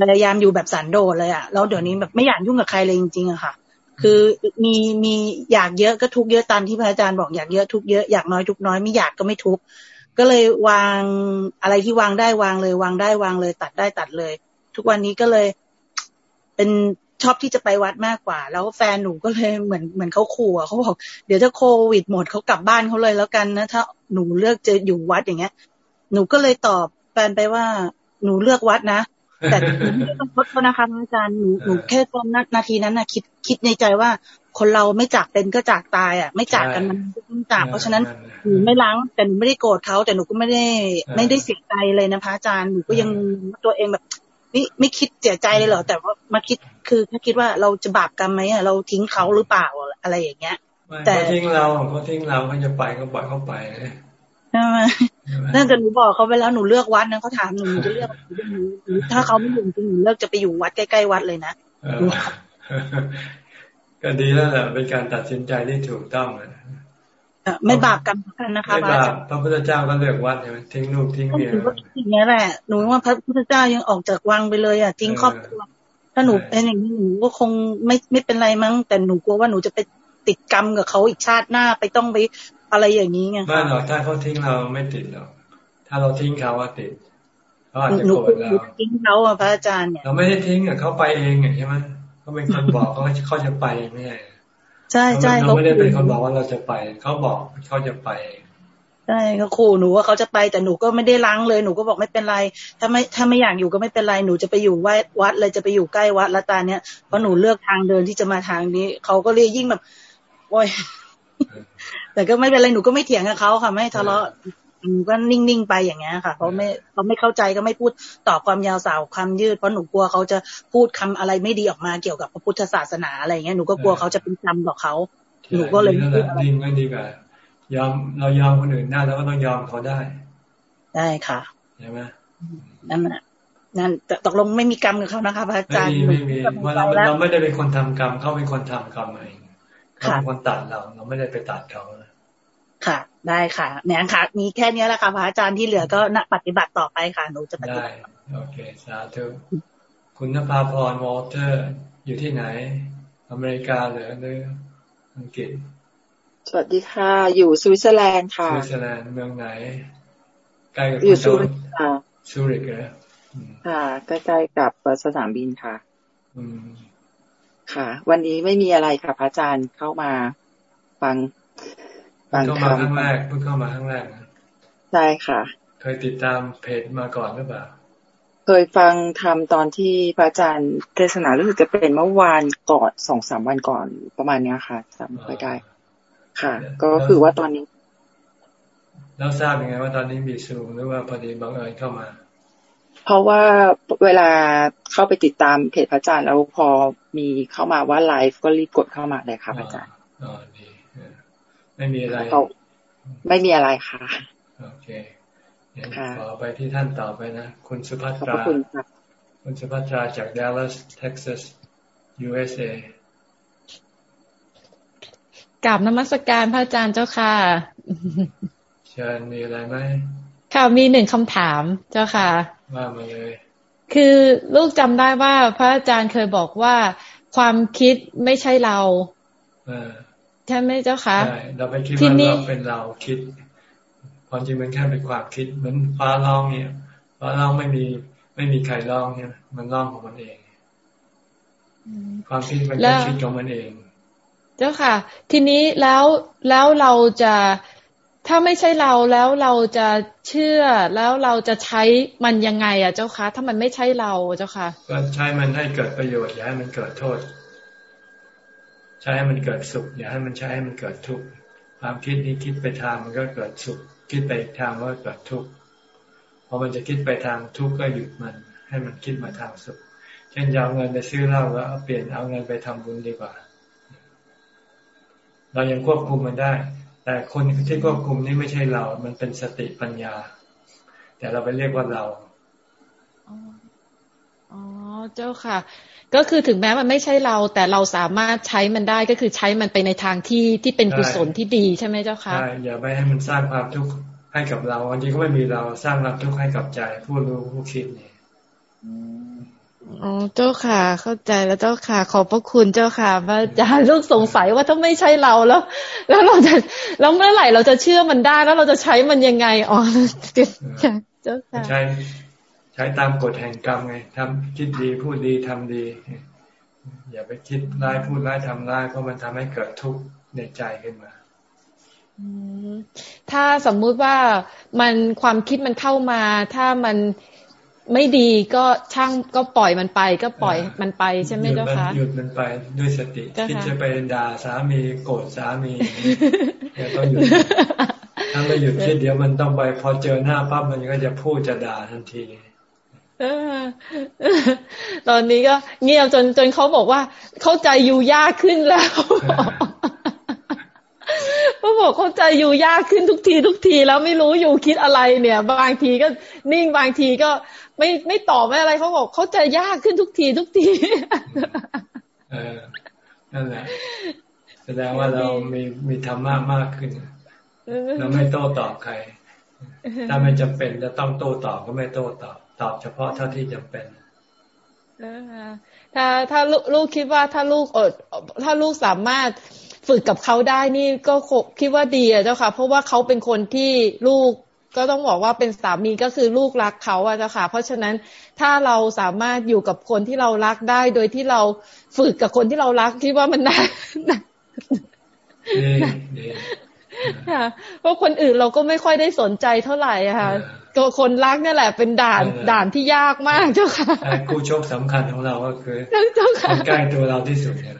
พยายามอยู่แบบสันโดษเลยอะแล้วเดี๋ยวนี้แบบไม่อยากยุ่งกับใครเลยจริงๆอะค่ะ คือมีมีอยากเยอะก็ทุกเยอะตามที่พระอาจารย์บอกอยากเยอะทุกเยอะอยากน้อยทุกน้อยไม่อยากก็ไม่ทุกก็เลยวางอะไรที่วางได้วางเลยวางได้วางเลย ตัดได้ตัดเลย ทุกวันนี้ก็เลย เป็นชอบที่จะไปวัดมากกว่า แล้วแฟนหนูก็เลยเหมือนเหมือนเขาขู่เขาบอกเดี๋ยวถ้าโควิดหมดเขากลับบ้านเขาเลยแล้วกันนะถ้าหนูเลือกจะอยู่วัดอย่างเงี้ย หนูก็เลยตอบแฟนไปว่าหนูเลือกวัดนะแต่ไม่ต้องพดเขานะคะอาจารย์หนูหนูแค่ตอนนาทีนั้นนะคิดคิดในใจว่าคนเราไม่จากเป็นก็จากตายอะ ไม่จากกันมันต้องจาก เพราะฉะนั้นหนูไม่ล้างแต่หนูไม่ได้โกรธเขาแต่หนูก็ไม่ได้ไม่ได้เสียใจเลยนะพระอาจารย์หนูก็ยังตัวเองแบบไม่ไม่คิดเสียใจเลยเหรอแต่ว่ามาคิดคือถ้าคิดว่าเราจะบาปกรรมไหมอะเราทิ้งเขาหรือเปล่าอะไรอย่างเงี้ย แต่ทิ้งเราเขาทิ้งเราเขาจะไปก็ปล่อยเขาไป ใช่ไหมนั่นแต่หนูบอกเขาไปแล้วหนูเลือกวัดนะเขาถามหนูจะเลือกถ้าเขาไม่อยู่จริงหนูเลือกจะไปอยู่วัดใกล้ๆวัดเลยนะก็ดีแล้วแหละเป็นการตัดสินใจที่ถูกต้องเลยไม่บาปกรรมกันนะคะไม่บาปพระพุทธเจ้าก็เลือกวัดใช่ไหมทิ้งลูกทิ้งเมียอย่างนี้แหละหนูว่าพระพุทธเจ้ายังออกจากวังไปเลยอะทิ้งครอบครัวถ้าหนูเป็นอย่างนี้หนูก็คงไม่ไม่เป็นไรมั้งแต่หนูกลัวว่าหนูจะไปติดกรรมกับเขาอีกชาติหน้าไปต้องไป อะไรอย่างนี้ไงไม่หรอกถ้าเขาทิ้งเราไม่ติดหรอกถ้าเราทิ้งเขาว่าติดเขาอาจจะโกรธเราทิ้งเขาอะพระอาจารย์เนี่ยเราไม่ได้ทิ้งอะเขาไปเองใช่ไหมเขาเป็นคนบอกเขาเขาจะไปไม่ใช่ใช่ใช่เขาไม่ได้เป็นคนบอกว่าเราจะไป เขาบอกเขาจะไปใช่เขาขู่หนูว่าเขาจะไปแต่หนูก็ไม่ได้ล้างเลยหนูก็บอกไม่เป็นไร ถ้าไม่ถ้าไม่อยากอยู่ก็ไม่เป็นไรหนูจะไปอยู่วัดวัดเลยจะไปอยู่ใกล้วัดละตาเนี้ยเพราะหนูเลือกทางเดินที่จะมาทางนี้เขาก็เลยยิ่งแบบโอ้ย แต่ก็ไม่เป็นไรหนูก็ไม่เถียงกับเขาค่ะไม่ทะเลาะหนูก็นิ่งๆไปอย่างเงี้ยค่ะเขาไม่เขาไม่เข้าใจก็ไม่พูดต่อความยาวสาวความยืดเพราะหนูกลัวเขาจะพูดคำอะไรไม่ดีออกมาเกี่ยวกับพระพุทธศาสนาอะไรเงี้ยหนูก็กลัวเขาจะเป็นจำต่อเขาหนูก็เลยไม่ดีไม่ดีกว่ายอมเรายอมคนอื่นได้แล้วก็ต้องยอมเขาได้ ได้ค่ะใช่ไหมนั่นแหละนั่นตกลงไม่มีกรรมกับเขานะคะพระอาจารย์ไม่มีเราเราไม่ได้เป็นคนทำกรรมเขาเป็นคนทำกรรมเองเขาเป็นคนตัดเรา เราไม่ได้ไปตัดเขา ค่ะ ได้ค่ะเนี่ยค่ะ มีแค่นี้แหละค่ะพระอาจารย์ที่เหลือก็ปฏิบัติต่อไปค่ะหนูจะปฏิบัติโอเคสาธุคุณนภาพรวอลเตอร์ อยู่ที่ไหน อเมริกาหรือหรืออังกฤษ สวัสดีค่ะ อยู่สวิตเซอร์แลนด์ค่ะสวิตเซอร์แลนด์เมืองไหนใกล้กับอยู่สวิตค่ะซูริกเหรอค่ะใกล้ๆกับสนามบินค่ะ อืมค่ะ วันนี้ไม่มีอะไรค่ะพระอาจารย์เข้ามาฟัง ฟังเข้ามาครั้งแรกเพิ่งเข้ามาครั้งแรกใช่ค่ะ เคยติดตามเพจมาก่อนหรือเปล่า เคยฟังทำตอนที่พระอาจารย์เทศนารู้สึกจะเป็นเมื่อวานก่อนสองสามวันก่อนประมาณนี้ค่ะจำไม่ค่อยได้ ค่ะ ก็คือว่าตอนนี้แล้วทราบยังไงว่าตอนนี้มีซูมหรือว่าพอดีบังเอิญเข้ามา เพราะว่าเวลาเข้าไปติดตามเพจพระอาจารย์แล้วพอมีเข้ามาว่าไลฟ์ก็รีบกดเข้ามาเลยค่ะพระอาจารย์อ๋อดี ไม่มีอะไร ไม่มีอะไรค่ะ โอเคขอไปที่ท่านต่อไปนะ คุณสุภัตราคุณสุภัตราจากดัลลัสเท็กซัส USA กราบนมัสการพระอาจารย์เจ้าค่ะเชิญมีอะไรไหมค่ะมีหนึ่งคำถามเจ้าค่ะว่ามาเลย คือลูกจำได้ว่าพระอาจารย์เคยบอกว่า ความคิดไม่ใช่เรา ใช่ไหมเจ้าคะใช่เราไปคิดว่าเราเป็นเราคิดความจริงมันแค่เป็นความคิดเหมือนฟ้าร้องเนี่ยฟ้าร้องไม่มีไม่มีใครร้องเนี่ยมันร้องของมันเองความคิดมันแค่คิดของมันเอง เจ้าค่ะ ทีนี้แล้วแล้วเราจะถ้าไม่ใช่เราแล้วเราจะเชื่อแล้วเราจะใช้มันยังไง อะ เจ้าคะถ้ามันไม่ใช่เราเจ้าค่ะก็ใช้มันให้เกิดประโยชน์อย่าให้มันเกิดโทษ ใช้ให้มันเกิดสุขอย่าให้มันใช้ให้มันเกิดทุกข์ความคิดนี้คิดไปทางมันก็เกิดสุข คิดไปทางว่าเกิดทุกข์พอมันจะคิดไปทางทุกข์ก็หยุดมัน ให้มันคิดมาทางสุข เช่นยาเงินไปซื้อเหล้าแล้วเปลี่ยนเอาเงินไปทำบุญดีกว่า เรายังควบคุมมันได้ แต่คนที่ควบคุมนี่ไม่ใช่เรา มันเป็นสติปัญญา แต่เราไปเรียกว่าเราอ๋อเจ้าค่ะ ก็คือถึงแม้มันไม่ใช่เรา แต่เราสามารถใช้มันได้ก็คือใช้มันไปในทางที่ที่เป็นกุศลที่ดีใช่ไหมเจ้าค่ะใช่อย่าไปให้มันสร้างความทุกข์ให้กับเราอันนี้ก็ไม่มีเราสร้างความทุกข์ให้กับใจผู้รู้ผู้คิดเนี่ยอ๋อเจ้าค่ะ เข้าใจแล้วเจ้าค่ะ ขอบพระคุณเจ้าค่ะพระอาจารย์ลูกสงสัยว่าถ้าไม่ใช่เราแล้ว แล้วเราจะแล้วเมื่อไหร่เราจะเชื่อมันได้แล้วเราจะใช้มันยังไงอ๋อเจ้าค่ะใช้ ใช้ตามกฎแห่งกรรมไงทำคิดดีพูดดีทำดี อย่าไปคิดร้ายพูดร้ายทำร้ายเพราะมันทำให้เกิดทุกข์ในใจขึ้นมาถ้าสมมุติว่ามันความคิดมันเข้ามา ถ้ามันไม่ดีก็ช่างก็ปล่อยมันไป ก็ปล่อยมันไปใช่ไหมเจ้าคะหยุดมันไปด้วยสติคิดจะไปด่าสามีโกรธสามีเนี่ยต้องหยุดถ้าไม่หยุดคิดเดี๋ยวมันต้องไปพอเจอหน้าปั๊บมันก็จะพูดจะด่าทันที ตอนนี้ก็เงียบจนจนเขาบอกว่า เข้าใจอยู่ยากขึ้นแล้วเขาบอกเข้าใจอยู่ยากขึ้นทุกทีทุกทีแล้วไม่รู้อยู่คิดอะไรเนี่ย บางทีก็นิ่งบางทีก็ไม่ไม่ตอบไม่อะไรเขาบอกเขาใจยากขึ้นทุกทีทุกทีเออนั่นแหละแสดงว่าเรามีมีธรรมะมากขึ้นเราไม่โต้ตอบใคร ถ้าไม่จำเป็นจะต้องโต้ตอบก็ไม่โต้ตอบ ตอบเฉพาะเท่าที่จำเป็นถ้าถ้าลูกคิดว่าถ้าลูกอด ถ้าลูกสามารถฝึกกับเขาได้นี่ก็คิดว่าดีอะเจ้าค่ะ เพราะว่าเขาเป็นคนที่ลูกก็ต้องบอกว่าเป็นสามีก็คือลูกรักเขาอะเจ้าค่ะ เพราะฉะนั้นถ้าเราสามารถอยู่กับคนที่เรารักได้ โดยที่เราฝึกกับคนที่เรารักคิดว่ามัน ได้เพราะคนอื่นเราก็ไม่ค่อยได้สนใจเท่าไหร่อะค่ะก็คนรักนี่แหละ เป็นด่านด่านที่ยากมากเจ้าค่ะคู่ชกสำคัญของเราก็คือคนใกล้ตัวเราที่สุดเนี่ย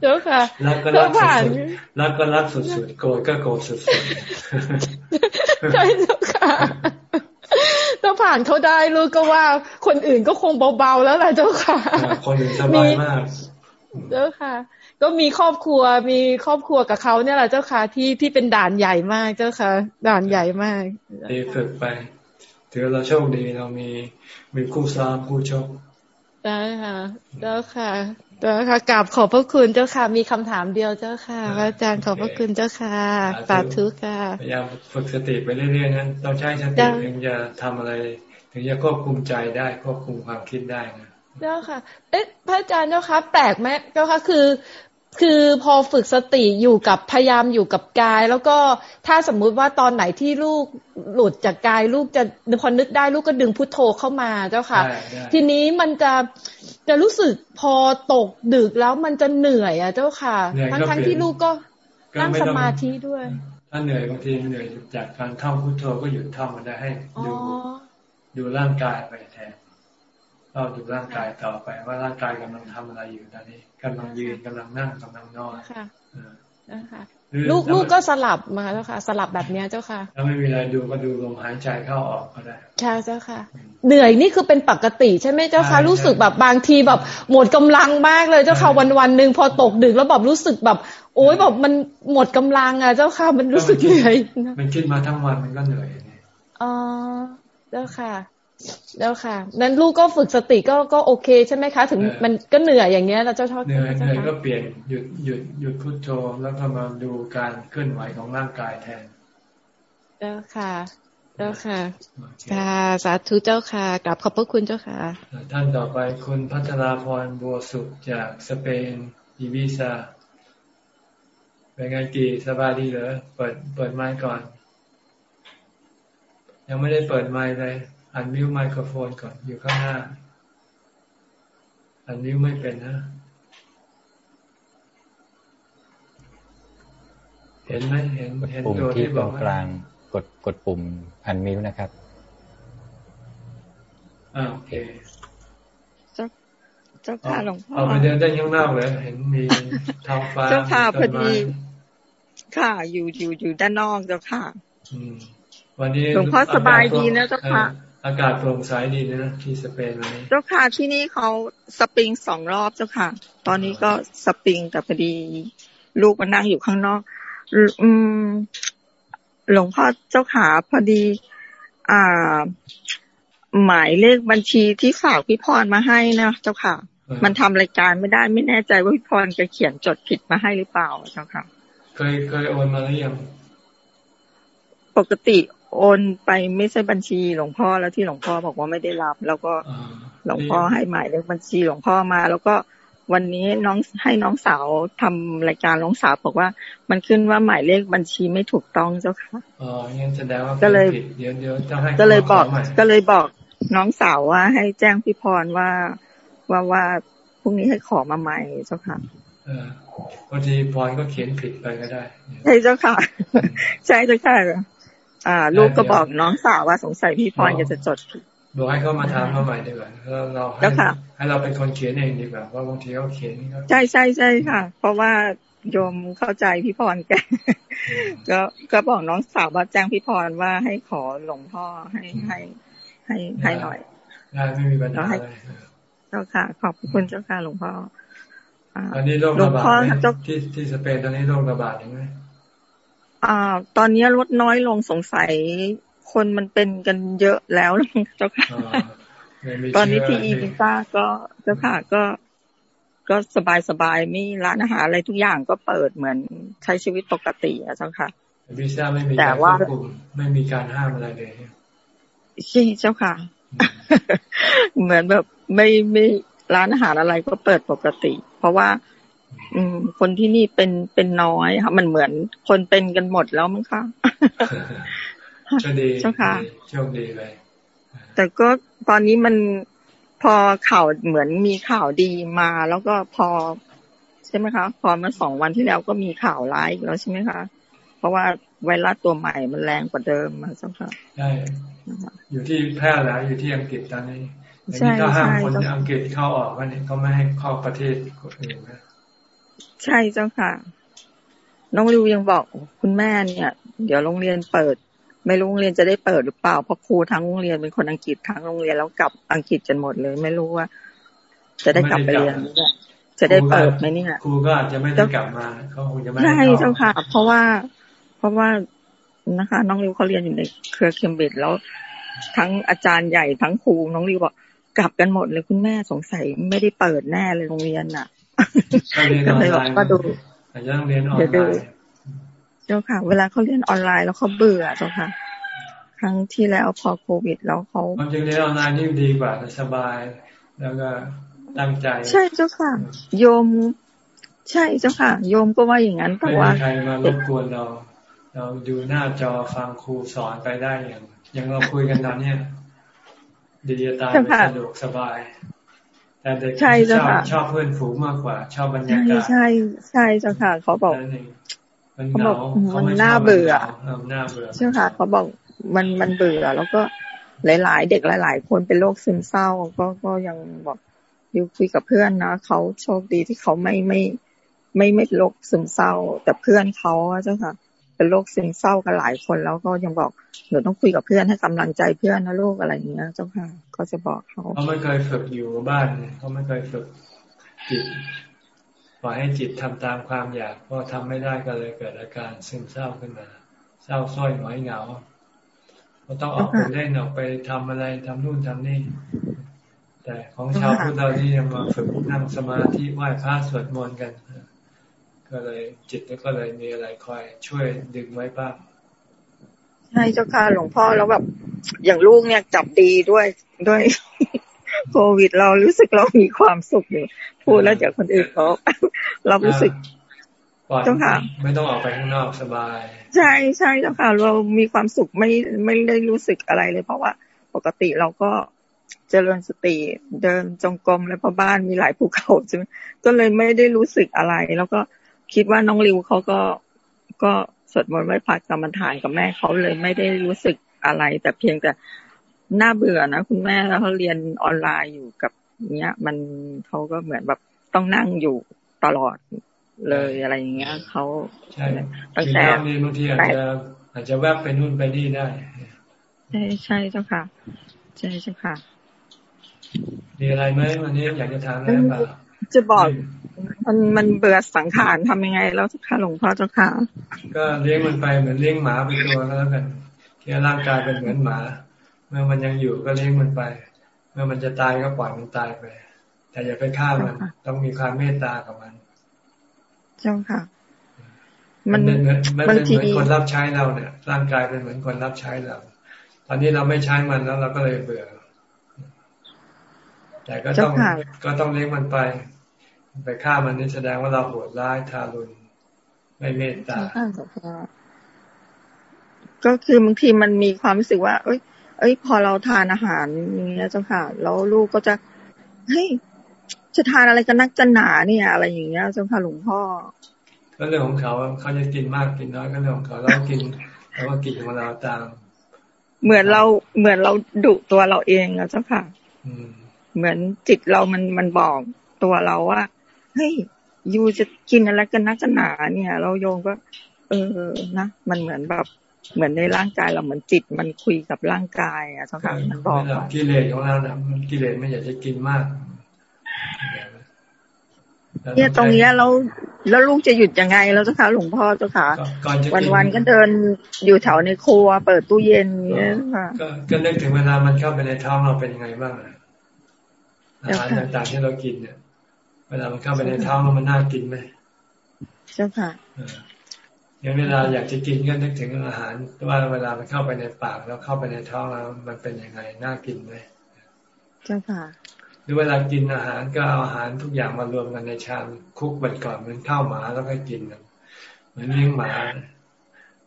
เจ้าค่ะรักก็รักสุดๆรักก็รักสุดๆโกรธก็โกรธสุดๆใช่เจ้าค่ะถ้าผ่านเขาได้ลูกก็ว่าคนอื่นก็คงเบาๆแล้วแหละเจ้าค่ะ คนอื่นสบายมาก เจ้าค่ะ ก็มีครอบครัวมีครอบครัวกับเขาเนี่ยแหละเจ้าค่ะที่ที่เป็นด่านใหญ่มากเจ้าค่ะ ด่านใหญ่มากดีฝึกไปถือเราโชคดีเรามีมีคู่ซ้อมคู่ชกได้ค่ะเจ้าค่ะเจ้าค่ะกราบขอบพระคุณเจ้าค่ะ มีคำถามเดียวเจ้าค่ะพระอาจารย์ขอบพระคุณเจ้าค่ะสาธุค่ะพยายามฝึกสติไปเรื่อยๆนั้นต้องใช้สติถึงจะทำอะไร ถึงจะควบคุมใจได้ควบคุมความคิดได้นะเจ้าค่ะ เอ๊ะ พระอาจารย์เจ้าค่ะแปลกไหมเจ้าค่ะคือ คือพอฝึกสติอยู่กับพยายามอยู่กับกาย แล้วก็ถ้าสมมุติว่าตอนไหนที่ลูกหลุดจากกายลูกจะพอนึกได้ลูกก็ดึงพุทโธเข้ามาเจ้าค่ะ ทีนี้มันจะจะรู้สึกพอตกดึกแล้วมันจะเหนื่อยอะเจ้าค่ะ ทั้งทั้งที่ลูกก็นั่งสมาธิด้วย ถ้าเหนื่อยบางทีเหนื่อยจากการท่องพุทโธก็หยุดท่องมันได้ให้ดูดูร่างกายไปแทน เราดูร่างกายต่อไป ว่าร่างกายกำลังทำอะไรอยู่ตอนนี้กำลังยืนกำลังนั่งกำลังนอนค่ะนะคะลูกลูกก็สลับมาแล้วค่ะ สลับแบบนี้เจ้าค่ะถ้าไม่มีอะไรดูก็ดูลมหายใจเข้าออกก็ได้ใช่เจ้าค่ะ เหนื่อยนี่คือเป็นปกติใช่ไหมเจ้าค่ะ รู้สึกแบบบางทีแบบหมดกำลังมากเลยเจ้าค่ะวันวันหนึ่งพอตกดึกแล้วแบบรู้สึกแบบ โอ๊ยแบบมันหมดกำลังอะเจ้าค่ะมันรู้สึกเหนื่อยมันคิดมาทั้งวันมันก็เหนื่อยอ๋อเจ้าค่ะ แล้วค่ะ นั้นลูกก็ฝึกสติก็ก็โอเคใช่ไหมคะ ถึงมันก็เหนื่อยอย่างเงี้ยเราเจ้าชอบเหนื่อยเหนื่อยก็เปลี่ยนหยุดหยุดหยุดพุทโธแล้วก็มาดูการเคลื่อนไหวของร่างกายแทนเจ้าค่ะเจ้าค่ะค่ะสาธุเจ้าค่ะกลับขอบพระคุณเจ้าค่ะ ท่านต่อไปคุณพัฒนาพรบัวสุขจากสเปนอีวิซาเป็นไงกี่สบายดีเหรอเปิดเปิดไมค์ก่อน ยังไม่ได้เปิดไมค์เลย อันมิวไมโครโฟนก่อนอยู่ข้างหน้า อันมิวไม่เป็นนะเห็นไหมเห็นเห็นตัวที่บอกกลางกดกดปุ่มอันมิวนะครับอ่าโอเคเจ้าเจ้าค่ะหลวงพ่อเอาไปเดินได้ข้างนอกเลยเห็นมีท้องฟ้าเจ้าค่ะพอดีค่ะอยู่อยู่อยู่ด้านนอกเจ้าค่ะวันนี้หลวงพ่อสบายดีนะเจ้าค่ะ อากาศโปร่งใสดีนะที่สเปนวันนี้เจ้าค่ะที่นี่เขาสปริงสองรอบเจ้าค่ะ ตอนนี้ก็สปริงแต่พอดีลูกมานั่งอยู่ข้างนอก อืม หลวงพ่อเจ้าขาพอดี อ่า หมายเลขบัญชีที่ฝากพี่พรมาให้นะเจ้าค่ะ มันทำรายการไม่ได้ไม่แน่ใจว่าพี่พรจะเขียนจดผิดมาให้หรือเปล่าเจ้าค่ะ เคยเคยโอนมาหรือยังปกติ โอนไปไม่ใช่บัญชีหลวงพ่อแล้วที่หลวงพ่อบอกว่าไม่ได้รับ แล้วก็หลวงพ่อให้หมายเลขบัญชีหลวงพ่อมา แล้วก็วันนี้น้องให้น้องสาวทำรายการน้องสาวบอกว่า มันขึ้นว่าหมายเลขบัญชีไม่ถูกต้องเจ้าค่ะอ๋องั้นแสดงว่าก็เลยเดี๋ยวเดี๋ยวจะให้ก็เลยบอกก็เลยบอกน้องสาวว่า ให้แจ้งพี่พรว่าว่าว่าพรุ่งนี้ให้ขอมาใหม่เจ้าค่ะบางทีพรก็เขียนผิดไปก็ได้ ใช่เจ้าค่ะ ใช่เจ้าค่ะ อ่า ลูกก็บอกน้องสาวว่าสงสัยพี่พรจะจดผิดบอกให้เขามาถามเขาใหม่ดีกว่าแล้วเราให้ให้เราเป็นคนเขียนเองดีกว่าว่าบางทีเขาเขียนใช่ใช่ใช่ค่ะ เพราะว่าโยมเข้าใจพี่พรแกก็ก็บอกน้องสาวว่าแจ้งพี่พรว่าให้ขอหลวงพ่อให้ให้ ให้ให้หน่อยได้ไม่มีปัญหาเลยเจ้าค่ะ ขอบคุณเจ้าค่ะหลวงพ่อตอนนี้โรคระบาดที่ที่สเปนตอนนี้โรคระบาดยังไง อ่า ตอนนี้ลดน้อยลงสงสัยคนมันเป็นกันเยอะแล้วเจ้าค่ะ ตอนนี้ที่อีบิซ่าก็เจ้าค่ะก็ก็สบายสบายไม่ร้านอาหารอะไรทุกอย่างก็เปิดเหมือนใช้ชีวิตปกติอะเจ้าค่ะบิซ่าไม่มีแต่ว่าไม่มีการห้ามอะไรเลยใช่เจ้าค่ะ เหมือนแบบไม่ไม่ร้านอาหารอะไรก็เปิดปกติ เพราะว่า อืม คนที่นี่เป็นเป็นน้อยค่ะมันเหมือนคนเป็นกันหมดแล้วมั้งคะโชคดีเจ้าค่ะโชคดีเลยแต่ก็ตอนนี้มันพอข่าวเหมือนมีข่าวดีมา แล้วก็พอ ใช่ไหมคะพอมาสองวันที่แล้วก็มีข่าวร้ายแล้วใช่ไหมคะ เพราะว่าไวรัสตัวใหม่มันแรงกว่าเดิมมาเจ้าค่ะใช่อยู่ที่แพร่แล้วอยู่ที่อังกฤษตอนนี้ใช่ใช่คนอังกฤษเข้าออกวันนี้เขาไม่ให้เข้าประเทศอื่นนะ ใช่เจ้าค่ะ น้องริวยังบอกคุณแม่เนี่ย เดี๋ยวโรงเรียนเปิด ไม่รู้โรงเรียนจะได้เปิดหรือเปล่าเพราะครูทั้งโรงเรียนเป็นคนอังกฤษทั้งโรงเรียนแล้วกลับอังกฤษกันหมดเลย ไม่รู้ว่า จะได้กลับไปเรียนจะได้เปิดไหมเนี่ยครูก็อาจจะไม่ได้กลับมาเขาคงจะไม่ใช่เจ้าค่ะ เพราะว่า เพราะว่านะคะ น้องริวเขาเรียนอยู่ในเครือเคมบริดจ์แล้ว ทั้งอาจารย์ใหญ่ทั้งครูน้องริวบอกกลับกันหมดเลยคุณแม่สงสัยไม่ได้เปิดแน่เลยโรงเรียนอะ ก็เลยบอกก็ดูยังเรียนออนไลน์เจ้าค่ะ เวลาเขาเรียนออนไลน์แล้วเขาเบื่อเจ้าค่ะ ครั้งที่แล้วพอโควิดแล้วเขาความจริงเรียนออนไลน์นี่ดีกว่าสบาย แล้วก็ตั้งใจ ใช่เจ้าค่ะ โยม ใช่เจ้าค่ะ โยมก็ว่าอย่างนั้นแต่ว่าใครมารบกวนเรา เราดูหน้าจอฟังครูสอนไปได้อย่างอย่างเราคุยกันตอนเนี้ยดีจะตายสะดวกสบาย แต่เด็กชอบชอบเพื่อนฝูงมากกว่า ชอบบรรยากาศใช่ใช่เจ้าค่ะ เขาบอกเขาบอกมันน่าเบื่อน่าเบื่อใช่ค่ะ เขาบอกมันมันเบื่อ แล้วก็หลาย ๆ เด็กหลาย ๆ คนเป็นโรคซึมเศร้า ก็ก็ยังบอกอยู่คุยกับเพื่อนนะเขาโชคดีที่เขาไม่ไม่ ไม่ไม่โรคซึมเศร้า แต่เพื่อนเขาเจ้าค่ะ เป็นโรคซึมเศร้ากันหลายคนแล้วก็ยังบอกหนูต้องคุยกับเพื่อนให้กำลังใจเพื่อนนะลูกอะไรอย่างเงี้ยเจ้าค่ะก็จะบอกเขาเขาไม่เคยฝึกอยู่บ้านเขาไม่เคยฝึกจิตปล่อยให้จิตทำตามความอยากพอทำไม่ได้ก็เลยเกิดอาการซึมเศร้าขึ้นมา เศร้าส้อยหงอยเหงาเขาต้องออกไปเล่นออกไปทำอะไรทำนู่นทำนี่ แต่ของชาวพุทธเราที่มาฝึกนั่งสมาธิไหว้พระสวดมนต์กัน ก็เลยจิตก็เลยมีอะไรคอยช่วยดึงไว้บ้างใช่เจ้าค่ะหลวงพ่อแล้วแบบอย่างลูกเนี่ยจับดีด้วยด้วยโควิดเรารู้สึกเรามีความสุขอยู่พูดแล้วเดี๋ยวคนอื่นเขาเรารู้สึกเจ้าค่ะ ไม่ต้องออกไปข้างนอกสบาย ใช่ใช่เจ้าค่ะ เรามีความสุขไม่ไม่ได้รู้สึกอะไรเลย เพราะว่าปกติเราก็เจริญสติเดินจงกรมแล้วพอบ้านมีหลายภูเขาใช่ไหมก็เลยไม่ได้รู้สึกอะไร แล้วก็ คิดว่าน้องริวเขาก็ก็สวดมนต์ไหว้พระกรรมฐานกับแม่เขาเลยไม่ได้รู้สึกอะไร แต่เพียงแต่น่าเบื่อนะคุณแม่แล้วเขาเรียนออนไลน์อยู่กับเนี้ย มันเขาก็เหมือนแบบต้องนั่งอยู่ตลอดเลยอะไรอย่างเงี้ยเขาใช่ตั้งแต่บางทีอาจจะอาจจะแวบไปนู่นไปนี่ได้ ใช่ใช่เจ้าค่ะ ใช่เจ้าค่ะ มีอะไรไหมวันนี้อยากจะถามอะไรบ้าง จะบอกมันมันเบื่อสังขารทำยังไง แล้วเจ้าค่ะหลวงพ่อเจ้าค่ะ ก็เลี้ยงมันไปเหมือนเลี้ยงหมาไปตัวแล้วกันที่ร่างกายเป็นเหมือนหมา เมื่อมันยังอยู่ก็เลี้ยงมันไป เมื่อมันจะตายก็ปล่อยมันตายไป แต่อย่าไปฆ่ามัน ต้องมีความเมตตากับมัน เจ้าค่ะ มันเป็นเหมือนมันเป็นเหมือนคนรับใช้เราเนี่ย ร่างกายเป็นเหมือนคนรับใช้เรา ตอนนี้เราไม่ใช้มันแล้วเราก็เลยเบื่อ แต่ก็ต้องก็ต้องเลี้ยงมันไป ไปฆ่ามันนี่แสดงว่าเราโหดร้ายทารุณไม่เมตตาก็คือบางทีมันมีความรู้สึกว่า เอ้ย เอ้ย พอเราทานอาหารอย่างเงี้ยเจ้าค่ะ แล้วลูกก็จะเฮ้ยจะทานอะไรกันนักจะหนาเนี่ย อะไรอย่างเงี้ยเจ้าค่ะหลวงพ่อ ก็เรื่องของเขาเขาจะกินมากกินน้อยก็เรื่องของเขาเรากินเราก็กินของเราตาม เหมือนเราเหมือนเราดุตัวเราเองอะเจ้าค่ะ อืม เหมือนจิตเรามันมันบอกตัวเราว่าเฮ้ยยูจะกินอะไรกันนักกันหนาเนี่ย เราโยงก็เออนะมันเหมือนแบบเหมือนในร่างกายเราเหมือนจิตมันคุยกับร่างกายอะเจ้าค่ะมันบอกกิเลสของเราเนี่ยมันกิเลสไม่อยากจะกินมากเนี่ยตรงเนี้ยแล้วแล้วลูกจะหยุดยังไงแล้วเจ้าค่ะหลวงพ่อเจ้าค่ะวันวันก็เดินอยู่แถวในครัว เปิดตู้เย็นเนี่ยค่ะก็นึกถึงเวลามันเข้าไปในท้องเราเป็นยังไงบ้าง อาหารต่างๆที่เรากินเนี่ย เวลามันเข้าไปในท้องแล้วมันน่ากินไหมเจ้าค่ะอย่างเวลาอยากจะกินก็นึกถึงอาหารว่าเวลามันเข้าไปในปากแล้วเข้าไปในท้องแล้วมันเป็นยังไงน่ากินไหมเจ้าค่ะหรือเวลากินอาหารก็เอาอาหารทุกอย่างมารวมกันในชามคุกบันก่อนเหมือนข้าวหมาแล้วก็กินเหมือนเลี้ยงหมา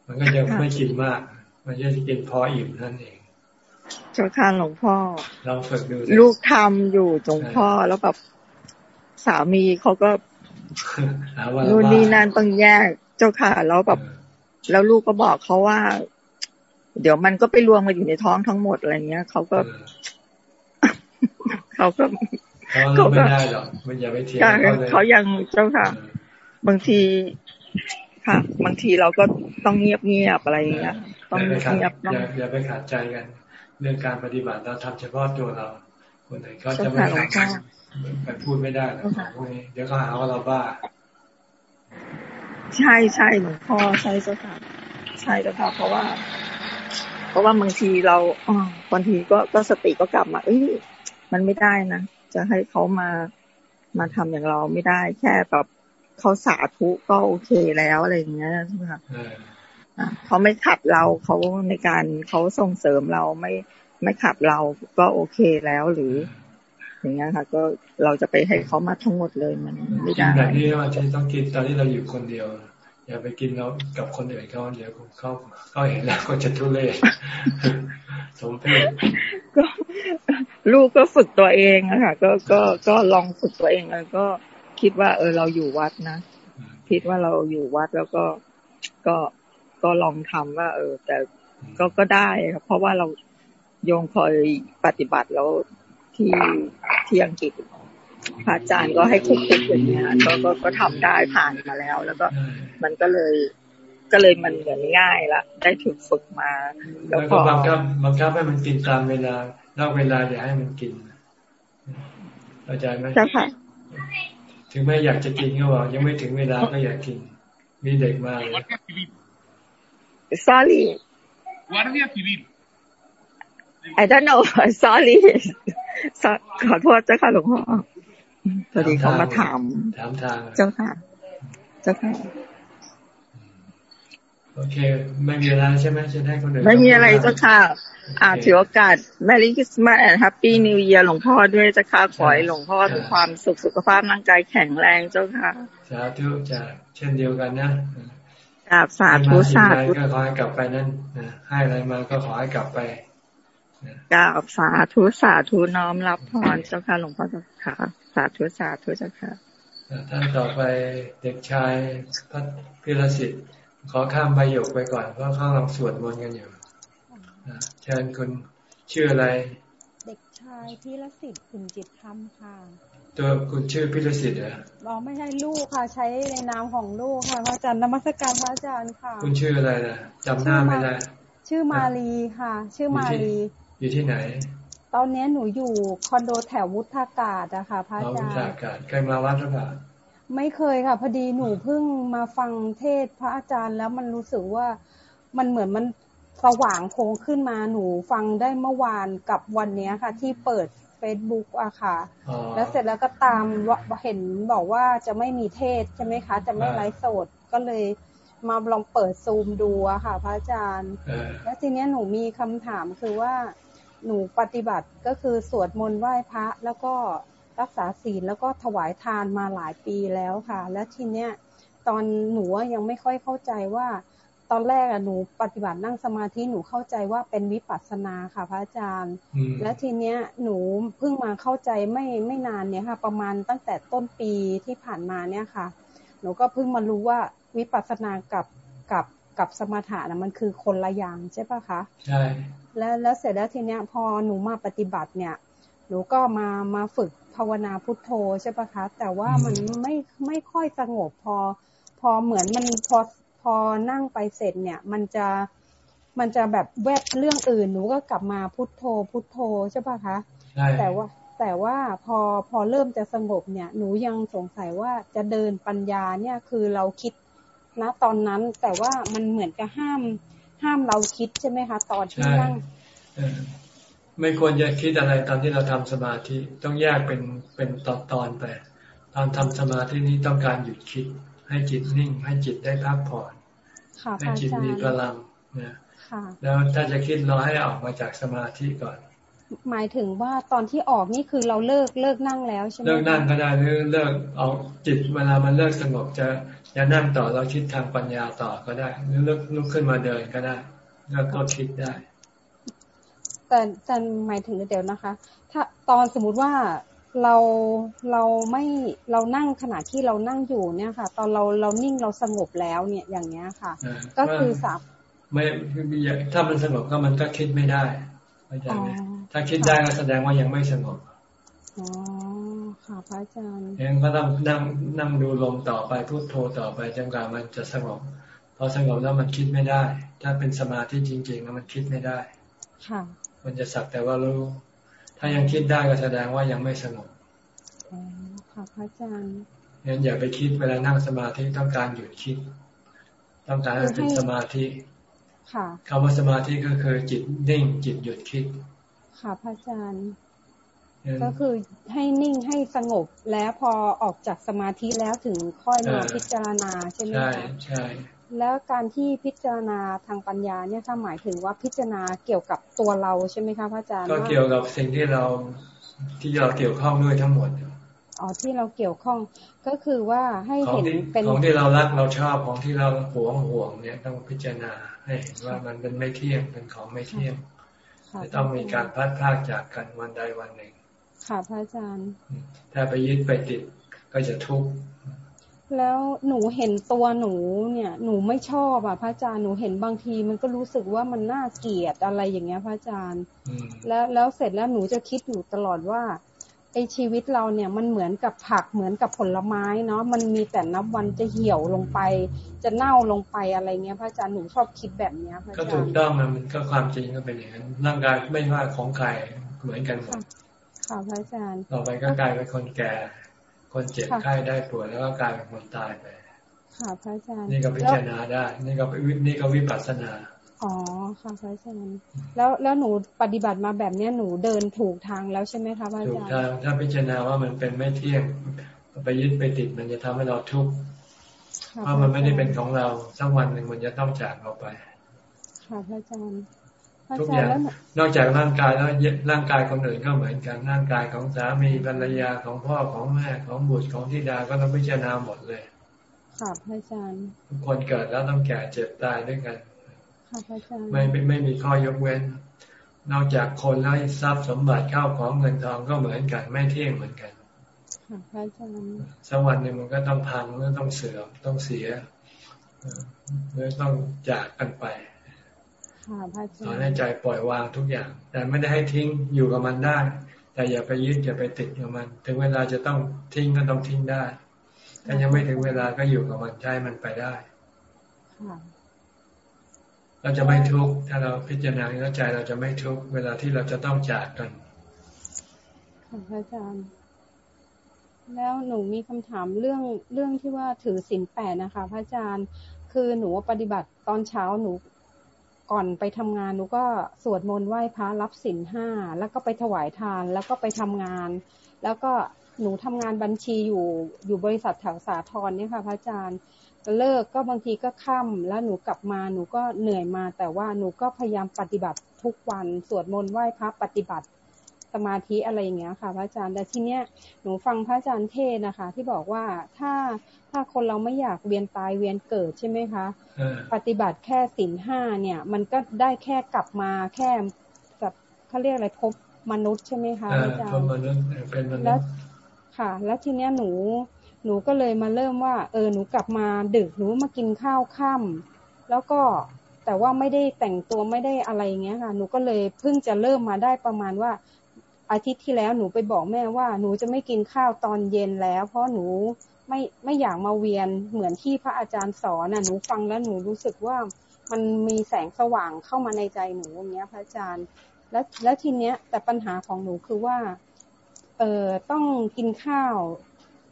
มันก็จะไม่กินมาก มันจะกินพออิ่มนั่นเอง เจ้าค่ะหลวงพ่อเราฝึกดูลูกทำอยู่หลวงพ่อแล้วแบบสามีเขาก็นู่นนี่นั่นต้องแยกเจ้าค่ะแล้วแบบแล้วลูกก็บอกเขาว่า เดี๋ยวมันก็ไปรวมมาอยู่ในท้องทั้งหมดอะไรเงี้ยเขาก็เขาก็เขาไม่ได้หรอกมันอย่าไปเทียงเขายังเจ้าค่ะ บางทีค่ะ บางทีเราก็ต้องเงียบเงียบอะไรเงี้ย ต้องเงียบอย่าไปขาดใจกัน เรื่องการปฏิบัติเราทำเฉพาะตัวเรา คนไหนก็จะไม่ทำไปพูดไม่ได้หรอกพวกนี้ เดี๋ยวเขาหาว่าเราบ้า ใช่ใช่หลวงพ่อใช่เจ้าค่ะใช่เจ้าค่ะเพราะว่า เพราะว่าบางทีเราบางทีก็ก็สติก็กลับมา เอ้ยมันไม่ได้นะจะให้เขามามาทำอย่างเราไม่ได้แค่แบบเขาสาธุก็โอเคแล้วอะไรอย่างเงี้ยใช่ไหมคะ เขาไม่ขับเราเขาในการเขาส่งเสริมเราไม่ไม่ขับเราก็โอเคแล้วหรือ อย่างเงี้ยค่ะ ก็เราจะไปให้เขามาทั้งหมดเลยมันไม่ได้แบบนี้ว่าที่ต้องกินตอนที่เราอยู่คนเดียว อย่าไปกินแล้วกับคนอื่นเขาเดี๋ยวเขาเขาเห็นแล้วก็จะทุเรศสมเพศก็ลูกก็ฝึกตัวเองอะค่ะก็ก็ก็ลองฝึกตัวเองแล้วก็คิดว่า เออเราอยู่วัดนะคิดว่าเราอยู่วัดแล้วก็ก็ ก็ลองทำว่า เออ แต่ก็ก็ได้ครับเพราะว่าเราโยงคอยปฏิบัติแล้วที่ที่อังกฤษพระอาจารย์ก็ให้คุกคุกอย่างเงี้ยก็ก็ก็ทำได้ผ่านมาแล้ว แล้วก็มันก็เลยก็เลยมันเหมือนง่ายละได้ถูกฝึกมา แล้วก็บังคับบังคับให้มันกินตามเวลานอกเวลาอย่าให้มันกินเข้าใจไหมใช่ค่ะถึงแม้อยากจะกินก็บอกยังไม่ถึงเวลาก็อยากกิน มีเด็กมาเลย sorry Guardia Civil I don't know sorry ขอโทษเจ้าค่ะหลวงพ่อพอดีเขามาถามถามทางเจ้าค่ะ เจ้าค่ะโอเค ไม่มีอะไรใช่ไหมจะให้คนอื่นไม่มีอะไรเจ้าค่ะอ่าถือโอกาส Merry Christmas and Happy New Year หลวงพ่อด้วยเจ้าค่ะขอให้หลวงพ่อทุกความสุขสุขภาพร่างกายแข็งแรงเจ้าค่ะ สาธุจะเช่นเดียวกันนะ กราบสาธุสาธุก็ขอให้กลับไปนั่นให้อะไรมาก็ขอให้กลับไปกราบสาธุสาธุน้อมรับพรเจ้าค่ะหลวงพ่อเจ้าค่ะสาธุสาธุเจ้าค่ะท่านต่อไปเด็กชายพัฒพิรสิทธิ์ ขอข้ามใบหยกไปก่อนเพราะเขากำลังสวดมนต์กันอยู่เชิญคุณชื่ออะไร เด็กชายพิรสิทธิ์ขุนจิตธรรมค่ะ ตัวคุณชื่อพิรสิทธิ์เหรออ๋อไม่ใช่ลูกค่ะ ใช้ในนามของลูกค่ะพระอาจารย์นมัสการพระอาจารย์ค่ะ คุณชื่ออะไรนะจำหน้าไม่ได้ ชื่อมาลีค่ะ ชื่อมาลี อยู่ที่ไหน ตอนนี้หนูอยู่คอนโดแถววุฒากาศอะค่ะพระอาจารย์วุฒากาศเคยมาวัดหรือเปล่าไม่เคยค่ะ พอดีหนูเพิ่งมาฟังเทศพระอาจารย์แล้วมันรู้สึกว่ามันเหมือนมันสว่างโพงขึ้นมาหนูฟังได้เมื่อวานกับวันนี้ค่ะ ที่เปิด เฟซบุ๊กอะค่ะ แล้วเสร็จแล้วก็ตามเห็นบอกว่าจะไม่มีเทศน์ใช่ไหมคะ จะไม่ไลฟ์สดก็เลยมาลองเปิดซูมดูอะค่ะ พระอาจารย์ แล้วทีนี้หนูมีคำถามคือว่า หนูปฏิบัติก็คือสวดมนต์ไหว้พระแล้วก็รักษาศีลแล้วก็ถวายทานมาหลายปีแล้วค่ะ และทีเนี้ยตอนหนูยังไม่ค่อยเข้าใจว่า ตอนแรกอะหนูปฏิบัตินั่งสมาธิหนูเข้าใจว่าเป็นวิปัสสนาค่ะพระอาจารย์ และทีเนี้ยหนูเพิ่งมาเข้าใจไม่ไม่นานเนี่ยค่ะ ประมาณตั้งแต่ต้นปีที่ผ่านมาเนี่ยค่ะ หนูก็เพิ่งมารู้ว่าวิปัสสนากับกับกับสมถะนะมันคือคนละอย่างใช่ปะคะใช่แล้วแล้วเสร็จแล้วทีเนี้ยพอหนูมาปฏิบัติเนี่ย หนูก็มามาฝึกภาวนาพุทโธใช่ปะคะ แต่ว่ามันไม่ไม่ค่อยสงบพอ พอเหมือนมันพอ พอนั่งไปเสร็จเนี่ย มันจะมันจะแบบแวบเรื่องอื่นหนูก็กลับมาพุทโธ พุทโธใช่ปะคะแต่ว่าแต่ว่าพอพอเริ่มจะสงบเนี่ย หนูยังสงสัยว่าจะเดินปัญญาเนี่ยคือเราคิดณตอนนั้น แต่ว่ามันเหมือนกับห้ามห้ามเราคิดใช่ไหมคะตอนที่นั่งไม่ควรจะคิดอะไรตอนที่เราทำสมาธิต้องแยกเป็นเป็นตอนตอนไปตอนทำสมาธินี้ต้องการหยุดคิด ให้จิตนิ่ง ให้จิตได้พักผ่อนให้จิตมีพลังนะแล้วถ้าจะคิดเราให้ออกมาจากสมาธิก่อน หมายถึงว่าตอนที่ออกนี่คือเราเลิกเลิกนั่งแล้วใช่ไหมเลิกนั่งก็ได้หรือเลิกเอาจิตเวลามันเลิกสงบจะจะนั่งต่อเราคิดทางปัญญาต่อก็ได้ หรือลุกลุกขึ้นมาเดินก็ได้แล้วก็คิดได้แต่แต่หมายถึงเดี๋ยวนะคะ ถ้าตอนสมมุติว่า เราเราไม่เรานั่งขณะที่เรานั่งอยู่เนี่ยค่ะ ตอนเราเรานิ่งเราสงบแล้วเนี่ยอย่างเงี้ยค่ะ ก็คือสับไม่ถ้ามันสงบก็มันก็คิดไม่ได้เข้าใจไหมถ้าคิดได้ก็แสดงว่ายังไม่สงบอ๋อค่ะพระอาจารย์ยังก็ต้องนั่งนั่งดูลมต่อไปพูดโทต่อไปจนกว่ามันจะสงบพอสงบแล้วมันคิดไม่ได้ ถ้าเป็นสมาธิจริงๆแล้วมันคิดไม่ได้ ค่ะ มันจะสักแต่ว่ารู้ ถ้ายังคิดได้ก็แสดงว่ายังไม่สงบอ๋อค่ะพระอาจารย์งั้นอย่าไปคิดเวลานั่งสมาธิต้องการหยุดคิด ต้องการให้เป็นสมาธิค่ะคำว่าสมาธิก็คือจิตนิ่งจิตหยุดคิด ค่ะพระอาจารย์ก็คือให้นิ่งให้สงบแล้วพอออกจากสมาธิแล้วถึงค่อยมาพิจารณาใช่ไหมคะใช่ใช่ แล้วการที่พิจารณาทางปัญญาเนี่ยถ้าหมายถึงว่าพิจารณาเกี่ยวกับตัวเราใช่ไหมคะพระอาจารย์ก็เกี่ยวกับสิ่งที่เราที่เราเกี่ยวข้องด้วยทั้งหมดอ๋อที่เราเกี่ยวข้องก็คือว่าให้เห็นเป็นของที่เรารักเราชอบของที่เราหวงห่วงเนี่ยต้องพิจารณาให้เห็นว่ามันเป็นไม่เที่ยงเป็นของไม่เที่ยงจะต้องมีการพัดพากจากกันวันใดวันหนึ่ง ค่ะพระอาจารย์ ถ้าไปยึดไปติดก็จะทุกข์ แล้วหนูเห็นตัวหนูเนี่ย หนูไม่ชอบอะพระอาจารย์หนูเห็นบางที มันก็รู้สึกว่ามันน่าเกลียดอะไรอย่างเงี้ย พระอาจารย์ แล้วแล้วเสร็จแล้วหนูจะคิดอยู่ตลอดว่าไอชีวิตเราเนี่ยมันเหมือนกับผักเหมือนกับผลไม้เนาะมันมีแต่นับวันจะเหี่ยวลงไป จะเน่าลงไปอะไรเงี้ยพระอาจารย์หนูชอบคิดแบบเนี้ยพระอาจารย์ก็ถูกต้องมันก็ความจริงก็เป็นอย่างนั้นร่างกายไม่ว่าของใครเหมือนกันหมดค่ะพระอาจารย์ต่อไปก็กลายเป็นคนแก่ คนเจ็บไข้ได้ป่วยแล้วก็กลายเป็นคนตายไปค่ะพระอาจารย์นี่ก็พิจารณาได้ นี่ก็นี่ก็วิปัสสนาอ๋อค่ะพระอาจารย์แล้วแล้วหนูปฏิบัติมาแบบเนี้ยหนูเดินถูกทางแล้วใช่ไหมคะพระอาจารย์ถูกทางถ้าพิจารณาว่ามันเป็นไม่เที่ยงไปยึดไปติดมันจะทำให้เราทุกข์เพราะมันไม่ได้เป็นของเราสักวันหนึ่งมันจะต้องจากเราไป ค่ะพระอาจารย์ ทุกอย่างนอกจากร่างกายแล้วร่างกายคนอื่นก็เหมือนกันร่างกายของสามีภรรยาของพ่อของแม่ของบุตรของธิดาก็ต้องพิจารณาหมดเลยค่ะพระอาจารย์ทุกคนเกิดแล้วต้องแก่เจ็บตายด้วยกันค่ะพระอาจารย์ไม่ไม่มีข้อยกเว้น นอกจากคนแล้วทรัพย์สมบัติเข้าของเงินทองก็เหมือนกันไม่เที่ยงเหมือนกันค่ะพระอาจารย์สักวันหนึ่งมันก็ต้องพังแล้วต้องเสื่อมต้องเสียหรือต้องจากกันไป สอนให้ใจปล่อยวางทุกอย่าง แต่ไม่ได้ให้ทิ้งอยู่กับมันได้ แต่อย่าไปยึดอย่าไปติดกับมัน ถึงเวลาจะต้องทิ้งก็ต้องทิ้งได้ถ้ายังไม่ถึงเวลาก็อยู่กับมันใช้มันไปได้เราจะไม่ทุกข์ถ้าเราพิจารณาแล้วใจเราจะไม่ทุกข์เวลาที่เราจะต้องจากกันค่ะอาจารย์ แล้วหนูมีคำถามเรื่องเรื่องที่ว่าถือศีลแปดนะคะพระอาจารย์ คือหนูปฏิบัติตอนเช้าหนู ก่อนไปทำงานหนูก็สวดมนต์ไหว้พระรับศีลห้าแล้วก็ไปถวายทาน แล้วก็ไปทำงาน แล้วก็หนูทำงานบัญชีอยู่อยู่บริษัทแถวสาทรเนี่ยค่ะพระอาจารย์เลิกก็บางทีก็ค่ำแล้วหนูกลับมาหนูก็เหนื่อยมา แต่ว่าหนูก็พยายามปฏิบัติทุกวันสวดมนต์ไหว้พระปฏิบัติ สมาธิอะไรอย่างเงี้ยค่ะ พระอาจารย์แต่ทีเนี้ยหนูฟังพระอาจารย์เทศนะคะ ที่บอกว่าถ้าถ้าคนเราไม่อยากเวียนตายเวียนเกิดใช่ไหมคะ ปฏิบัติแค่สินห้าเนี่ย มันก็ได้แค่กลับมาแค่แบบเขาเรียกอะไรพบมนุษย์ใช่ไหมคะอาจารย์พบมนุษย์เป็นมนุษย์แล้วค่ะ แล้วทีเนี้ยหนูหนูก็เลยมาเริ่มว่า เออหนูกลับมาดึกหนูมากินข้าวค่ำแล้วก็แต่ว่าไม่ได้แต่งตัวไม่ได้อะไรเงี้ยค่ะ หนูก็เลยเพิ่งจะเริ่มมาได้ประมาณว่า อาทิตย์ที่แล้วหนูไปบอกแม่ว่าหนูจะไม่กินข้าวตอนเย็นแล้ว เพราะหนูไม่ไม่อยากมาเวียนเหมือนที่พระอาจารย์สอนน่ะหนูฟังแล้วหนูรู้สึกว่ามันมีแสงสว่างเข้ามาในใจหนูอย่างเงี้ย พระอาจารย์ แล้วแล้วทีเนี้ย แต่ปัญหาของหนูคือว่า เอ่อต้องกินข้าว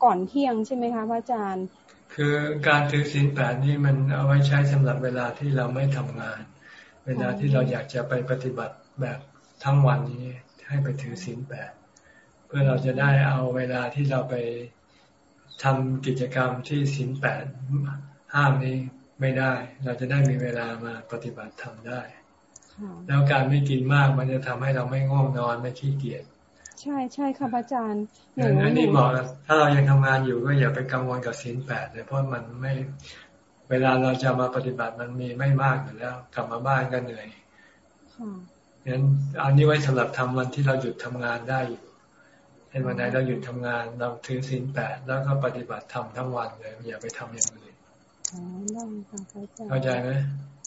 ก่อนเที่ยงใช่ไหมคะพระอาจารย์ คือการถือศีลแปดนี่มันเอาไว้ใช้สำหรับเวลาที่เราไม่ทำงาน เวลาที่เราอยากจะไปปฏิบัติแบบทั้งวันนี้ ให้ไปถือศีลแปดเพื่อเราจะได้เอาเวลาที่เราไปทำกิจกรรมที่ศีลแปดห้ามนี้ไม่ได้ เราจะได้มีเวลามาปฏิบัติทำได้ แล้วการไม่กินมากมันจะทำให้เราไม่ง่วงนอนไม่ขี้เกียจใช่ใช่ค่ะอาจารย์อันนี้บอกถ้าเรายังทำงานอยู่ก็อย่าไปกังวลกับศีลแปดเลยเพราะมันไม่เวลาเราจะมาปฏิบัติมันมีไม่มากอยู่แล้ว กลับมาบ้านก็เหนื่อย งั้นอันนี้ไว้สำหรับทำวันที่เราหยุดทำงานได้อยู่เห็นวันไหนเราหยุดทำงานเราถือศีลแปดแล้วก็ปฏิบัติทำทั้งวันเลยอย่าไปทำอย่างอื่นอ๋อได้ค่ะเข้าใจไหม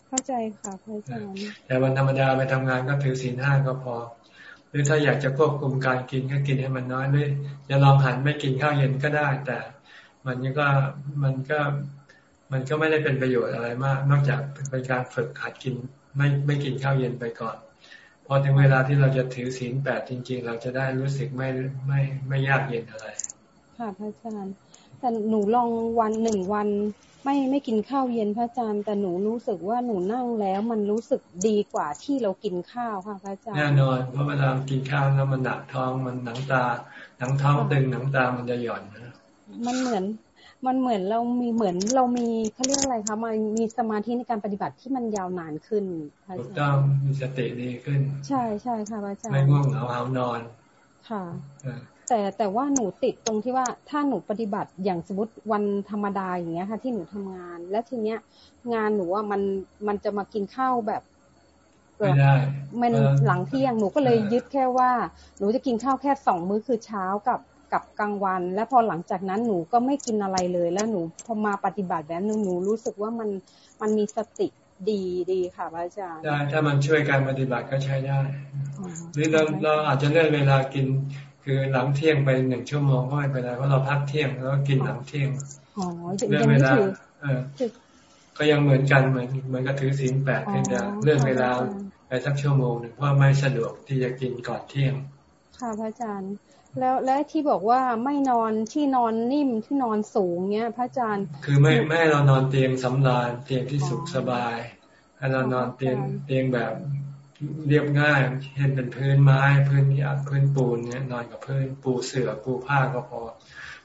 เข้าใจค่ะเข้าใจแต่วันธรรมดาไปทำงานก็ถือศีลห้าก็พอ หรือถ้าอยากจะควบคุมการกินก็กินให้มันน้อยเลยจะลองหันไม่กินข้าวเย็นก็ได้ แต่มันก็มันก็มันก็ไม่ได้เป็นประโยชน์อะไรมาก นอกจากเป็นการฝึกหัดกิน ไม่ไม่กินข้าวเย็นไปก่อน พอถึงเวลาที่เราจะถือศีลแปดจริง ๆ เราจะได้รู้สึกไม่ไม่ไม่ยากเย็นอะไร ค่ะพระอาจารย์แต่หนูลองวันหนึ่งวัน ไม่ไม่กินข้าวเย็นพระอาจารย์ แต่หนูรู้สึกว่าหนูนั่งแล้วมันรู้สึกดีกว่าที่เรากินข้าวค่ะพระอาจารย์แน่นอนเพราะเวลากินข้าวแล้วมันหนักท้องมันหนังตาหนังท้องตึงหนังตามันจะหย่อนนะมันเหมือน มันเหมือนเรามีเหมือนเรามีเขาเรียกอะไรคะมันมีสมาธิในการปฏิบัติที่มันยาวนานขึ้นถูกต้องมีสติดีขึ้น ใช่ใช่ค่ะอาจารย์ไม่ง่วงเหงาหานอน ค่ะแต่แต่ว่าหนูติดตรงที่ว่าถ้าหนูปฏิบัติอย่างสมมติวันธรรมดาอย่างเงี้ยค่ะ ที่หนูทำงาน และทีเนี้ย งานหนูว่ามันมันจะมากินข้าวแบบไม่ได้มันหลังเที่ยงหนูก็เลยยึดแค่ว่า หนูจะกินข้าวแค่สองมื้อคือเช้ากับ กับกลางวัน แล้วพอหลังจากนั้นหนูก็ไม่กินอะไรเลย แล้วหนูพอมาปฏิบัติแบบนึงหนูรู้สึกว่ามันมันมีสติดีดีค่ะอาจารย์ได้ถ้ามันช่วยการปฏิบัติก็ใช้ได้หรือเราเราอาจจะเลื่อนเวลากิน คือหลังเที่ยงไปหนึ่งชั่วโมงก็ไม่เป็นไรเพราะเราพักเที่ยงแล้วก็กินหลังเที่ยงเลื่อนเวลาเออก็ยังเหมือนกันเหมือนเหมือนกับถือศีลแปดเพียงแต่เลื่อนเวลาไปสักชั่วโมงหนึ่งเพราะไม่สะดวกที่จะกินก่อนเที่ยง ค่ะพระอาจารย์ แล้วและที่บอกว่าไม่นอนที่นอนนิ่มที่นอนสูงเนี้ย พระอาจารย์ คือไม่ไม่ให้เรานอนเตียงสำราญเตียงที่สุขสบายให้เรานอนเตียงเตียงแบบเรียบง่ายเห็นเป็นพื้นไม้พื้นหยาบพื้นปูนเนี่ยนอนกับพื้นปูเสื่อปูผ้าก็พอ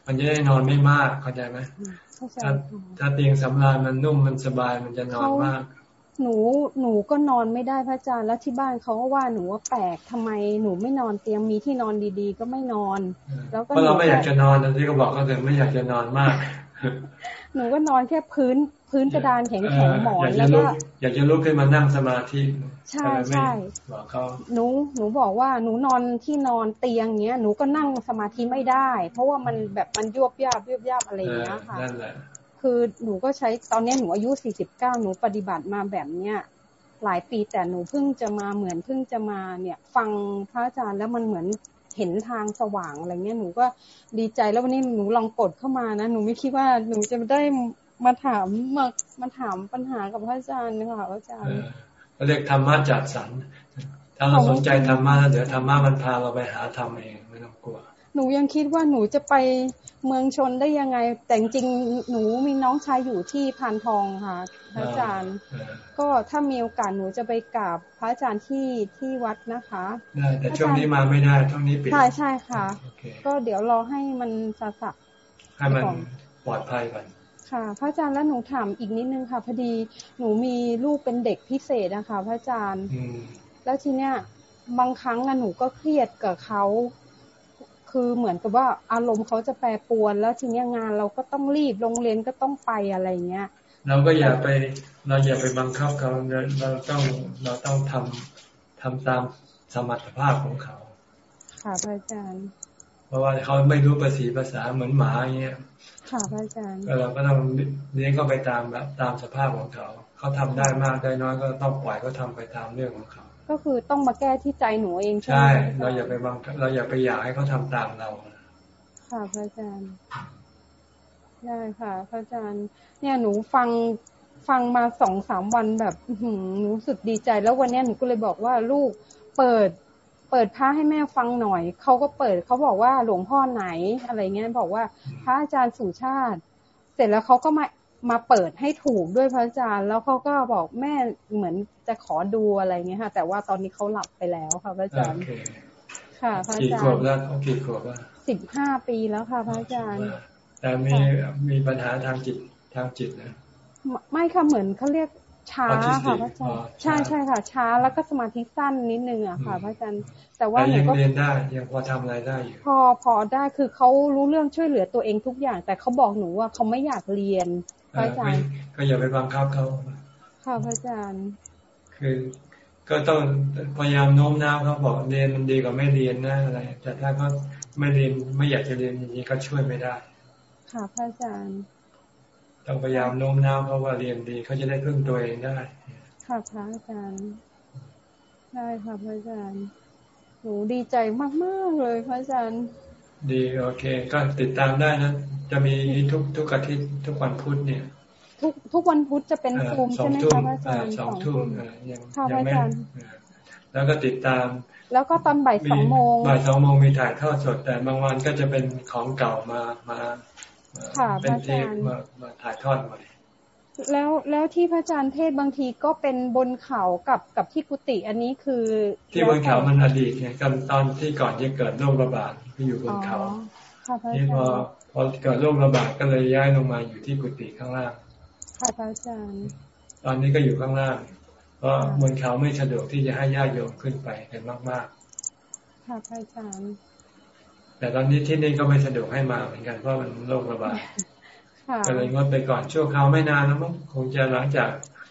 มันจะได้นอนไม่มากเข้าใจไหมถ้าถ้าเตียงสำราญมันนุ่มมันสบายมันจะนอนมาก หนูหนูก็นอนไม่ได้พระอาจารย์แล้วที่บ้านเขาก็ว่าหนูว่าแปลกทำไมหนูไม่นอนเตียงมีที่นอนดีๆ ก็ไม่นอน แล้วก็เพราะเราไม่อยากจะนอนที่เขาบอกก็ถึงไม่อยากจะนอนมาก หนูก็นอนแค่พื้นพื้นกระดานแข็งแข็งหมอนแล้วก็อยากจะลุกขึ้นมานั่งสมาธิใช่ใช่บอกเขาหนูหนูบอกว่าหนูนอนที่นอนเตียงเงี้ยหนูก็นั่งสมาธิไม่ได้ เพราะว่ามันแบบมันยวบยาบยวบยาบอะไรเงี้ยค่ะนั่นแหละ คือหนูก็ใช้ตอนนี้หนูอายุสี่สิบเก้าหนูปฏิบัติมาแบบเนี้ยหลายปีแต่หนูเพิ่งจะมาเหมือนเพิ่งจะมาเนี่ย ฟังพระอาจารย์แล้วมันเหมือนเห็นทางสว่างอะไรเงี้ยหนูก็ดีใจแล้ววันนี้หนูลองกดเข้ามานะหนูไม่คิดว่าหนูจะได้มาถามมามาถามปัญหากับพระอาจารย์นะคะพระอาจารย์เรียกธรรมะจัดสรรถ้าเราสนใจธรรมะเดี๋ยวธรรมะมันพาเราไปหาธรรมเอง นูยังคิดว่าหนูจะไปเมืองชนได้ยังไง แต่จริงหนูมีน้องชายอยู่ที่พานทองค่ะพระอาจารย์ ก็ถ้ามีโอกาสหนูจะไปกราบพระอาจารย์ที่ที่วัดนะคะได้แต่ช่วงนี้มาไม่ได้ช่วงนี้ปิดใช่ใช่ค่ะ ก็เดี๋ยวรอให้มันสะสักให้มันปลอดภัยก่อนค่ะ พระอาจารย์แล้วหนูถามอีกนิดนึงค่ะพอดีหนูมีลูกเป็นเด็กพิเศษนะคะ พระอาจารย์แล้วทีเนี้ยบางครั้งหนูก็เครียดกับเขา คือเหมือนกับว่าอารมณ์เขาจะแปรปรวนแล้วทีนี้งานเราก็ต้องรีบโรงเรียนก็ต้องไปอะไรเงี้ย เราก็อย่าไปเราอย่าไปบังคับเขาเราต้องเราต้องทำทำตามสมรรถภาพของเขา ค่ะพระอาจารย์ เพราะว่าเขาไม่รู้ภาษีภาษาเหมือนหมาเงี้ย ค่ะพระอาจารย์เราก็ต้องเลี้ยงเขาไปตามแบบตามสภาพของเขา เขาทำได้มากได้น้อยก็ต้องปล่อยเขาทาไปตามเรื่องของเขา ก็คือต้องมาแก้ที่ใจหนูเองใช่ไหมใช่ เราอย่าไปบังเราอย่าไปอยากให้เขาทำตามเรา ค่ะพระอาจารย์ได้ค่ะพระอาจารย์ เนี่ยหนูฟังฟังมาสองสามวันแบบหืรู้สึกดีใจ แล้ววันนี้หนูก็เลยบอกว่าลูกเปิด เปิดพระให้แม่ฟังหน่อยเขาก็เปิดเขาบอกว่าหลวงพ่อไหนอะไรเงี้ยบอกว่าพระอาจารย์สุชาติ เสร็จแล้วเขาก็มา มาเปิดให้ถูกด้วยพระอาจารย์ แล้วเขาก็บอกแม่เหมือนจะขอดูอะไรเงี้ยค่ะ แต่ว่าตอนนี้เขาหลับไปแล้วค่ะพระอาจารย์ค่ะพระอาจารย์กี่ขวบแล้วกี่ขวบแล้วสิบห้าปีแล้วค่ะพระอาจารย์ แต่มีมีปัญหาทางจิตทางจิตนะ ไม่ค่ะเหมือนเขาเรียกช้าค่ะพระอาจารย์ใช่ใช่ค่ะ ช้าแล้วก็สมาธิสั้นนิดนึงอะค่ะพระอาจารย์แต่ว่ายังเรียนได้ยังพอทำอะไรได้อยู่พอพอได้คือเขารู้เรื่องช่วยเหลือตัวเองทุกอย่าง แต่เขาบอกหนูว่าเขาไม่อยากเรียน พระอาจารย์ก็อย่าไปบังคับเขาค่ะพระอาจารย์ คือก็ต้องพยายามโน้มน้าวเขาบอกเรียนมันดีกว่าไม่เรียนนะอะไร แต่ถ้าเขาไม่เรียนไม่อยากจะเรียนอย่างนี้ก็ช่วยไม่ได้ ค่ะพระอาจารย์ต้องพยายามโน้มน้าวเขาว่าเรียนดีเขาจะได้พึ่งตัวเองได้ ค่ะพระอาจารย์ได้ค่ะพระอาจารย์หนูดีใจมาก ๆ เลยพระอาจารย์ ดีโอเค ก็ติดตามได้นะจะมีทุกทุกอาทิตย์ทุกวันพุธเนี่ย ทุกทุกวันพุธจะเป็นซูมใช่ไหมคะอาจารย์สองทุ่มยังยังไม่แล้วก็ติดตาม แล้วก็ตอนบ่ายสองโมงบ่ายสองโมงมีถ่ายทอดสด แต่บางวันก็จะเป็นของเก่ามามาเป็นเทปมามาถ่ายทอดใหม่ แล้วแล้วที่พระอาจารย์เทศบางทีก็เป็นบนเขากับกับที่กุฏิอันนี้คือ ที่บนเขามันอดีตไงกันตอนที่ก่อนจะเกิดโรคระบาดที่อยู่บนเขานี่พอพอเกิดโรคระบาดก็เลยย้ายลงมาอยู่ที่กุฏิข้างล่างค่ะพระอาจารย์ตอนนี้ก็อยู่ข้างล่างเพราะบนเขาไม่สะดวกที่จะให้ญาติโยมขึ้นไปกันมากๆค่ะพระอาจารย์แต่ตอนนี้ที่นี่ก็ไม่สะดวกให้มาเหมือนกันเพราะมันโรคระบาด ก็เลยงดไปก่อนชั่วคราวไม่นานแล้วมั้งคงจะหลังจาก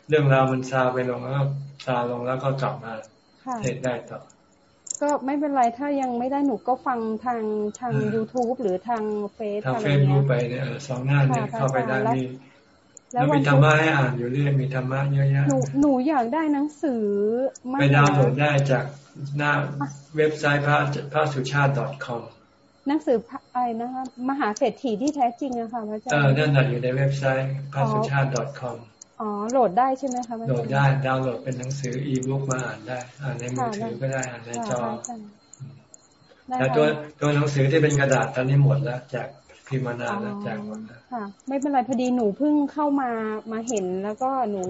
เรื่องราวมันซาไปลงแล้วซาลงแล้วก็กลับมาเทศได้ต่อก็ไม่เป็นไรถ้ายังไม่ได้หนูก็ฟังทางทาง youtube หรือทางเฟซทางเฟซบุ๊กไปเนี่ยสองหน้าเนี่ยเข้าไปได้มีแล้วมีธรรมะให้อ่านอยู่เรื่อยมีธรรมะเยอะแยะหนูหนูอยากได้หนังสือไปดาวน์โหลดได้จากหน้าเว็บไซต์พระพระสุชาติ .com หนังสืออะไรนะคะมหาเศรษฐีที่แท้จริงอะค่ะพระอาจารย์เออนั่นแหละอยู่ในเว็บไซต์พระสุชาติ .com อ๋อโหลดได้ใช่ไหมคะโหลดได้ดาวน์โหลดเป็นหนังสืออีบุ๊กมาอ่านได้ อ่านในมือถือก็ได้อ่านในจอแต่ตัวตัวหนังสือที่เป็นกระดาษตอนนี้หมดแล้วจาก พิมพ์มานานแล้วจากหมดแล้วค่ะ ไม่เป็นไรพอดีหนูเพิ่งเข้ามามาเห็นแล้วก็หนู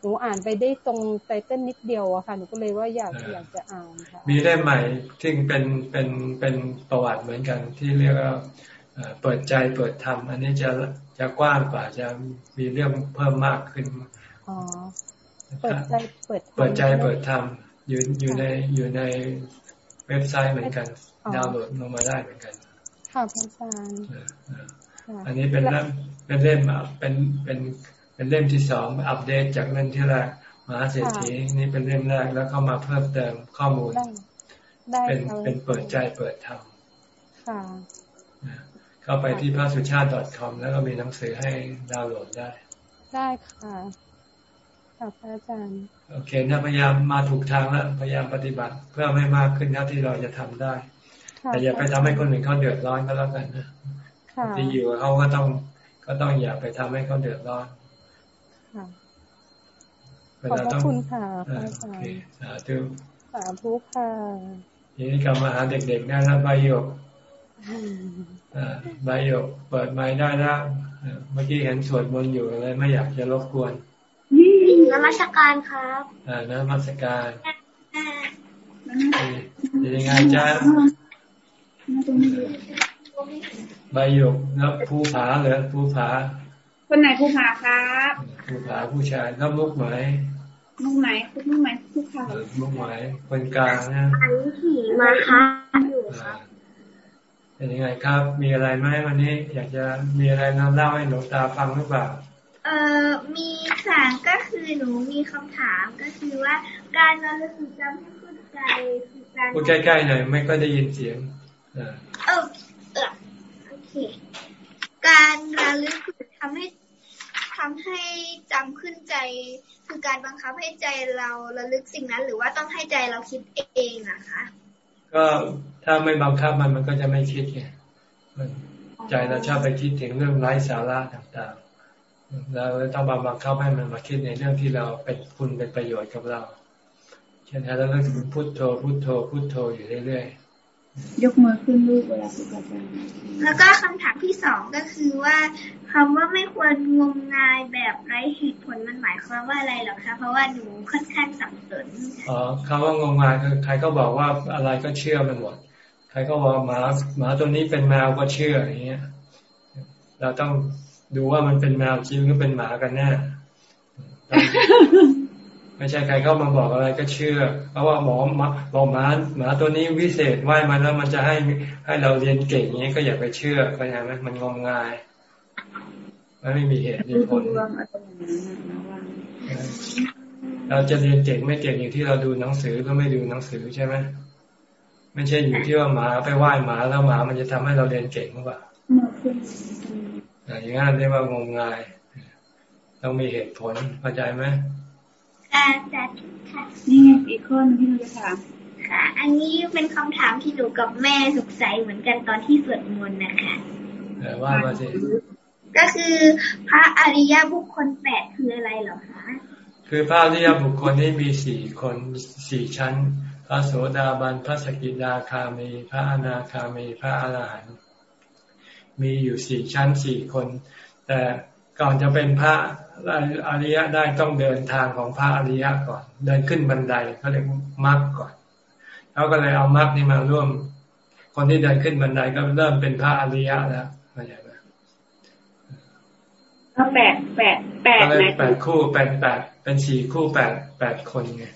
หนูอ่านไปได้ตรงไตเติ้ลนิดเดียวอะค่ะหนูก็เลยว่าอยากอยากจะอ่านค่ะมีได้ใหม่ที่เป็นเป็นเป็นประวัติเหมือนกันที่เรียกว่าเปิดใจเปิดธรรมอันนี้จะจะกว้างกว่าจะมีเรื่องเพิ่มมากขึ้นอ๋อเปิดใจเปิดเปิดใจเปิดธรรมอยู่อยู่ในอยู่ในเว็บไซต์เหมือนกัน ดาวน์โหลดลงมาได้เหมือนกัน ค่ะพระอาจารย์อันนี้เป็นเล่มเป็นเล่มเป็นเป็นเป็นเล่มที่สองอัปเดตจากเล่มที่แรกมหาเศรษฐีนี่เป็นเล่มแรกแล้วเข้ามาเพิ่มเติมข้อมูลเป็นเป็นเปิดใจเปิดธรรมเข้าไปที่พระสุชาติ .com แล้วก็มีหนังสือให้ดาวน์โหลดได้ ได้ค่ะค่ะพระอาจารย์ โอเคนะพยายามมาถูกทางแล้ว พยายามปฏิบัติเพื่อไม่มากขึ้นเท่าที่เราจะทำได้ แต่อย่าไปทำให้คนอื่นเขาเดือดร้อนก็แล้วกันนะที่อยู่เขาก็ต้องก็ต้องอย่าไปทำให้เขาเดือดร้อนขอบคุณค่ะโอเคสาธุสาธุค่ะทีนี้กลับมาหาเด็กๆได้แล้วใบหยกใบหยกเปิดไม้ได้แล้วเมื่อกี้เห็นสวดมนต์อยู่เลยไม่อยากจะรบกวนนมัสการครับอ่านมัสการเป็นยังไงจ๊ะ ใบหยกแล้วผู้ผาเหรอผู้ผาคนไหนผู้ผาครับผู้ผาผู้ชายแล้วมุกไหมมุกไหนมุกไหมผู้ผามุกไหมคนกลางนะอันขี่มาค่ะอยู่ครับเป็นยังไงครับ มีอะไรไหมวันนี้ อยากจะมีอะไรนำเล่าให้หลวงตาฟังหรือเปล่า เอ่อ มีค่ะก็คือหนูมีคำถามก็คือว่าการระลึกจำให้ขึ้นใจคือการพูดใกล้ๆหน่อยไม่ก็ได้ยินเสียงเออเออ โอเค การระลึกทำให้ทำให้จำขึ้นใจ คือการบังคับให้ใจเราระลึกสิ่งนั้น หรือว่าต้องให้ใจเราคิดเองนะคะ ก็ถ้าไม่บังคับมันมันก็จะไม่คิดไงใจเราชอบไปคิดถึงเรื่องไร้สาระต่างๆเราต้องบังคับให้มันมาคิดในเรื่องที่เราเป็นคุณเป็นประโยชน์กับเรา เช่นถ้าเราเลิกถึงพุทโธพุทโธพุทโธอยู่เรื่อยๆ ยกมือขึ้นลูกเวลาสุกาจารแล้วก็คำถามที่สองก็คือว่าคำว่าไม่ควรงมงายแบบไร้เหตุผลมันหมายความว่าอะไรหรอคะ เพราะว่าหนูค่อนข้างสับสนอ๋อคำว่างมงายคือใครก็บอกว่าอะไรก็เชื่อมันหมด ใครก็บอกหมาหมาตัวนี้เป็นแมวก็เชื่ออย่างเงี้ย เราต้องดูว่ามันเป็นแมวจริงหรือเป็นหมากันแน่ ไม่ใช่ใครเข้ามาบอกอะไรก็เชื่อ เพราะว่าหมอบอหมาหมาตัวนี้วิเศษว่ายมาแล้วมันจะให้ให้เราเรียนเก่งอย่างนี้ก็อย่าไปเชื่อเข้าใจไหมมันงมงายมันไม่มีเหตุมีผลเราจะเรียนเก่งไม่เก่งอยู่ที่เราดูหนังสือก็ไม่ดูหนังสือใช่ไหมไม่ใช่อยู่ที่ว่าหมาไปไหว้หมาแล้วหมามันจะทำให้เราเรียนเก่งหรือเปล่าอย่างนั้นเรียกว่างมงาย ต้องมีเหตุผลเข้าใจไหม ค่ะแต่ค่ะนี่อีกข้อนึงที่เราจะถามค่ะ อันนี้เป็นคำถามที่หนูกับแม่สงสัยเหมือนกันตอนที่สวดมนต์นะคะว่ามาสิก็คือพระอริยบุคคลแปดคืออะไรเหรอคะคือพระอริยบุคคลนี้มีสี่คนสี่ชั้น พระโสดาบันพระสกิดาคามี พระอนาคามี พระอรหันต์มีอยู่สี่ชั้นสี่คน แต่ก่อนจะเป็นพระ อริยะได้ต้องเดินทางของพระอริยะก่อน เดินขึ้นบันไดเขาเรียกมรรคก่อนเขาก็เลยเอามรรคนี้มาร่วม คนที่เดินขึ้นบันไดก็เริ่มเป็นพระอริยะแล้วเข้าใจไหมก็แปดแปดแปดแปดคู่แปดแปดเป็นสี่คู่แปดแปดคนไง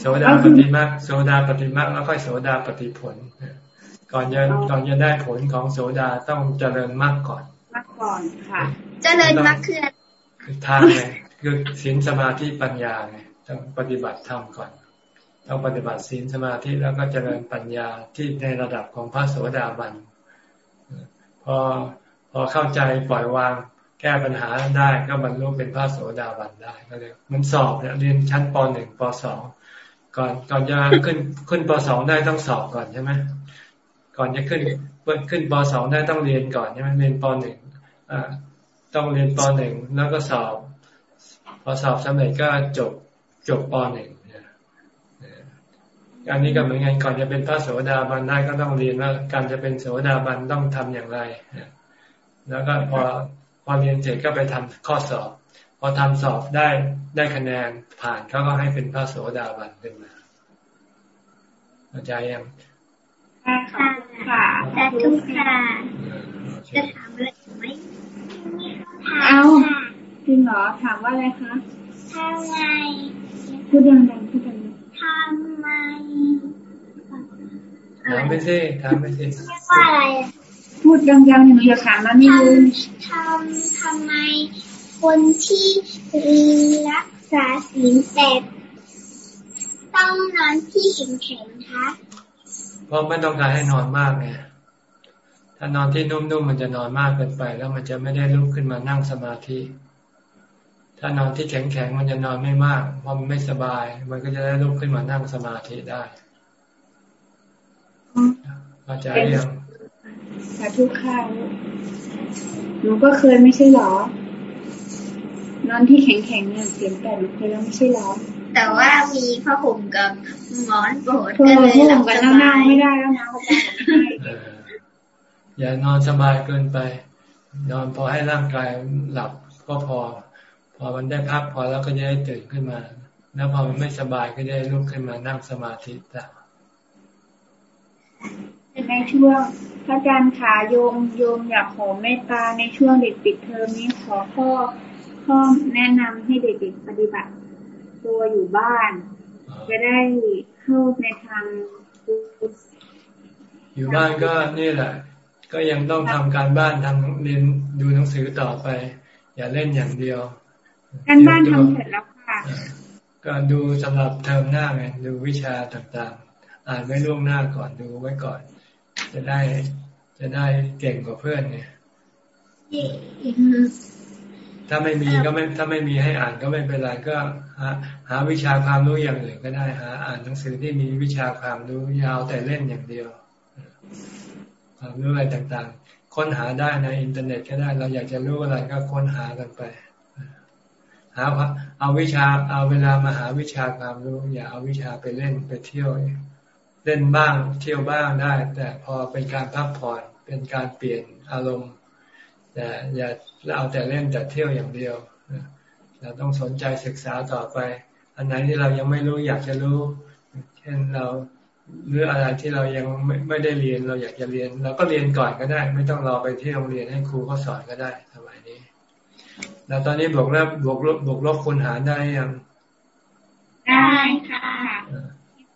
โสดาปฏิมาโสดาปฏิมาแล้วค่อยโสดาปฏิผล ก่อนจะก่อนจะได้ผลของโสดาต้องเจริญมรรคก่อน มรรคก่อนค่ะ เจริญมรรคคือคือทางไงคือศีลสมาธิปัญญาไงต้องปฏิบัติธรรมก่อนต้องปฏิบัติศีลสมาธิแล้วก็เจริญปัญญาที่ในระดับของพระโสดาบันพอพอเข้าใจปล่อยวางแก้ปัญหาได้ก็บรรลุเป็นพระโสดาบันได้ก็เลยมันสอบเนี่ยเรียนชั้นปหนึ่งปสองก่อนก่อนจะขึ้นขึ้นปสองได้ต้องสอบก่อนใช่ไหมก่อนจะขึ้นขึ้นปสองได้ต้องเรียนก่อนใช่ไหมเรียนปหนึ่ง ต้องเรียนปหนึ่งแล้วก็สอบ พอสอบสำเร็จก็จบจบปหนึ่งอันนี้ก็เหมือนกันก่อนจะเป็นพระโสดาบันได้ก็ต้องเรียนว่าการจะเป็นโสดาบันต้องทำอย่างไร แล้วก็พอพอเรียนเสร็จก็ไปทำข้อสอบ พอทำสอบได้ได้คะแนนผ่านเขาก็ให้เป็นพระโสดาบันขึ้นมาเข้าใจยังค่ะค่ะแต่ทุกค่ะจะถามอะไรไหม เอาจริงเหรอถามว่าอะไรคะทำไมพูดดังๆพูดดังๆทำไมถามไม่ใช่ถามไม่ใช่ว่าอะไรพูดดังๆหนูอยากถามแล้วนี่ลืมทำทำไมคนที่รักษาศีลแปดต้องนอนที่แข็งๆคะเพราะไม่ต้องการให้นอนมากไง ถ้านอนที่นุ่มๆมันจะนอนมากเกินไป แล้วมันจะไม่ได้ลุกขึ้นมานั่งสมาธิ ถ้านอนที่แข็งๆมันจะนอนไม่มาก เพราะมันไม่สบาย มันก็จะได้ลุกขึ้นมานั่งสมาธิได้เข้าใจยังสาธุค่ะหนูก็เคยไม่ใช่หรอ นอนที่แข็งๆเนี่ยเสียงแต่หนูเคยแล้วไม่ใช่หรอแต่ว่ามีผ้าห่มกับหมอนโปรดก็เลยหลับกันนั่งไม่ได้แล้วนะอ ย่านอนสบายเกินไป นอนพอให้ร่างกายหลับก็พอ พอมันได้พักพอแล้วก็จะได้ตื่นขึ้นมา แล้วพอมันไม่สบายก็จะได้ลุกขึ้นมานั่งสมาธิได้ในช่วงพระอาจารย์ขาโยมโยมอยากขอเมตตาในช่วงเด็กปิดเทอมนี้ขอข้อข้อแนะนำให้เด็กๆปฏิบัติ ตัวอยู่บ้าน จะได้เข้าในทางอยู่บ้านก็นี่แหละ ก็ยังต้องทำการบ้านทำเรียนดูหนังสือต่อไป อย่าเล่นอย่างเดียว การบ้านทำเสร็จแล้วค่ะก็ดูสำหรับเทอมหน้าไงดูวิชาต่างๆ อ่านไว้ล่วงหน้าก่อนดูไว้ก่อน จะได้จะได้เก่งกว่าเพื่อนเนี่ยถ้าไม่มีก็ไม่ถ้าไม่มีให้อ่านก็ไม่เป็นไรก็หาหาวิชาความรู้อย่างอื่นก็ได้หา อ่านหนังสือที่มีวิชาความรู้ยาวแต่เล่นอย่างเดียว ความรู้อะไรต่างๆ ค้นหาได้ในอินเทอร์เน็ตก็ได้ เราอยากจะรู้อะไรก็ค้นหากันไปหาเอาวิชาเอาเวลามาหาวิชาความรู้ อย่าเอาวิชาไปเล่นไปเที่ยว เล่นบ้างเที่ยวบ้างได้ แต่พอเป็นการพักผ่อนเป็นการเปลี่ยนอารมณ์แต่อย่าเอาแต่เล่นแต่เที่ยวอย่างเดียวเราต้องสนใจศึกษาต่อไป อันไหนที่เรายังไม่รู้อยากจะรู้ เช่นเรา หรืออะไรที่เรายังไม่ไม่ได้เรียนเราอยากจะเรียนเราก็เรียนก่อนก็ได้ ไม่ต้องรอไปที่โรงเรียนให้ครูเขาสอนก็ได้สมัยนี้ แล้วตอนนี้บวกลบบวกลบบวกลบคูณหารได้ยังได้ค่ะ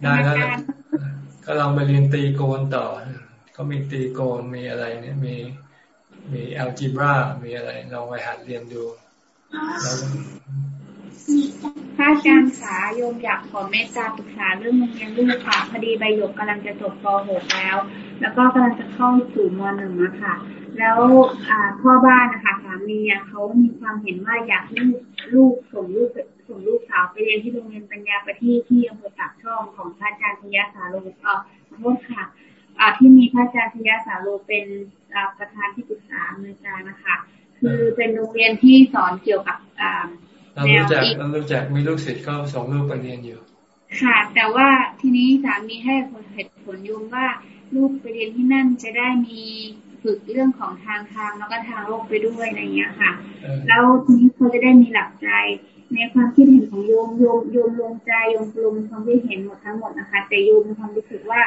ได้แล้วก็ลองไปเรียนตีโกนต่อ ก็มีตีโกนมีอะไรเนี่ยมีมีแอลจีบรามีอะไรลองไปหัดเรียนดู พระอาจารย์ขาโยมอยากขอเมตตาปรึกษาเรื่องโรงเรียนลูกค่ะ พอดีใบหยกกำลังจะจบป .6 แล้ว แล้วก็กำลังจะเข้าสู่ม .1 นะค่ะ แล้วพ่อบ้านนะคะสามีเขามีความเห็นว่าอยากลูกลูกส่งลูกส่งลูกสาวไปเรียนที่โรงเรียนปัญญาประทีที่อำเภอปากช่องของพระอาจารย์พยาสาโลก็ขอโทษค่ะที่มีพระอาจารย์พยาสาโลเป็นประธานที่ปรึกษาเมืองการนะคะ คือเป็นโรงเรียนที่สอนเกี่ยวกับ เรารู้จักเรารู้จักมีลูกศิษย์ก็ส่งลูกไปเรียนอยู่ ค่ะ แต่ว่าทีนี้สามีให้ผลเหตุผลยุมว่าลูกไปเรียนที่นั่นจะได้มีฝึกเรื่องของทางทางแล้วก็ทางโลกไปด้วยอะไรเงี้ยค่ะ แล้วทีนี้เขาจะได้มีหลักใจ ในความคิดเห็นของโยมโยมโยมลงใจโยมลงความคิดเห็นหมดทั้งหมดนะคะ แต่โยมมีความรู้สึกว่า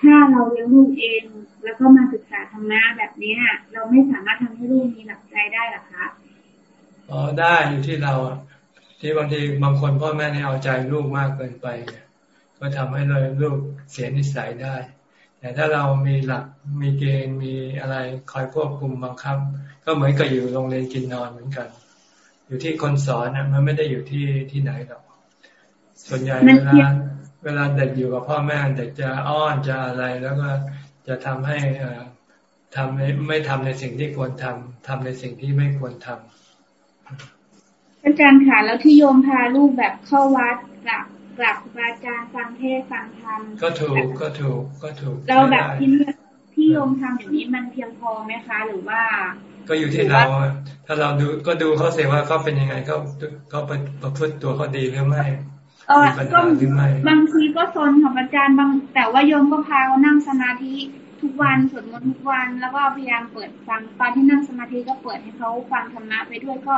ถ้าเราเลี้ยงลูกเองแล้วก็มาศึกษาธรรมะแบบนี้เราไม่สามารถทำให้ลูกมีหลักใจได้หรอคะ อ๋อได้อยู่ที่เราที่บางทีบางคนพ่อแม่เนี่ยเอาใจลูกมากเกินไป ก็ทำให้เลยลูกเสียนิสัยได้แทแต่ถ้าเรามีหลักมีเกณฑ์มีอะไรคอยควบคุมบังคับ ก็เหมือนกับอยู่โรงเรียนกินนอนเหมือนกัน อยู่ที่คนสอนนะมันไม่ได้อยู่ที่ที่ไหนหรอกส่วนใหญ่เวลาเวลาเด็กอยู่กับพ่อแม่เด็กจะอ้อนจะอะไรแล้วก็จะทำให้ทำไม่ทำในสิ่งที่ควรทำทำในสิ่งที่ไม่ควรทำ อาจารย์ค่ะแล้วที่โยมพาลูกแบบเข้าวัดกลับกลับอาจารย์ฟังเทศฟังธรรมก็ถูกก็ถูกก็ถูกเราแบบที่ที่โยมทำอย่างนี้มันเพียงพอไหมคะ หรือว่า ก็อยู่ที่เรา ถ้าเราดูก็ดูเขาเสียว่าเขาเป็นยังไงเขาเขาประพฤติตัวเขาดีหรือไม่มีปัญหาหรือไม่บางทีก็ซนของอาจารย์บาง แต่ว่าโยมก็พาเขานั่งสมาธิทุกวันสวดมนต์ทุกวัน แล้วก็พยายามเปิดฟังตอนที่นั่งสมาธิก็เปิดให้เขาฟังธรรมะไปด้วยก็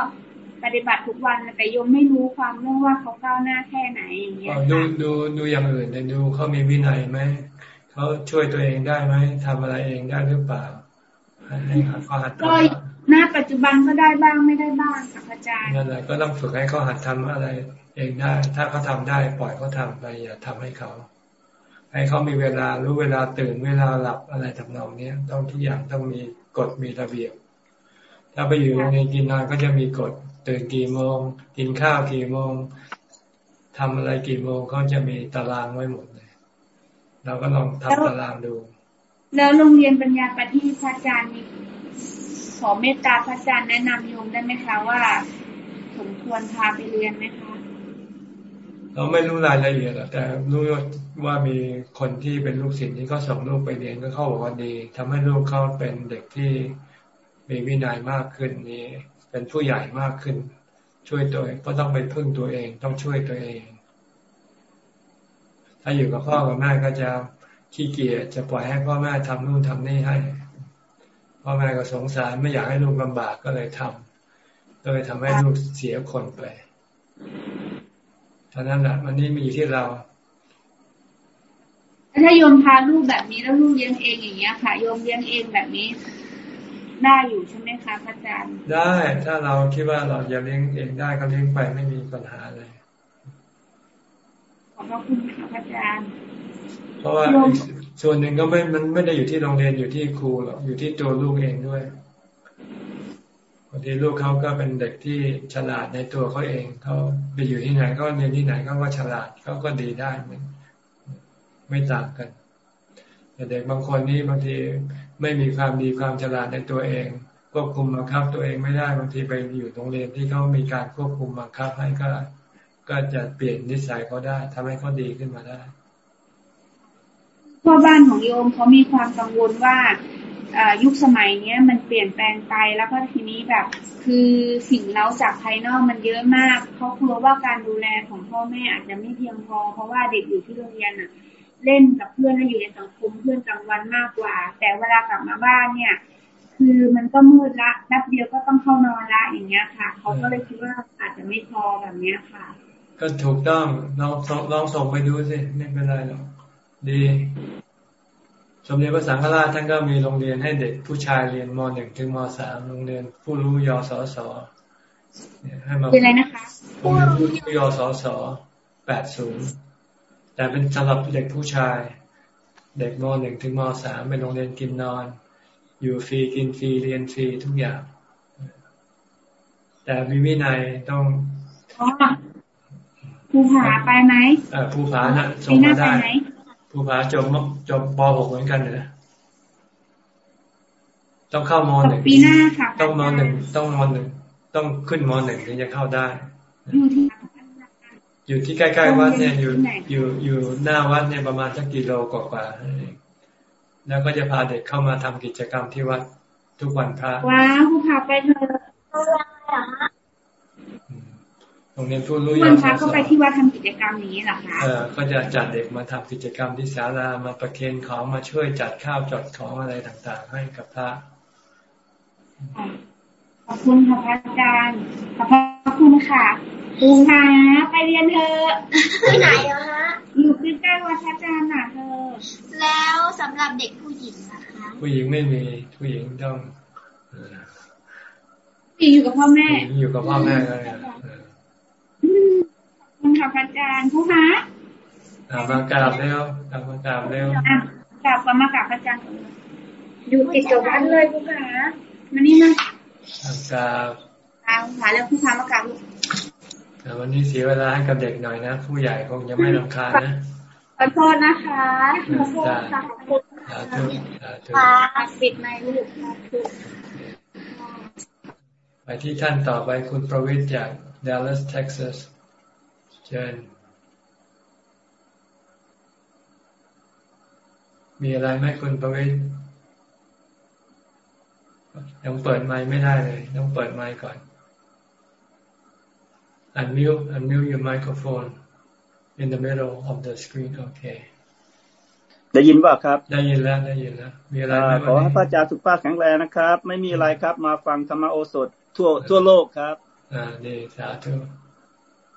ปฏิบัติทุกวันแต่โยมไม่รู้ความเรื่องว่าเขาก้าวหน้าแค่ไหนอย่างเงี้ยดูดูดูอย่างอื่นดูเขามีวินัยไหมเขาช่วยตัวเองได้ไหมทำอะไรเองได้หรือเปล่าให้เขาหัดก็หน้าปัจจุบันก็ได้บ้างไม่ได้บ้างค่ะอาจารย์นั่นแหละก็ต้องฝึกให้เขาหัดทำอะไรเองได้ ถ้าเขาทาได้ปล่อยเขาทาไปอย่าทำให้เขาให้เขามีเวลารู้เวลาตื่นเวลาหลับอะไรทำนองนี้ต้องทุกอย่างต้องมีกฎมีระเบียบ ถ้าไปอยู่ในกินนอนก็จะมีกฎ ตื่นกี่โมง กินข้าวกี่โมงทำอะไรกี่โมงเขาจะมีตารางไว้หมดเลยเราก็ลองทำตารางดู แล้วโรงเรียนปัญญาปฏิพระอาจารย์มีขอเมตตาพระอาจารย์แนะนำโยมได้ไหมคะว่าสมควรพาไปเรียนไหมคะเราไม่รู้รายละเอียดแต่รู้ว่ามีคนที่เป็นลูกศิษย์ที่เขาส่งลูกไปเรียนก็เข้าบอกว่าดีทำให้ลูกเขาเป็นเด็กที่มีวินัยมากขึ้นนี้ เป็นผู้ใหญ่มากขึ้น ช่วยตัวเองก็ต้องไปพึ่งตัวเอง ต้องช่วยตัวเอง ถ้าอยู่กับพ่อกับแม่ก็จะขี้เกียจจะปล่อยให้พ่อแม่ทำนู่นทำนี่ให้พ่อแม่ก็สงสารไม่อยากให้ลูกลำบากก็เลยทำก็เลยทำให้ลูกเสียคนไปท่านั้นแหละวันนี้มีอยู่ที่เราถ้าโยมพาลูกแบบนี้แล้วลูกเลี้ยงเองอย่างเงี้ยค่ะโยมเลี้ยงเองแบบนี้ ได้อยู่ใช่ไหมคะพระอาจารย์ ได้ถ้าเราคิดว่าเราจะเลี้ยงเองได้ก็เลี้ยงไปไม่มีปัญหาเลยขอบพระคุณค่ะพระอาจารย์ เพราะว่าส่วนหนึ่งก็ไม่มันไม่ได้อยู่ที่โรงเรียนอยู่ที่ครูหรอกอยู่ที่ตัวลูกเองด้วยางทีลูกเขาก็เป็นเด็กที่ฉลาดในตัวเขาเองเขาไปอยู่ที่ไหนก็เรียนที่ไหนเขาก็ฉลาดเขาก็ดีได้ไม่ไม่ต่างกันแต่เด็กบางคนนี่บางที ไม่มีความดีความฉลาดในตัวเอง ควบคุมบังคับตัวเองไม่ได้บางทีไปอยู่โรงเรียนที่เขามีการควบคุมบังคับให้ก็ ก็จะเปลี่ยนนิสัยเขาได้ทำให้เขาดีขึ้นมาได้พ่อบ้านของโยมเขามีความกังวลว่ายุคสมัยเนี้ยมันเปลี่ยนแปลงไปแล้วก็ทีนี้แบบ คือสิ่งเล้าจากภายนอกมันเยอะมากเขากลัวว่าการดูแลของพ่อแม่อาจจะไม่เพียงพอ เพราะว่าเด็กอยู่ที่โรงเรียนอะ เล่นกับเพื่อนและอยู่ในสังคมเพื่อนกลางวันมากกว่า แต่เวลากลับมาบ้านเนี่ย คือมันก็มืดละแป๊บเดียวก็ต้องเข้านอนละอย่างเงี้ยค่ะเขาก็เลยคิดว่าอาจจะไม่พอแบบเนี้ยค่ะ ก็ถูกต้องลองลองส่งไปดูสิไม่เป็นไรหรอกดีสมเด็จพระสังฆราชท่านก็มีโรงเรียนให้เด็กผู้ชายเรียนมหนึ่งถึงมสามโรงเรียนผู้รู้ยศสให้มาเป็นอะไรนะคะโรงเรียนผู้รู้ยศสแปดศูนย์ แต่เป็นสำหรับเด็กผู้ชาย เด็กมหนึ่งถึงมสามเป็นโรงเรียนกินนอน อยู่ฟรีกินฟรีเรียนฟรีทุกอย่าง แต่มีวินัยต้องภูผาไปไหมภูผานะส่งมาได้ภูผาจบจบป .6 เหมือนกันเหรอต้องเข้ามหนึ่งปีหน้าค่ะต้องมหนึ่งต้องมหนึ่งต้องขึ้นมหนึ่งถึงจะเข้าได้อยู่ที่ อยู่ที่ใกล้ๆวัดเนี่ยอยู่อยู่อยู่หน้าวัดเนี่ยประมาณสักกิโลกว่าๆแล้วก็จะพาเด็กเข้ามาทำกิจกรรมที่วัดทุกวันพระว้าวภูผาไปเถอะโรงเรียนผู้รู้ยศคะก็ไปที่วัดทำกิจกรรมนี้เหรอคะเออก็จะจัดเด็กมาทำกิจกรรมที่ศาลามาประเคนของมาช่วยจัดข้าวจัดของอะไรต่าง ๆ ให้กับพระขอบคุณค่ะพระอาจารย์ ขอบคุณค่ะปูมาไปเรียนเธอที่ไหนเหรอฮะอยู่ใกล้ๆวัดพระอาจารย์น่ะเธอ แล้วสำหรับเด็กผู้หญิงนะคะ ผู้หญิงไม่มีผู้หญิงต้องอยู่กับพ่อแม่ อยู่กับพ่อแม่เลยคุณค่ะพระอาจารย์ผู้ฮะมากราบเร็วมากราบเร็วพกราบมากราบพระอาจารย์อยู่ติดกับวัดเลยคุณขามานี่นะกราบ กราบหาแล้วคุณขามากราบวันนี้เสียเวลาให้กับเด็กหน่อยนะ ผู้ใหญ่คงยังไม่รำคาญนะขอโทษนะคะขอโทษค่ะขอบคุณค่ะปิดไมค์ลูกไปที่ท่านต่อไปคุณประวิทย์จาก Dallas Texas เชิญมีอะไรไหมคุณประวิทย์ยังเปิดไมค์ไม่ได้เลย ต้องเปิดไมค์ก่อน unmute unmute your microphone in the middle of the screen โอเคได้ยินป่ะครับ ได้ยินแล้วได้ยินแล้ว มีอะไรไหมขอให้พระอาจารย์สุขภาพแข็งแรงนะครับ ไม่มีอะไรครับ มาฟังธรรมโอสถทั่วทั่วโลกครับ อ่าดีสาธุ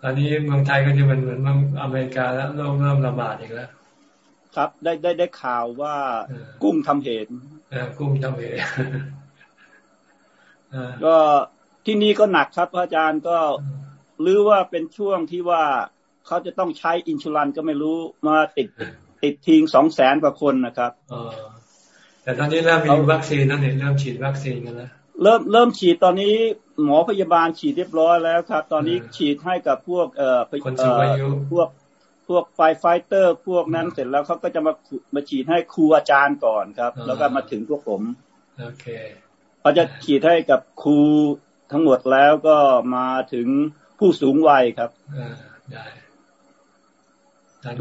ตอนนี้เมืองไทยก็จะเหมือนเหมือนเมืองอเมริกาแล้วโรคเริ่มระบาดอีกแล้ว ครับได้ได้ได้ข่าวว่ากุ้งทำเหตุกุ้งทำเหตุก็ที่นี่ก็หนักครับพระอาจารย์ก็ หรือว่าเป็นช่วงที่ว่าเขาจะต้องใช้ insurance ก็ไม่รู้มาติดติดถึงสองแสนกว่าคนนะครับแต่ตอนนี้เริ่มมีวัคซีนนั่นเองเริ่มฉีดวัคซีนกันแล้วเริ่มเริ่มฉีดตอนนี้หมอพยาบาลฉีดเรียบร้อยแล้วครับ ตอนนี้ฉีดให้กับพวกเอ่อคนสูงอายุพวกพวก fire fighter พวกนั้นเสร็จแล้วเขาก็จะมามาฉีดให้ครูอาจารย์ก่อนครับ แล้วก็มาถึงพวกผมโอเคเขาจะฉีดให้กับครูทั้งหมดแล้วก็มาถึง ผู้สูงวัยครับได้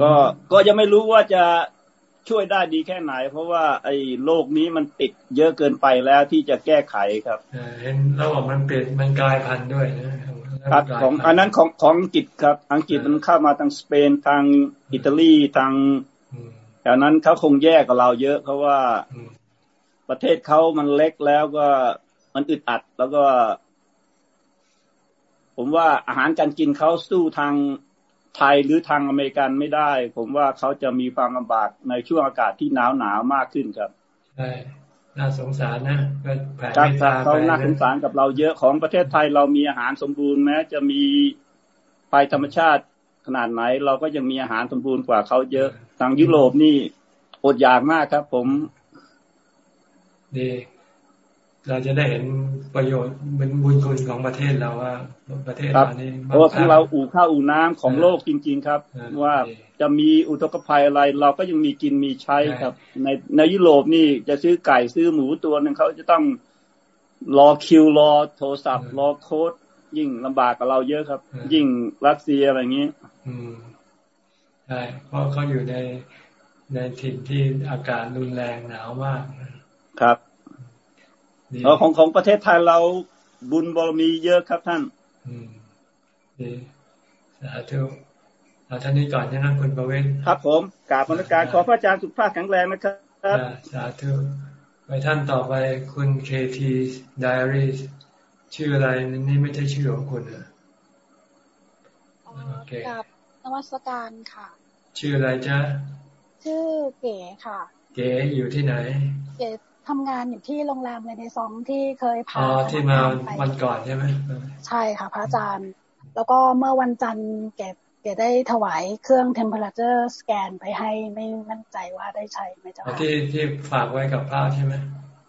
ก็ก็ยังไม่รู้ว่าจะช่วยได้ดีแค่ไหน เพราะว่าไอ้โรคนี้มันติดเยอะเกินไปแล้วที่จะแก้ไขครับเห็นแล้วบอกมันเปลี่ยนมันกลายพันธุ์ด้วยนะครับของอันนั้นของของอังกฤษครับ อังกฤษมันเข้ามาทางสเปนทางอิตาลีทางแต่นั้นเขาคงแยกกับเราเยอะ เพราะว่าประเทศเขามันเล็กแล้วก็มันอึดอัดแล้วก็ ผมว่าอาหารการกินเขาสู้ทางไทยหรือทางอเมริกันไม่ได้ ผมว่าเขาจะมีความลำบากในช่วงอากาศที่หนาวหนาวมากขึ้นครับใช่น่าสงสารนะก็แผ่เมตตาเขาน่าสงสารกับเราเยอะของประเทศไทยเรามีอาหารสมบูรณ์แม้จะมีภัยธรรมชาติขนาดไหน เราก็ยังมีอาหารสมบูรณ์กว่าเขาเยอะทางยุโรปนี่อดอยากมากครับ ผมดี เราจะได้เห็นประโยชน์เป็นบุญคุณของประเทศเราว่าประเทศเรานี่เพราะว่าของเราอู่ข้าวอู่น้ำของโลกจริง ๆ ครับ ว่าจะมีอุทกภัยอะไร เราก็ยังมีกินมีใช้ครับ ในในยุโรปนี่จะซื้อไก่ซื้อหมูตัวหนึ่งเขาจะต้องรอคิวรอโทรศัพท์รอโค้ดยิ่งลำบากกับเราเยอะครับ ยิ่งรัสเซียอะไรอย่างนี้อืมใช่เพราะเขาอยู่ในในถิ่นที่อากาศรุนแรงหนาวมากครับ เราของของประเทศไทยเราบุญบารมีเยอะครับท่านอืมดีสาธุเอาท่านนี้ก่อนนะคุณประเวศครับผมกราบมรดการขอพระอาจารย์สุขภาพแข็งแรงนะครับสาธุไปท่านต่อไปคุณเคทีไดอารี่ชื่ออะไรนี่ไม่ใช่ชื่อของคุณเหรอโอเคกับนวัตการค่ะ ชื่ออะไรจ๊ะ ชื่อเก๋ค่ะ เก๋อยู่ที่ไหน เก๋ ทำงานอยู่ที่โรงแรมเลยในซองที่เคยพาอ๋อที่มาวันก่อนใช่ไหมใช่ค่ะ พระอาจารย์ แล้วก็เมื่อวันจันทร์แกแกได้ถวายเครื่อง temperature scan ไปให้ไม่มั่นใจว่าได้ใช้ไหมจ๊ะที่ที่ฝากไว้กับพระใช่ไหม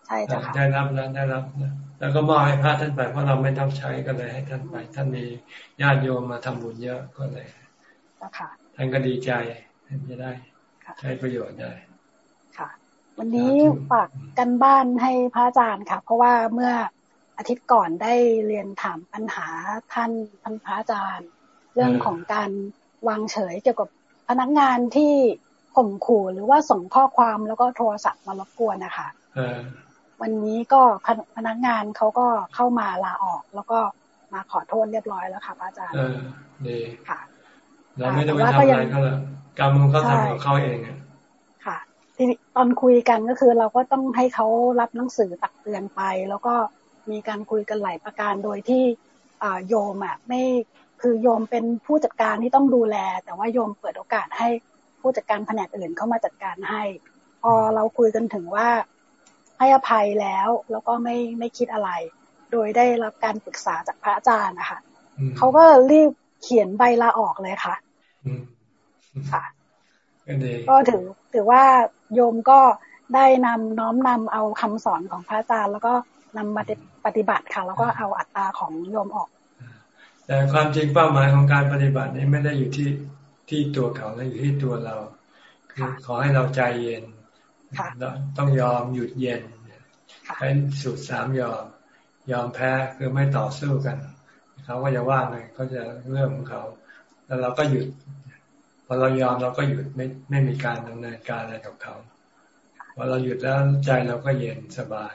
ใช่จ้ะได้รับแล้วได้รับแล้วก็มอบให้พระท่านไปเพราะเราไม่ต้องใช้ก็เลยให้ท่านไป ท่านมีญาติโยมมาทำบุญเยอะก็เลยท่านก็ดีใจท่านจะได้ใช้ประโยชน์ได้ วันนี้ฝากกันบ้านให้พระอาจารย์ค่ะ เพราะว่าเมื่ออาทิตย์ก่อนได้เรียนถามปัญหาท่านท่านพระอาจารย์ เรื่องของการวางเฉยเกี่ยวกับพนักงานที่ข่มขู่หรือว่าส่งข้อความแล้วก็โทรศัพท์มารบกวนนะคะวันนี้ก็พนักงานเขาก็เข้ามาลาออก แล้วก็มาขอโทษเรียบร้อยแล้วค่ะพระอาจารย์ดีค่ะ เราไม่ต้องไปทำอะไรเขาละกรรมเขาทำกับเขาเอง ทีนี้ตอนคุยกันก็คือเราก็ต้องให้เขารับหนังสือตักเตือนไป แล้วก็มีการคุยกันหลายประการโดยที่โยมอะไม่คือโยมเป็นผู้จัดการที่ต้องดูแล แต่ว่าโยมเปิดโอกาสให้ผู้จัดการแผนกอื่นเข้ามาจัดการให้ พอเราคุยกันถึงว่าให้อภัยแล้วแล้วก็ไม่ไม่คิดอะไร โดยได้รับการปรึกษาจากพระอาจารย์นะคะเขาก็รีบเขียนใบลาออกเลยค่ะค่ะ ก็ถือถือว่าโยมก็ได้นำน้อมนำเอาคำสอนของพระอาจารย์ แล้วก็นำมาปฏิบัติค่ะ แล้วก็เอาอัตตาของโยมออก แต่ความจริงเป้าหมายของการปฏิบัตินี้ไม่ได้อยู่ที่ที่ตัวเขาและอยู่ที่ตัวเรา คือขอให้เราใจเย็นต้องยอมหยุดเย็นเป็นสูตรสามยอม ยอมแพ้คือไม่ต่อสู้กันเขาก็จะว่าไงเขาจะเรื่องของเขา แล้วเราก็หยุด พอเรายอมเราก็หยุดไม่ไม่มีการดำเนินการอะไรกับเขาพอเราหยุดแล้วใจเราก็เย็นสบาย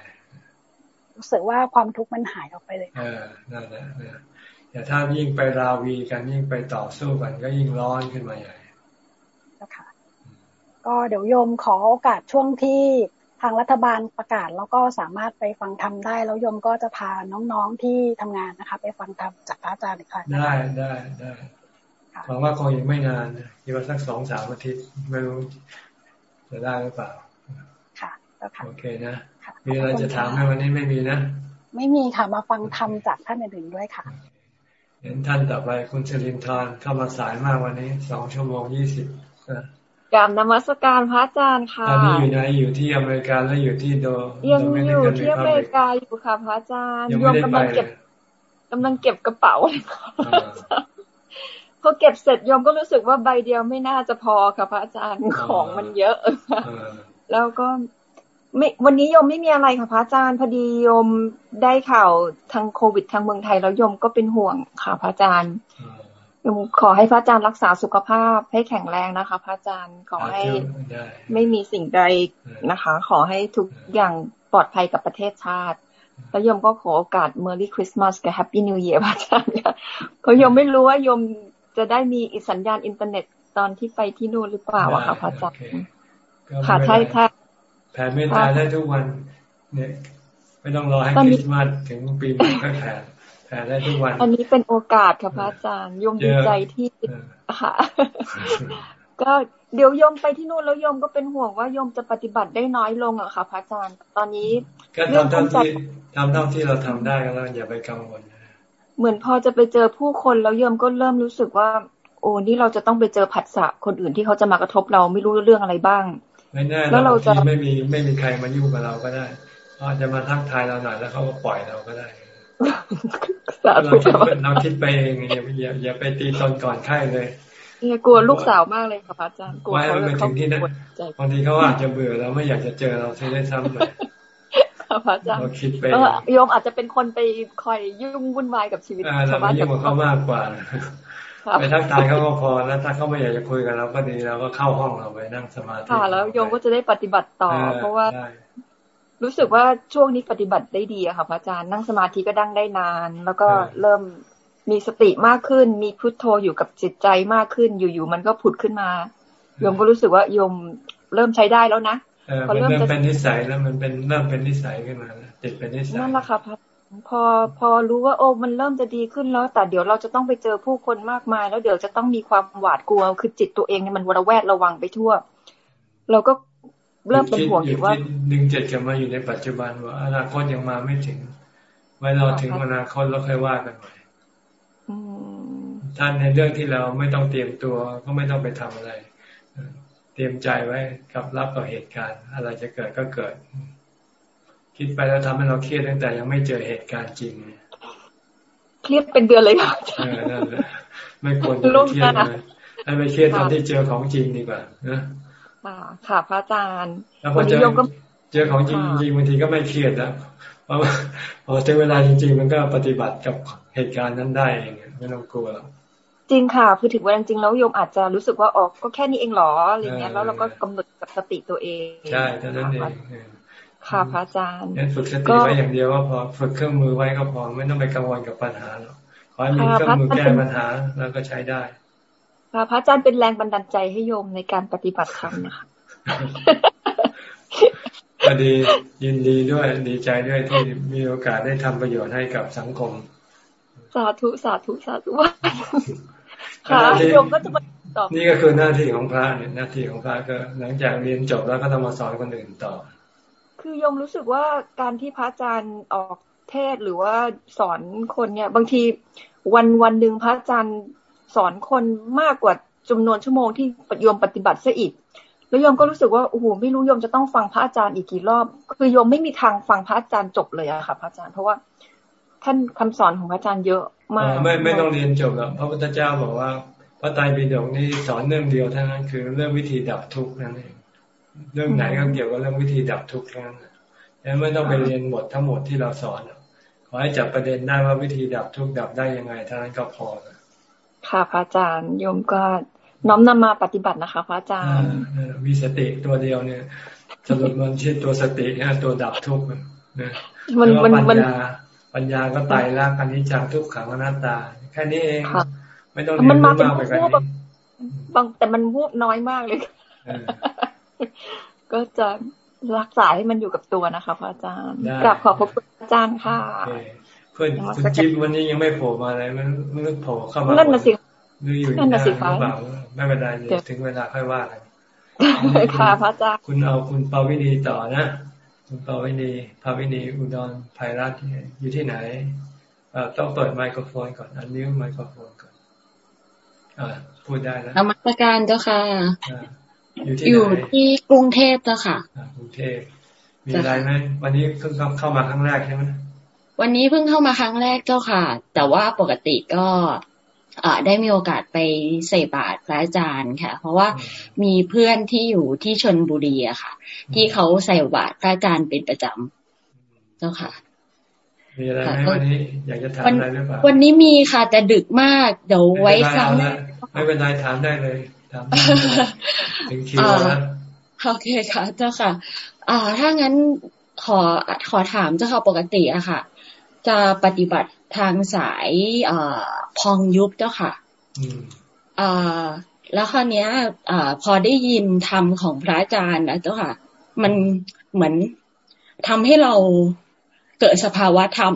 รู้สึกว่าความทุกข์มันหายออกไปเลยเออนั่นแหละแต่ถ้ายิ่งไปราวีกันยิ่งไปต่อสู้กันก็ยิ่งร้อนขึ้นมาใหญ่ค่ะก็เดี๋ยวโยมขอโอกาสช่วงที่ทางรัฐบาลประกาศแล้วก็สามารถไปฟังธรรมได้ แล้วโยมก็จะพาน้องๆที่ทำงานนะคะ ไปฟังธรรมจากพระอาจารย์อีกครั้งได้ได้ได้ หวังว่าคงยังไม่นานคิดว่าสักสองสามอาทิตย์ไม่รู้จะได้หรือเปล่าค่ะแล้วค่ะโอเคนะมีอะไรจะถามไหมวันนี้ไม่มีนะ ไม่มีค่ะ มาฟังธรรมจากท่านอื่นๆด้วยค่ะ เห็นท่านต่อไปคุณเชลินทร์เข้ามาสายมากวันนี้สองชั่วโมงยี่สิบกราบนมัสการพระอาจารย์ค่ะตอนนี้อยู่ไหนอยู่ที่อเมริกาแล้วอยู่ที่โดยังอยู่ที่อเมริกาอยู่ค่ะพระอาจารย์ยมกำลังเก็บกำลังเก็บกระเป๋าเลยค่ะ พอเก็บเสร็จยมก็รู้สึกว่าใบเดียวไม่น่าจะพอค่ะพระอาจารย์ของมันเยอะแล้วก็ไม่วันนี้โยมไม่มีอะไรค่ะพระอาจารย์พอดีโยมได้ข่าวทางโควิดทางเมืองไทยแล้วโยมก็เป็นห่วงค่ะพระอาจารย์โยมขอให้พระอาจารย์รักษาสุขภาพให้แข็งแรงนะคะ พระอาจารย์ขอให้ไม่มีสิ่งใดนะคะ ขอให้ทุกอย่างปลอดภัยกับประเทศชาติแล้วโยมก็ขอโอกาส Merry Christmas กับ Happy New Year พระอาจารย์ค่ะเพราะโยมไม่รู้ว่าโยม จะได้มีสัญญาณอินเทอร์เน็ตตอนที่ไปที่นู่นหรือเปล่าอะค่ะพระอาจารย์ค่ะถ้าถ้าแผ่เมตตาได้ทุกวัน เนี่ย ไม่ต้องรอให้คริสต์มาสถึงปีใหม่ก็แผ่แผ่ได้ทุกวัน อันนี้เป็นโอกาสค่ะพระอาจารย์โยมดีใจที่ค่ะก็เดี๋ยวยมไปที่นู่นแล้วยมก็เป็นห่วงว่ายมจะปฏิบัติได้น้อยลงอะค่ะพระอาจารย์ ตอนนี้ก็ทำเท่าที่ทำเท่าที่เราทำได้แล้วอย่าไปกังวล เหมือนพอจะไปเจอผู้คนแล้วยมก็เริ่มรู้สึกว่า โอ้นี่เราจะต้องไปเจอผัสสะคนอื่นที่เขาจะมากระทบเราไม่รู้เรื่องอะไรบ้าง ไม่แน่แล้วเราจะไม่มีไม่มีใครมายุ่งกับเราก็ได้อาจจะมาทักทายเราหน่อยแล้วเขาก็ปล่อยเราก็ได้เราคิดเราคิดไปเองอย่าอย่าอย่าไปตีตนก่อนไข้เลยเนี่ยกลัวลูกสาวมากเลยค่ะพระอาจารย์กลัวเขาไปถึงที่นั่นบางทีเขาอาจจะเบื่อแล้วไม่อยากจะเจอเราใช่ได้ซ้ำเลย พระอาจารย์เราคิดไปโยมอาจจะเป็นคนไปคอยยุ่งวุ่นวายกับชีวิตชาวบ้านแต่เขามากกว่าไปทักทายเขาก็พอแล้วถ้าเขาไม่อยากจะคุยกับเราก็ดีเราก็เข้าห้องเราไปนั่งสมาธิค่ะแล้วโยมก็จะได้ปฏิบัติต่อ เพราะว่ารู้สึกว่าช่วงนี้ปฏิบัติได้ดีอะค่ะพระอาจารย์นั่งสมาธิก็ดั้งได้นาน แล้วก็เริ่มมีสติมากขึ้น มีพุทโธอยู่กับจิตใจมากขึ้นอยู่ๆมันก็ผุดขึ้นมาโยมก็รู้สึกว่าโยมเริ่มใช้ได้แล้วนะ พอเริ่มเป็นนิสัยแล้วมันเป็นเริ่มเป็นนิสัยขึ้นมาติดเป็นนิสัยนั่นแหละค่ะพระพอพอรู้ว่าโอ้มันเริ่มจะดีขึ้นแล้ว แต่เดี๋ยวเราจะต้องไปเจอผู้คนมากมาย แล้วเดี๋ยวจะต้องมีความหวาดกลัว คือจิตตัวเองเนี่ยมันระแวดระวังไปทั่ว เราก็เริ่มเป็นห่วงอยู่ว่าดึงจิตกลับมาอยู่ในปัจจุบันว่าอนาคตยังมาไม่ถึง ไว้รอถึงอนาคตแล้วค่อยว่ากันใหม่ท่านในเรื่องที่เราไม่ต้องเตรียมตัวก็ไม่ต้องไปทำอะไร เตรียมใจไว้กับรับกับเหตุการณ์ อะไรจะเกิดก็เกิด คิดไปแล้วทำให้เราเครียดตั้งแต่ยังไม่เจอเหตุการณ์จริงเครียดเป็นเดือนเลยค่ะไม่ควรจะเครียดเลยให้ไปเครียดตอนที่เจอของจริงดีกว่านะค่ะพระอาจารย์แล้วพอเจอเจอของจริงจริงบางทีก็ไม่เครียดนะเพราะพอถึงเวลาจริง ๆ มันก็ปฏิบัติกับเหตุการณ์นั้นได้เองไม่ต้องกลัวหรอก จริงค่ะคือถึงเวลาจริงแล้วโยมอาจจะรู้สึกว่าออกก็แค่นี้เองหรออะไรเงี้ยแล้วเราก็กำหนดกับสติตัวเองใช่เท่านั้นเองค่ะพระอาจารย์งั้นฝึกสติไว้อย่างเดียวว่าพอฝึกเครื่องมือไว้ก็พอไม่ต้องไปกังวลกับปัญหาหรอกขอให้มีเครื่องมือแก้ปัญหาแล้วก็ใช้ได้ค่ะพระอาจารย์เป็นแรงบันดาลใจให้โยมในการปฏิบัติธรรมนะคะก็ดียินดีด้วยดีใจด้วยที่มีโอกาสได้ทำประโยชน์ให้กับสังคม สาธุสาธุสาธุว่าค่ะโยมก็จะมาตอบนี่ก็คือหน้าที่ของพระเนี่ยหน้าที่ของพระก็ หลังจากเรียนจบแล้วก็ต้องมาสอนคนอื่นต่อ คือยมรู้สึกว่าการที่พระอาจารย์ออกเทศหรือว่าสอนคนเนี่ย บางทีวันวันหนึ่งพระอาจารย์สอนคนมากกว่าจำนวนชั่วโมงที่ปฏิยมปฏิบัติซะอีกแล้วโยมก็รู้สึกว่าโอ้โหไม่รู้โยมจะต้องฟังพระอาจารย์อีกกี่รอบ คือโยมไม่มีทางฟังพระอาจารย์จบเลยอะค่ะพระอาจารย์เพราะว่า ท่านคำสอนของพระอาจารย์เยอะมากไม่ไม่ต้องเรียนจบหรอกพระพุทธเจ้าบอกว่า พระไตรปิฎกนี่สอนเรื่องเดียวเท่านั้นคือเรื่องวิธีดับทุกข์นั่นเองเรื่องไหนก็เกี่ยวกับเรื่องวิธีดับทุกข์นั้นแล้วไม่ต้องไปเรียนหมดทั้งหมดที่เราสอนขอให้จับประเด็นได้ว่าวิธีดับทุกข์ดับได้ยังไงเท่านั้นก็พอค่ะพระอาจารย์โยมก็น้อมนำมาปฏิบัตินะคะพระอาจารย์มีสติตัวเดียวเนี่ยสรุปมันชื่อตัวสติเนี่ยตัวดับทุกข์นะมันมันปัญญา ปัญญาก็ตายละกันนี้จังทุกขังอนัตตา แค่นี้เองไม่ต้องเรียนมากไปกว่านี้บางแต่มันวูบน้อยมากเลยก็จะรักษาให้มันอยู่กับตัวนะคะพระอาจารย์กลับขอบพระคุณอาจารย์ค่ะเพื่อนคุณจิ๊บวันนี้ยังไม่โผล่มาเลยมันมันโผล่เข้ามานั่นน่ะสิหรืออยู่นานหรือเปล่าไม่เป็นไรถึงเวลาค่อยว่ากันค่ะพระอาจารย์คุณเอาคุณปาวินีต่อนะ คุณปาวินีภาวินีอุดรไพรัตอยู่ที่ไหนต้องเปิดไมโครโฟนก่อน อันนี้ไมโครโฟนก่อนอพูดได้แล้วนมัสการเจ้าค่ะ อยู่ที่อยู่ที่กรุงเทพเจ้าค่ะกรุงเทพมีอะไรไหมวันนี้เพิ่งเข้ามาครั้งแรกใช่ไหมวันนี้เพิ่งเข้ามาครั้งแรกเจ้าค่ะ แต่ว่าปกติก็ ได้มีโอกาสไปใส่บาตรพระอาจารย์ค่ะ เพราะว่ามีเพื่อนที่อยู่ที่ชนบุรีอะค่ะ ที่เขาใส่บาตรพระอาจารย์เป็นประจำเจ้าค่ะมีอะไรไหมวันนี้อยากจะถามอะไรหรือเปล่าวันนี้มีค่ะแต่ดึกมากเดี๋ยวไว้ครั้งไม่เป็นไรถามได้เลยถามถึงคิวแล้วโอเคค่ะเจ้าค่ะ อ่า ถ้างั้นขอขอถามเจ้าค่ะปกติอะค่ะ จะปฏิบัติ ทางสายอพองยุบเจ้าค่ะอ่าแล้วคราวนี้ยอพอได้ยินธรรมของพระอาจารย์นะเจ้าค่ะ มันเหมือนทำให้เราเกิดสภาวะธรรม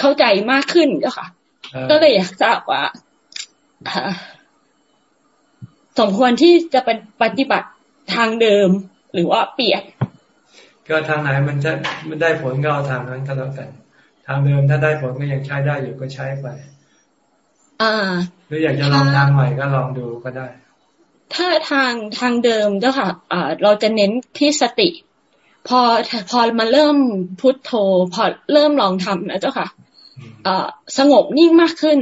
เข้าใจมากขึ้นเจ้าค่ะ ก็เลยอยากทราบว่าสมควรที่จะเป็นปฏิบัติทางเดิมหรือว่าเปลี่ยนก็ทางไหนมันจะมันได้ผลก็เอาทางนั้นก็แล้วกัน ทางเดิมถ้าได้ผลก็ยังใช้ได้อยู่ก็ใช้ไปอ่าหรืออยากจะลองทางใหม่ก็ลองดูก็ได้ ถ้าทางทางเดิมเจ้าค่ะอ่าเราจะเน้นที่สติ พอพอมาเริ่มพุทโธ พอเริ่มลองทำนะเจ้าค่ะอ่าสงบนิ่งมากขึ้น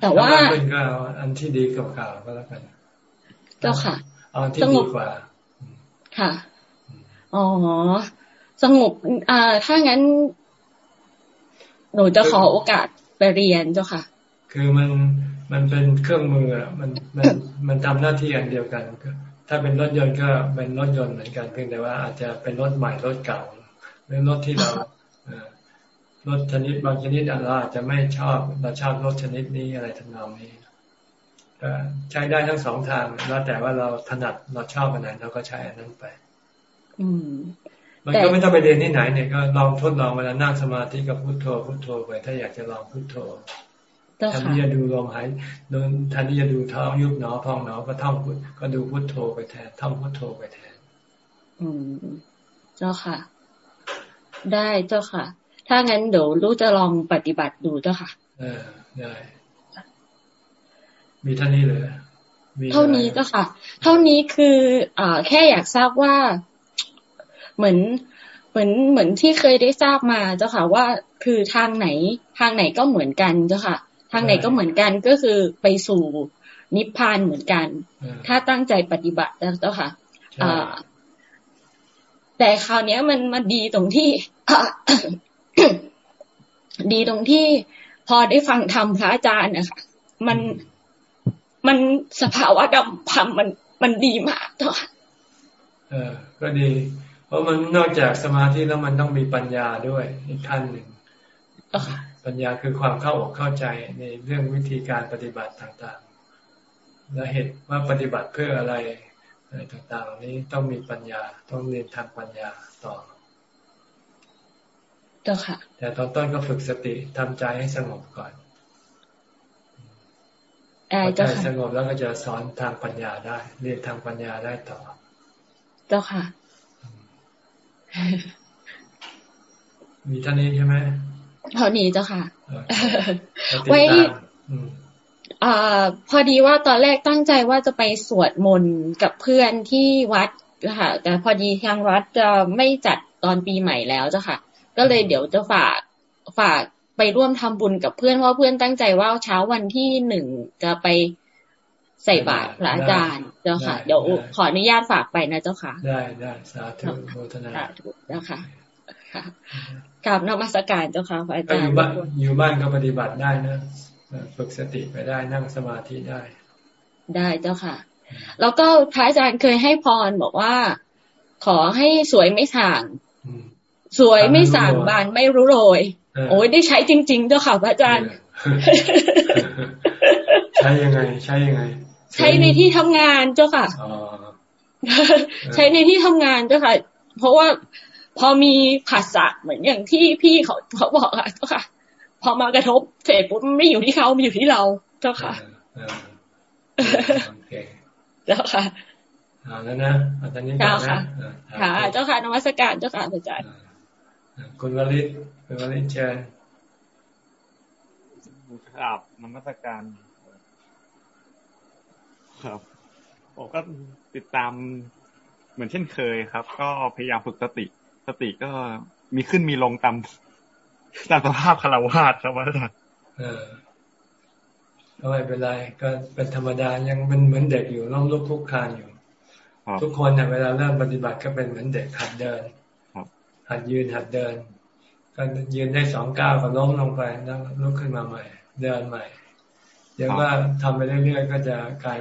แต่ว่าเป็นก็อันที่ดีกว่าก็แล้วกัน เจ้าค่ะเอาที่ดีกว่าค่ะอ๋อสงบอ่าถ้างั้น หนูจะขอโอกาสไปเรียนเจ้าค่ะ คือมันมันเป็นเครื่องมือมันมันมันทำหน้าที่อันเดียวกัน ถ้าเป็นรถยนต์ก็เป็นรถยนต์เหมือนกันเพียงแต่ว่าอาจจะเป็นรถใหม่รถเก่าหรือรถที่เรารถชนิดบางชนิดเราอาจจะไม่ชอบเราชอบรถชนิดนี้อะไรทำนองนี้ก็ใช้ได้ทั้งสองทางแล้วแต่ว่าเราถนัดเราชอบอันไหนเราก็ใช้อันนั้นไป อืม มันก็ไม่ต้องไปเรียนที่ไหนเนี่ยก็ลองทดลองเวลานั่งสมาธิกับพุทโธพุทโธไปถ้าอยากจะลองพุทโธแทนที่จะดูลมหายโดนแทนที่จะดูท้องยุบหนอพองหนอก็ท่องพุทก็ดูพุทโธไปแทนท่องพุทโธไปแทน อืม เจ้าค่ะ ได้เจ้าค่ะ ถ้างั้นเดี๋ยวลูกจะลองปฏิบัติดูเจ้าค่ะ เออได้มีเท่านี้เลยเท่านี้เจ้าค่ะ เท่านี้คืออ่าแค่อยากทราบว่า เหมือนเหมือนเหมือนที่เคยได้ทราบมาเจ้าค่ะว่าคือทางไหนทางไหนก็เหมือนกันเจ้าค่ะ ทางไหนก็เหมือนกันก็คือไปสู่นิพพานเหมือนกัน ถ้าตั้งใจปฏิบัติเจ้าค่ะอ่าแต่คราวนี้มันมันดีตรงที่ดีตรงที่พอได้ฟังธรรมพระอาจารย์นะคะมันมันสภาวะดำพัมมันมันดีมากเจ้าค่ะเออก็ดี เพราะมันนอกจากสมาธิแล้วมันต้องมีปัญญาด้วยอีกขั้นหนึ่งปัญญาคือความเข้าอกเข้าใจในเรื่องวิธีการปฏิบัติต่างๆ และเหตุว่าปฏิบัติเพื่ออะไรอะไรต่างๆนี้ต้องมีปัญญาต้องเรียนทางปัญญาต่อเจ้าค่ะ แต่ตอนต้นก็ฝึกสติทำใจให้สงบก่อนพอใจสงบแล้วก็จะสอนทางปัญญาได้ เรียนทางปัญญาได้ต่อ เจ้าค่ะ มีท่านี้ใช่ไหมเท่านี้เจ้าค่ะ ไว้อ่าพอดีว่าตอนแรกตั้งใจว่าจะไปสวดมนต์กับเพื่อนที่วัดค่ะ แต่พอดีทางวัดจะไม่จัดตอนปีใหม่แล้วเจ้าค่ะ ก็เลยเดี๋ยวจะฝากฝากไปร่วมทำบุญกับเพื่อนเพราะเพื่อนตั้งใจว่าเช้าวันที่หนึ่งจะไป ใส่บาตรพระอาจารย์เจ้าค่ะ เดี๋ยวขออนุญาตฝากไปนะเจ้าค่ะ ได้ได้สาธุโมทนาสาธุเจ้าค่ะค่ะกราบนมัสการเจ้าค่ะพระอาก็จารอยู่ย์บ้านอยู่บ้านก็ปฏิบัติได้นะฝึกสติไปได้นั่งสมาธิได้ ได้เจ้าค่ะ แล้วก็พระอาจารย์เคยให้พรบอกว่า ขอให้สวยไม่ส่างสวยไม่ส่างบานไม่รู้โรยโอ้ยได้ใช้จริง ๆ เจ้าค่ะพระอาจารย์ ใช้ยังไง ใช้ยังไง ใช้ในที่ทำงานเจ้าค่ะอ๋อใช้ในที่ทำงานเจ้าค่ะ เพราะว่าพอมีภาษาเหมือนอย่างที่พี่เขาเขาบอกอะเจ้าค่ะ พอมากระทบเสร็จปุ๊บมันไม่อยู่ที่เขามันอยู่ที่เราเจ้าค่ะโอเคเจ้าค่ะเอาแล้วนะเอาตอนนี้ก่อเจ้านนะค่ะอ่าค่ะ เจ้าค่ะนมัสการเจ้าค่ะพระอาจารย์คุณวลิตคุณวลิตเชิญครับนมัสการ ครับผมก็ติดตามเหมือนเช่นเคยครับ ก็พยายามฝึกสติ สติก็มีขึ้นมีลงตามตามสภาพคารวาสครับอาจารย์เออก็ไม่เป็นไรก็เป็นธรรมดายังเป็นเหมือนเด็กอยู่ล้มลุกคลุกคลานอยู่ ทุกคนเนี่ยเวลาเริ่มปฏิบัติก็เป็นเหมือนเด็กหัดเดินหัดยืนหัดเดินก็ยืนได้สองก้าวก็ล้มลงไปแล้วลุกขึ้นมาใหม่ เดินใหม่เดี๋ยวก็ทำไปเรื่อยๆก็จะกลาย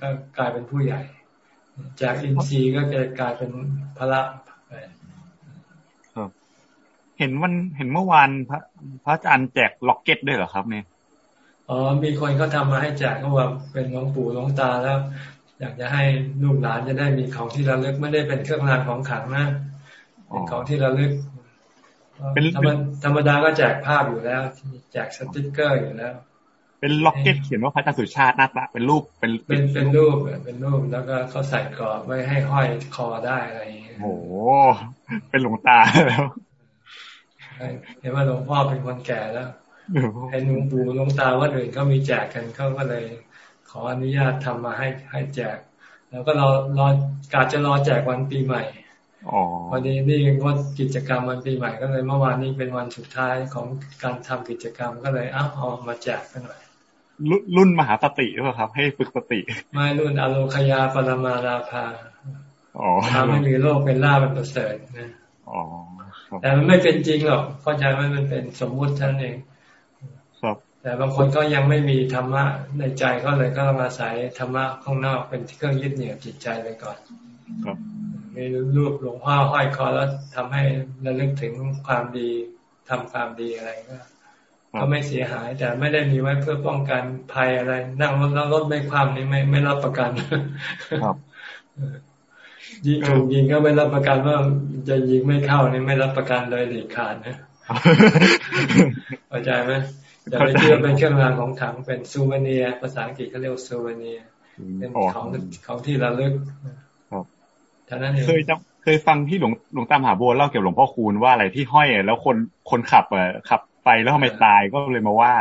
ก็กลายเป็นผู้ใหญ่ จากอินทรีย์ก็จะกลายเป็นพระไปครับ เห็นวันเห็นเมื่อวานพระพระอาจารย์แจกล็อกเก็ตด้วยเหรอครับเนี่ยอ๋อมีคนเขาทำมาให้แจกเขาว่าเป็นหลวงปู่หลวงตาแล้วอยากจะให้ลูกหลานจะได้มีของที่ระลึกไม่ได้เป็นเครื่องรางของขลังนะเป็นของที่ระลึกเป็นธรรมธรรมดาก็แจกภาพอยู่แล้ว แจกสติกเกอร์อยู่แล้ว เป็นล็อกเก็ตเขียนว่าพระอาจารย์สุชาติหน้าตาเป็นรูปเป็นเป็นเป็นรูปเป็นรูปแล้วก็เขาใส่กรอบไว้ให้ห้อยคอได้อะไรอย่างเงี้ยโอ้โหเป็นหลวงตาแล้วเห็นว่าหลวงพ่อเป็นคนแก่แล้วเห็นหลวงปู่หลวงตาวัดอื่นเขามีแจกกันเขาก็เลย ขออนุญาตทำมาให้ให้แจก แล้วก็รอรอกาจะรอแจกวันปีใหม่อ๋อพอดีนี่งดกิจกรรมวันปีใหม่ก็เลยเมื่อวานนี้เป็นวันสุดท้ายของการทำกิจกรรมก็เลยเอ้าเอามาแจกกันหน่อย รุ่นรุ่นมหาสติหรือเปล่าครับ ให้ฝึกสติ ไม่รุ่นอโลคยาปรมาราภาอ๋อทำให้มีโลกเป็นลาบเป็นประเสริฐนะอ๋อครับแต่มันไม่เป็นจริงหรอกเข้าใจว่ามันเป็นสมมุติเท่านั้นเองครับแต่บางคนก็ยังไม่มีธรรมะในใจก็เลยก็มาใส่ธรรมะข้างนอกเป็นเครื่องยึดเหนี่ยวจิตใจไปก่อนครับมีรูปหลวงพ่อห้อยคอแล้วทำให้ระลึกถึงความดีทำความดีอะไรก็ ก็ไม่เสียหาย แต่ไม่ได้มีไว้เพื่อป้องกันภัยอะไร นั่งรถแล้วรถไม่ความนี่ไม่ไม่รับประกันครับยิงถูกยิงก็ไม่รับประกันว่าจะยิงไม่เข้านี่ไม่รับประกันเลยเด็ดขาดนะเข้าใจไหมอย่าไปเชื่อเป็นเครื่องรางของขลังเป็นซูเวเนีย ภาษาอังกฤษเขาเรียกซูเวเนียเป็นของของที่ระลึกครับเท่านั้นเองเคยจำเคยฟังที่หลวงหลวงตามหาบัวเล่าเกี่ยวกับหลวงพ่อคูณว่าอะไรที่ห้อยแล้วคนคนขับเอ่อขับ ไปแล้วทำไมตายก็เลยมาว่า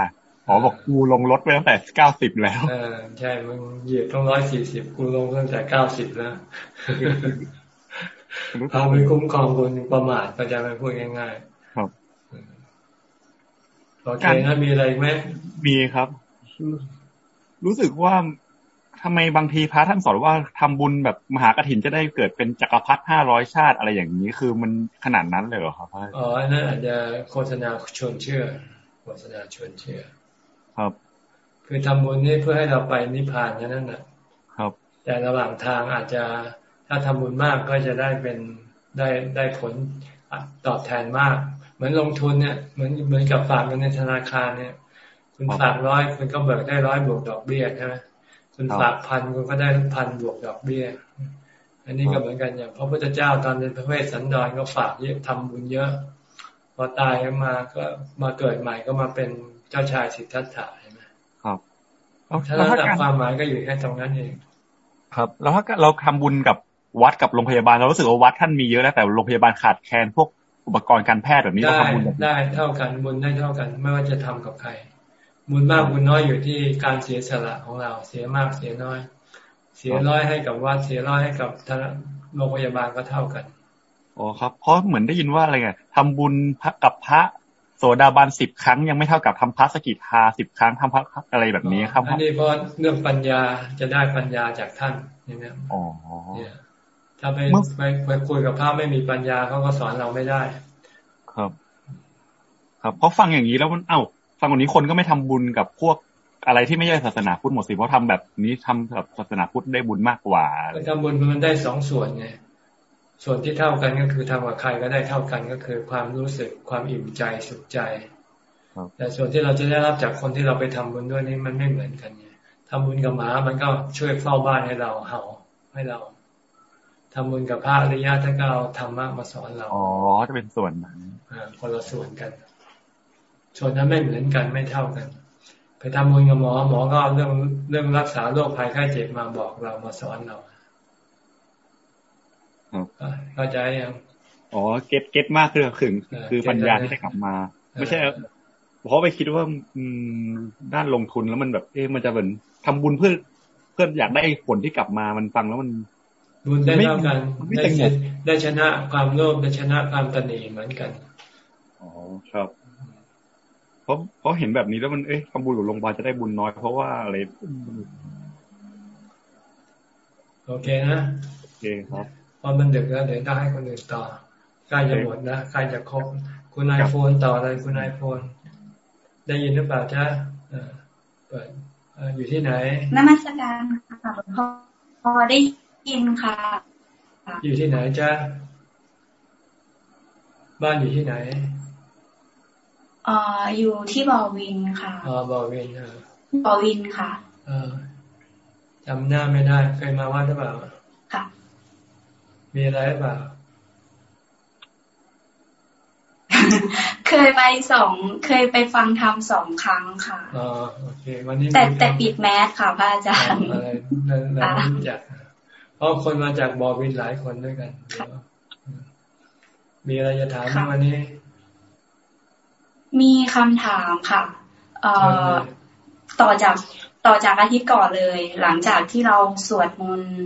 อ๋อบอกกูลงรถไปตั้งแต่เก้าสิบแล้วเออใช่มึงเหยียบต้องร้อยสี่สิบกูลงตั้งแต่เก้าสิบแล้วพาไปคุ้มครองคนประมาทก็จะไม่พูดง่ายๆครับโอเคนะมีอะไรไหมมีครับ รู้สึกว่า ทำไมบางทีพระท่านสอนว่าทำบุญแบบมหากถินจะได้เกิดเป็นจักรพรรดิห้าร้อยชาติอะไรอย่างนี้คือมันขนาดนั้นเลยเหรอครับพระอ๋ออันนั้นอาจจะโฆษณาชวนเชื่อ โฆษณาชวนเชื่อ ครับ คือทำบุญนี่เพื่อให้เราไปนิพพานแค่นั้นนะครับ แต่ระหว่างทางอาจจะถ้าทำบุญมากก็จะได้เป็นได้ได้ผลตอบแทนมาก เหมือนลงทุนเนี่ยเหมือนเหมือนกับฝากเงินในธนาคารเนี่ย คุณฝากร้อยคุณก็เบิกได้ร้อยบวกดอกเบี้ยใช่ไหม คุณฝากพันคุณก็ได้พันบวกดอกเบี้ย อันนี้ก็เหมือนกันอย่างพระพุทธเจ้าตอนเป็นพระเวสสันดรก็ฝากเยอะทำบุญเยอะ พอตายมาก็มาเกิดใหม่ก็มาเป็นเจ้าชายสิทธัตถะใช่ไหมครับถ้าแล้วระถ้าดับการความหมายก็อยู่แค่ตรงนั้นเอง ครับ แล้วถ้าเราทำบุญกับวัดกับโรงพยาบาลเรารู้สึกว่าวัดท่านมีเยอะแล้วแต่โรงพยาบาลขาดแคลนพวกอุปกรณ์การแพทย์แบบนี้เราได้ทำบุญแบบได้เท่ากันบุญได้เท่ากัน ไม่ว่าจะทำกับใครท บุญมากบุญน้อยอยู่ที่การเสียสละของเรา เสียมากเสียน้อย เสียร้อยให้กับวัดเสียร้อยให้กับโรงพยาบาลก็เท่ากันอ๋อครับ เพราะเหมือนได้ยินว่าอะไรไงทำบุญกับพระโสดาบันสิบครั้งยังไม่เท่ากับทำพระสกิทาสิบครั้งทำพระอะไรแบบนี้ครับอันนี้เพราะเรื่องปัญญาจะได้ปัญญาจากท่านนี่นะอ๋อเนี่ยถ้าไปไปไปคุยกับพระไม่มีปัญญาเขาก็สอนเราไม่ได้ ครับ ครับเพราะฟังอย่างนี้แล้วมันเอ้า ฟังวันนี้คนก็ไม่ทำบุญกับพวกอะไรที่ไม่ใช่ศาสนาพุทธหมดสิเพราะทำแบบนี้ทำแบบศาสนาพุทธได้บุญมากกว่าทำบุญมันได้สองส่วนไงส่วนที่เท่ากันก็คือทำกับใครก็ได้เท่ากันก็คือ ความรู้สึกความอิ่มใจสุขใจแต่ส่วนที่เราจะได้รับจากคนที่เราไปทำบุญด้วยนี่มันไม่เหมือนกันไงทำบุญกับหมามันก็ช่วยเฝ้าบ้านให้เราเห่าให้เราทำบุญกับพระอริยะท่านก็เอาธรรมะมาสอนเราอ๋อจะเป็นส่วนนั้นอ่าคนละส่วนกัน ส่วนนั้นไม่เหมือนกันไม่เท่ากัน ไปทำบุญกับหมอหมอก็เรื่องเรื่องรักษาโรคภัยไข้เจ็บมาบอกเรามาสอนเราเข้าใจยังอ๋อเก็ตเก็ตมากคือขึงคือปัญญาที่จะกลับมา ไม่ใช่เพราะไปคิดว่าอืมด้านลงทุนแล้วมันแบบ เอ๊ะมันจะเหมือนทำบุญเพื่อเพื่ออยากได้ผลที่กลับมามันฟังแล้วมันบุญได้เท่ากันได้ได้ชนะความโลภได้ชนะความตนีเหมือนกันอ๋อครับ เพราะเพราะเห็นแบบนี้แล้วมันเอ๊ะทำบุญหรือลงบาลจะได้บุญน้อยเพราะว่าอะไรโอเคนะโอเคครับพอมันดึกแล้วเดี๋ยวได้ให้คนอื่นต่อใกล้จะหมดนะใกล้จะครบคุณไอโฟนต่อเลยคุณไอโฟนได้ยินหรือเปล่าจ๊ะเปิดอยู่ที่ไหนนมัสการค่ะหลวงพ่อพอได้ยินค่ะ อยู่ที่ไหนจ๊ะบ้านอยู่ที่ไหน อ่าอยู่ที่บอวินค่ะอ๋อบอวินอ่าบอวินค่ะอจำหน้าไม่ได้เคยมาวัดหรือเปล่าค่ะ มีอะไรเปล่าเคยไปสองเคยไปฟังธรรมสองครั้งค่ะอ๋อโอเค วันนี้แต่แต่ปิดแมสค่ะพระอาจารย์อะไรเรารู้จักเพราะคนมาจากบอวินหลายคนด้วยกัน มีอะไรจะถามวันนี้ มีคำถามค่ะ เอ่อต่อจากต่อจากอาทิตย์ก่อนเลย หลังจากที่เราสวดมนต์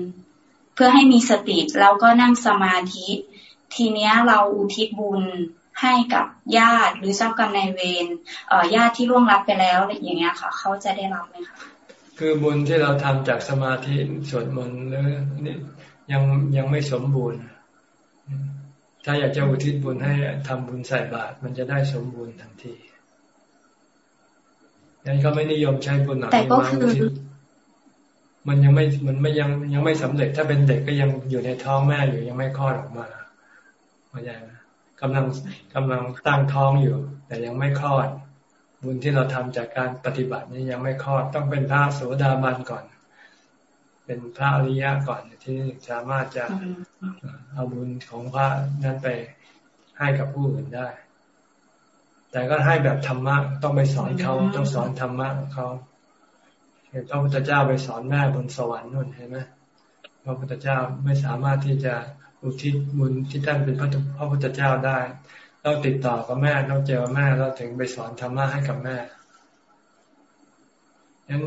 เพื่อให้มีสติแล้วก็นั่งสมาธิ ทีเนี้ยเราอุทิศบุญให้กับญาติหรือเจ้ากรรมนายเวรญาติที่ล่วงลับไปแล้วอะไรอย่างเงี้ยค่ะ เขาจะได้รับไหมคะคือบุญที่เราทำจากสมาธิสวดมนต์แล้วนี่ยังยังไม่สมบูรณ์ ถ้าอยากจะอุทิศบุญให้ทำบุญใส่บาตรมันจะได้สมบูรณ์ทันทีงั้นเขาไม่นิยมใช้บุญหนักมาอุทิศมันยังไม่มันไม่ยังยังไม่สำเร็จ ถ้าเป็นเด็กก็ยังอยู่ในท้องแม่อยู่ยังไม่คลอดออกมาเข้าใจไหมกำลังกำลังตั้งท้องอยู่ แต่ยังไม่คลอด บุญที่เราทำจากการปฏิบัตินี้ยังไม่คลอดต้องเป็นพระโสดาบันก่อน เป็นพระอริยะก่อนที่สามารถจะเอาบุญของพระนั้นไปให้กับผู้อื่นได้ แต่ก็ให้แบบธรรมะต้องไปสอนเขาต้องสอนธรรมะเขาพระพุทธเจ้าไปสอนแม่บนสวรรค์นู่นเห็นไหมพระพุทธเจ้าไม่สามารถที่จะอุทิศบุญที่ท่านเป็นพระพระพุทธเจ้าได้ เราติดต่อกับแม่เราเจอแม่เราถึงไปสอนธรรมะให้กับแม่ ยัง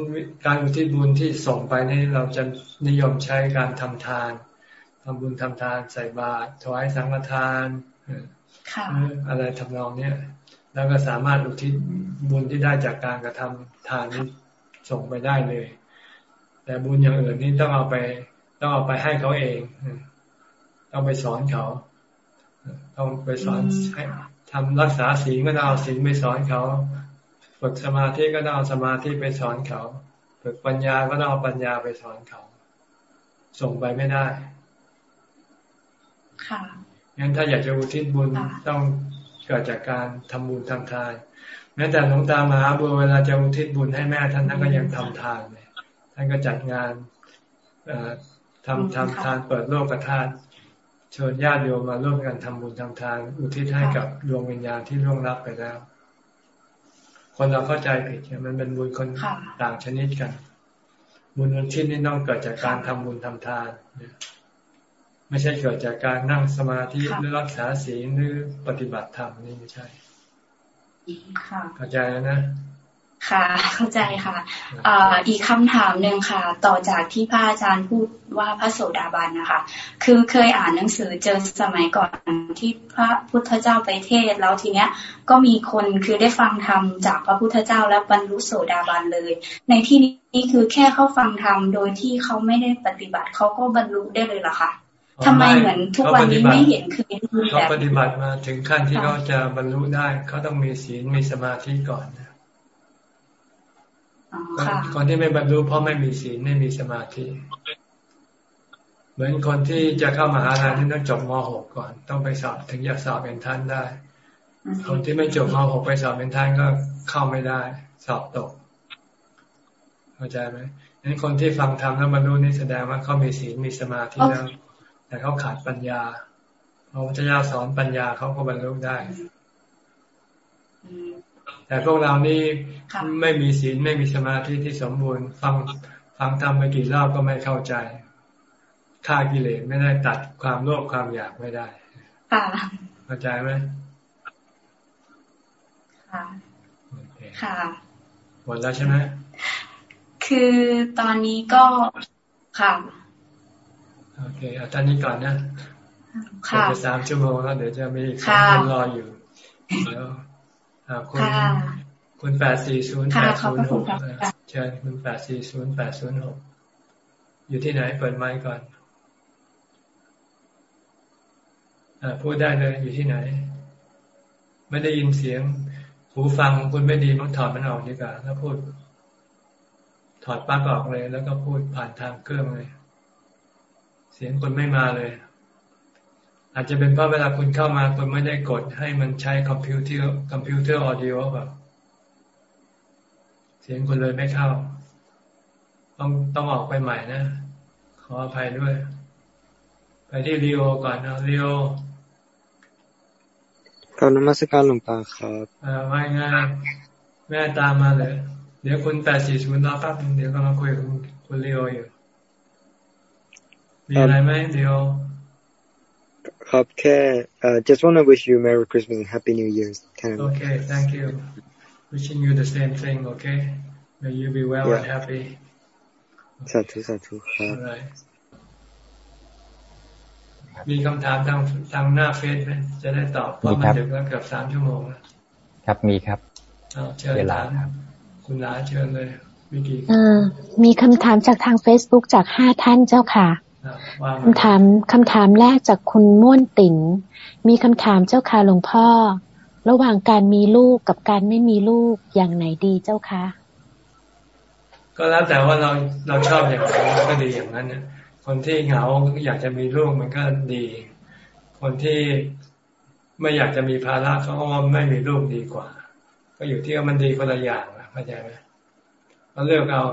การอุทิศบุญที่ส่งไปนี่เราจะนิยมใช้การทำทานทำบุญทำทานใส่บาตรถวายสังฆทานอะไรทำนองเนี้ยแล้วก็สามารถอุทิศบุญที่ได้จากการกระทำทานนี้ส่งไปได้เลย แต่บุญอย่างอื่นนี่ต้องเอาไปต้องเอาไปให้เขาเองต้องไปสอนเขาต้องไปสอนให้ทำรักษาศีลก็ต้องเอาศีลไปสอนเขา ฝึกสมาธิก็ต้องเอาสมาธิไปสอนเขา ฝึกปัญญาก็ต้องเอาปัญญาไปสอนเขา ส่งไปไม่ได้ ค่ะงั้นถ้าอยากจะอุทิศบุญต้องเกิดจากการทำบุญทำทานม้แต่หลวงตามหาบัวเวลาจะอุทิศบุญให้แม่ท่านท่านก็ยังทำทานเลยท่านก็จัดงานทำทำทานเปิดโลกกระทานเชิญญาติโยมมาร่วมกันทำบุญทำทาน อุทิศให้กับดวงวิญญาณที่ล่วงลับไปแล้ว คนเราเข้าใจผิดมันเป็นบุญคนต่างชนิดกัน บุญอุทิศนี่ต้องเกิดจากการทำบุญทำทานไม่ใช่เกิดจากการนั่งสมาธิหรือรักษาศีลหรือปฏิบัติธรรมนี่ไม่ใช่เข้าใจแล้วนะ ค่ะ เข้าใจค่ะอ่าอีกคำถามหนึ่งค่ะ ต่อจากที่พระอาจารย์พูดว่าพระโสดาบันนะคะ คือเคยอ่านหนังสือเจอสมัยก่อนที่พระพุทธเจ้าไปเทศ แล้วทีเนี้ยก็มีคนคือได้ฟังธรรมจากพระพุทธเจ้าแล้วบรรลุโสดาบันเลย ในที่นี้คือแค่เขาฟังธรรมโดยที่เขาไม่ได้ปฏิบัติเขาก็บรรลุได้เลยเหรอคะทำไมเหมือนทุกวันนี้ไม่เห็นคือเขาปฏิบัติมาถึงขั้นที่เขาจะบรรลุได้เขาต้องมีศีลมีสมาธิก่อนก่ อนที่ไม่บรรลุเพราะไม่มีศีลไม่มีสมาธิ เหมือนคนที่จะเข้ามาหาลัยที่ต้องจบม .6 ก่อน ต้องไปสอบถึงจะสอบเป็นท่านได้ คนที่ไม่จบม .6 ไปสอบเป็นท่านก็เข้าไม่ได้ สอบตก เข้าใจไหมนั้นคนที่ฟังธรรมแล้วบรรลุนี่แสดงว่าเขามีศีลมีสมาธิแล้ว แต่เขาขาดปัญญาพระพุทธเจ้าสอนปัญญาเขาก็บรรลุได้ แต่พวกเรานี่ไม่มีศีลไม่มีสมาธิที่สมบูรณ์ ฟังฟังทำไปกี่รอบก็ไม่เข้าใจฆ่ากิเลสไม่ได้ตัดความโลภความอยากไม่ได้ค่ะเข้าใจไหมค่ะค่ะหมดแล้วใช่ไหมคือตอนนี้ก็ค่ะโอเคเอาท่านนี้ก่อนนะค่ะจะสามชั่วโมงแล้วเดี๋ยวจะมีสองคนรออยู่เดี๋ยว คุณคุณแปดสี่ศูนย์แปดศูนย์หกเชิญคุณแปดสี่ศูนย์แปดศูนย์หกอยู่ที่ไหนเปิดไมค์ก่อนพูดได้เลยอยู่ที่ไหน ไม่ได้ยินเสียง หูฟังคุณไม่ดีต้องถอดมันออกดีกว่าแล้วพูด ถอดปลั๊กออกเลย แล้วก็พูดผ่านทางเครื่องเลย เสียงคนไม่มาเลย อาจจะเป็นเพราะเวลาคุณเข้ามาคุณไม่ได้กดให้มันใช้ computer computer audio แบบเสียงคุณเลยไม่เข้า ต้องต้องออกไปใหม่นะ ขออภัยด้วย ไปที่รีโอก่อนนะรีโอกรบนมัสการหลวงตาครับอ่าไม่ง่ายแม่ตามมาเลย เดี๋ยวคุณแปดสี่ศูนย์รอแป๊บเดี๋ยวก็มาคุยกับคุณรีโออยู่ มีอะไรไหมรีโอ ครับแค่ uh, just wanna wish you Merry Christmas and Happy New Year kind of okay thank you wishing you the same thing okay may you be well yeah. and happy สาธุสาธุครับมีคำถามทางทางหน้าเฟซไหมจะได้ตอบเพราะมันถึงแล้วเกือบสามชั่วโมงแล้วครับมีครับเชิญถามคุณลาเชิญเลยมีกี่มีคำถามจากทาง Facebook จากห้าท่านเจ้าค่ะ คำถามคำถามแรกจากคุณม่วนติ๋นมีคำถามเจ้าค่ะหลวงพ่อ ระหว่างการมีลูกกับการไม่มีลูกอย่างไหนดีเจ้าคะก็แล้วแต่ว่าเราเราชอบอย่างไรก็ดีอย่างนั้นเนี่ยคนที่เหงาอยากจะมีลูกมันก็ดี คนที่ไม่อยากจะมีภาระเขาก็ว่าไม่มีลูกดีกว่า ก็อยู่ที่ว่ามันดีคนละอย่างนะเข้าใจไหมเราเลือกเอา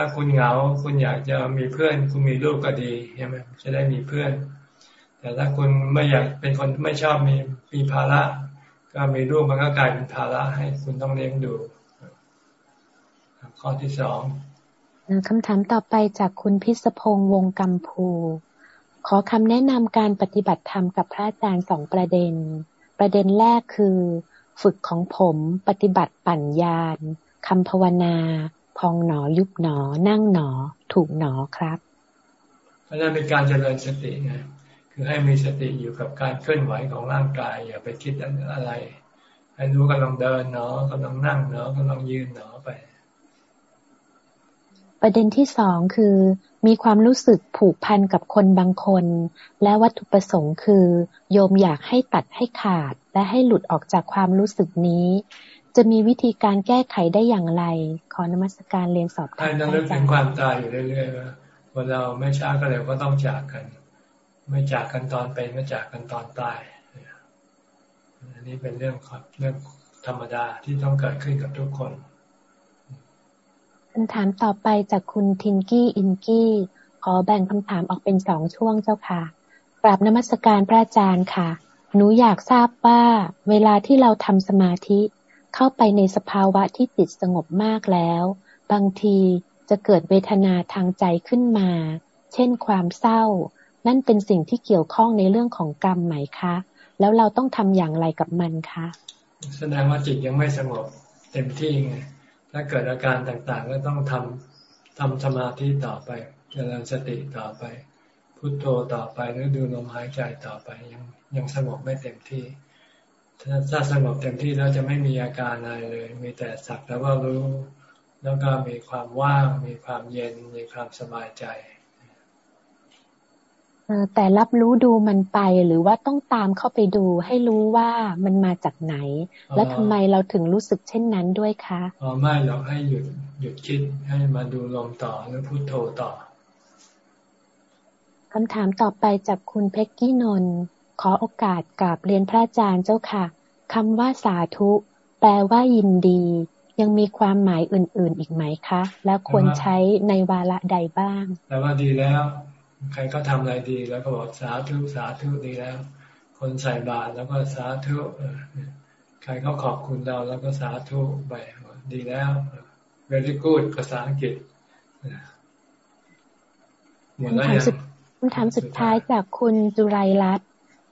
ถ้าคุณเหงา คุณอยากจะมีเพื่อน คุณมีลูกก็ดีใช่ไหมจะได้มีเพื่อน แต่ถ้าคุณไม่อยากเป็นคนไม่ชอบมีมีภาระ ก็มีลูกมันก็กลายเป็นภาระให้คุณต้องเลี้ยงดู ข้อที่สองคำถามต่อไปจากคุณพิศพงษ์วงกัมพู ขอคำแนะนำการปฏิบัติธรรมกับพระอาจารย์สองประเด็น ประเด็นแรกคือ ฝึกของผมปฏิบัติปั่นยาคำภาวนา พองหนอยุบหนอ นั่งหนอ ถูกหนอครับเพราะนั้นเป็นการเจริญสติไงคือให้มีสติอยู่กับการเคลื่อนไหวของร่างกาย อย่าไปคิดอะไร ให้รู้กำลังเดินหนอกำลังนั่งหนอกำลังยืนหนอไป ประเด็นที่สองคือ มีความรู้สึกผูกพันกับคนบางคน และวัตถุประสงค์คือ โยมอยากให้ตัดให้ขาด และให้หลุดออกจากความรู้สึกนี้ จะมีวิธีการแก้ไขได้อย่างไร ขอนมัสการเรียนสอบถามต้องเรื่องถึงความตายอยู่เรื่อยๆว่าคนเราไม่ช้าก็เร็วก็ต้องจากกัน ไม่จากกันตอนเป็นก็จากกันตอนตายอันนี้เป็นเรื่องเรื่องธรรมดาที่ต้องเกิดขึ้นกับทุกคนคำถามต่อไปจากคุณทินกี้อินกี้ขอแบ่งคำถามออกเป็นสองช่วงเจ้าค่ะกราบนมัสการพระอาจารย์ค่ะ หนูอยากทราบว่า เวลาที่เราทำสมาธิ เข้าไปในสภาวะที่จิตสงบมากแล้ว บางทีจะเกิดเวทนาทางใจขึ้นมา เช่นความเศร้า นั่นเป็นสิ่งที่เกี่ยวข้องในเรื่องของกรรมไหมคะ แล้วเราต้องทำอย่างไรกับมันคะแสดงว่าจิตยังไม่สงบเต็มที่ไงถ้าเกิดอาการต่างๆ ก็ต้องทำทำสมาธิต่อไปเจริญสติต่อไป พุทโธต่อไปหรือดูลมหายใจต่อไปยังยังสงบไม่เต็มที่ ถ้าถ้าสงบเต็มที่แล้วจะไม่มีอาการอะไรเลย มีแต่สักแต่ว่ารู้ แล้วก็มีความว่าง มีความเย็น มีความสบายใจแต่รับรู้ดูมันไปหรือว่าต้องตามเข้าไปดูให้รู้ว่ามันมาจากไหน และทำไมเราถึงรู้สึกเช่นนั้นด้วยคะอ๋อไม่หรอกให้หยุดหยุดคิดให้มาดูลมต่อหรือพุโทโธต่อคำถามต่อไปจากคุณเพ็กกี้นนท์ ขอโอกาสกราบเรียนพระอาจารย์เจ้าค่ะคำว่าสาธุ แปลว่ายินดี ยังมีความหมายอื่น ๆ อีกไหมคะ แล้วควรใช้ในวาระใดบ้างแปลว่าดีแล้ว ใครก็ทำอะไรดี แล้วก็บอกสาธุสาธุดีแล้ว คนใส่บาตรแล้วก็สาธุใครเขาขอบคุณเราแล้วก็สาธุไปดีแล้ว very good ภาษาอังกฤษหมดแล้วยังคำถามสุดท้ายจากคุณจุไรรัตน์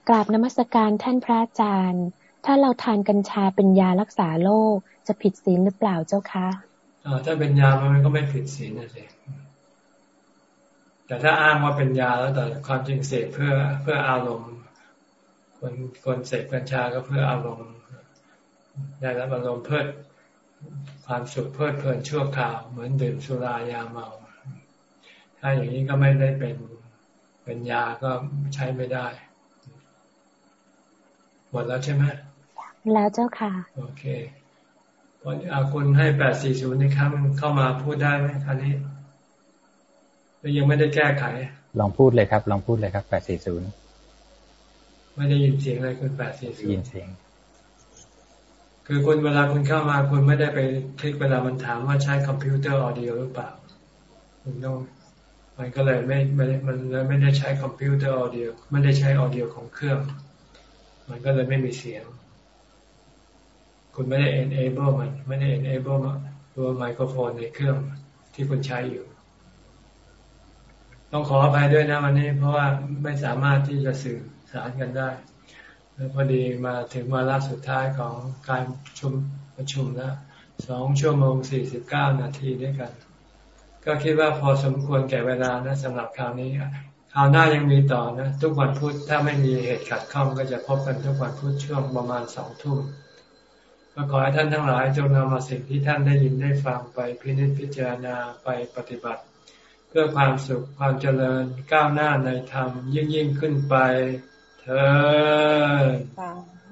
กราบนมัสการท่านพระอาจารย์ ถ้าเราทานกัญชาเป็นยารักษาโรคจะผิดศีลหรือเปล่าเจ้าคะอ่าถ้าเป็นยามันก็ไม่ผิดศีลนะสิแต่ถ้าอ้างว่าเป็นยาแล้วแต่ความจริงเสพเพื่อเพื่ออารมณ์คนคนเสพกัญชาก็เพื่ออารมณ์ได้รับอารมณ์เพื่อความสุขเพื่อเพลินชั่วคราว เหมือนดื่มสุรายาเมา ถ้าอย่างนี้ก็ไม่ได้เป็นเป็นยาก็ใช้ไม่ได้ มดแล้วใช่ไหมแล้วเจ้าค่ะ โอเคพอคุณให้แปดสี่ศูนย์นี่ครับเข้ามาพูดได้ไหมคราวนี้ยังไม่ได้แก้ไข ลองพูดเลยครับ ลองพูดเลยครับแปดสี่ศูนย์ไม่ได้ยินเสียงเลยคุณแปดสี่ศูนย์ยินเสียง คือคุณเวลาคุณเข้ามาคุณไม่ได้ไปคลิกเวลามันถามว่าใช้คอมพิวเตอร์ audio หรือเปล่าคุณต้องมันก็เลยไม่ไม่มันเลยไม่ได้ใช้คอมพิวเตอร์ audio ไม่ได้ใช้ audio ของเครื่อง มันก็เลยไม่มีเสียง คุณไม่ได้ enable มัน ไม่ได้ enable ตัวไมโครโฟนในเครื่องที่คุณใช้อยู่ ต้องขออภัยด้วยนะวันนี้เพราะว่าไม่สามารถที่จะสื่อสารกันได้ แล้วพอดีมาถึงวาระสุดท้ายของการชุมประชุมแล้วสองชั่วโมงสี่สิบเก้านาทีด้วยกัน ก็คิดว่าพอสมควรแก่เวลานะสำหรับคราวนี้ค ราวหน้ายังมีต่อนะ ทุกวันพุธถ้าไม่มีเหตุขัดข้องก็จะพบกันทุกวันพุธช่วงประมาณสองทุ่มก็ขอให้ท่านทั้งหลายจงนำมาสิ่งที่ท่านได้ยินได้ฟังไปพินิจพิจารณาไปปฏิบัติ เพื่อความสุขความเจริญก้าวหน้าในธรรมยิ่งยิ่งขึ้นไปเธอ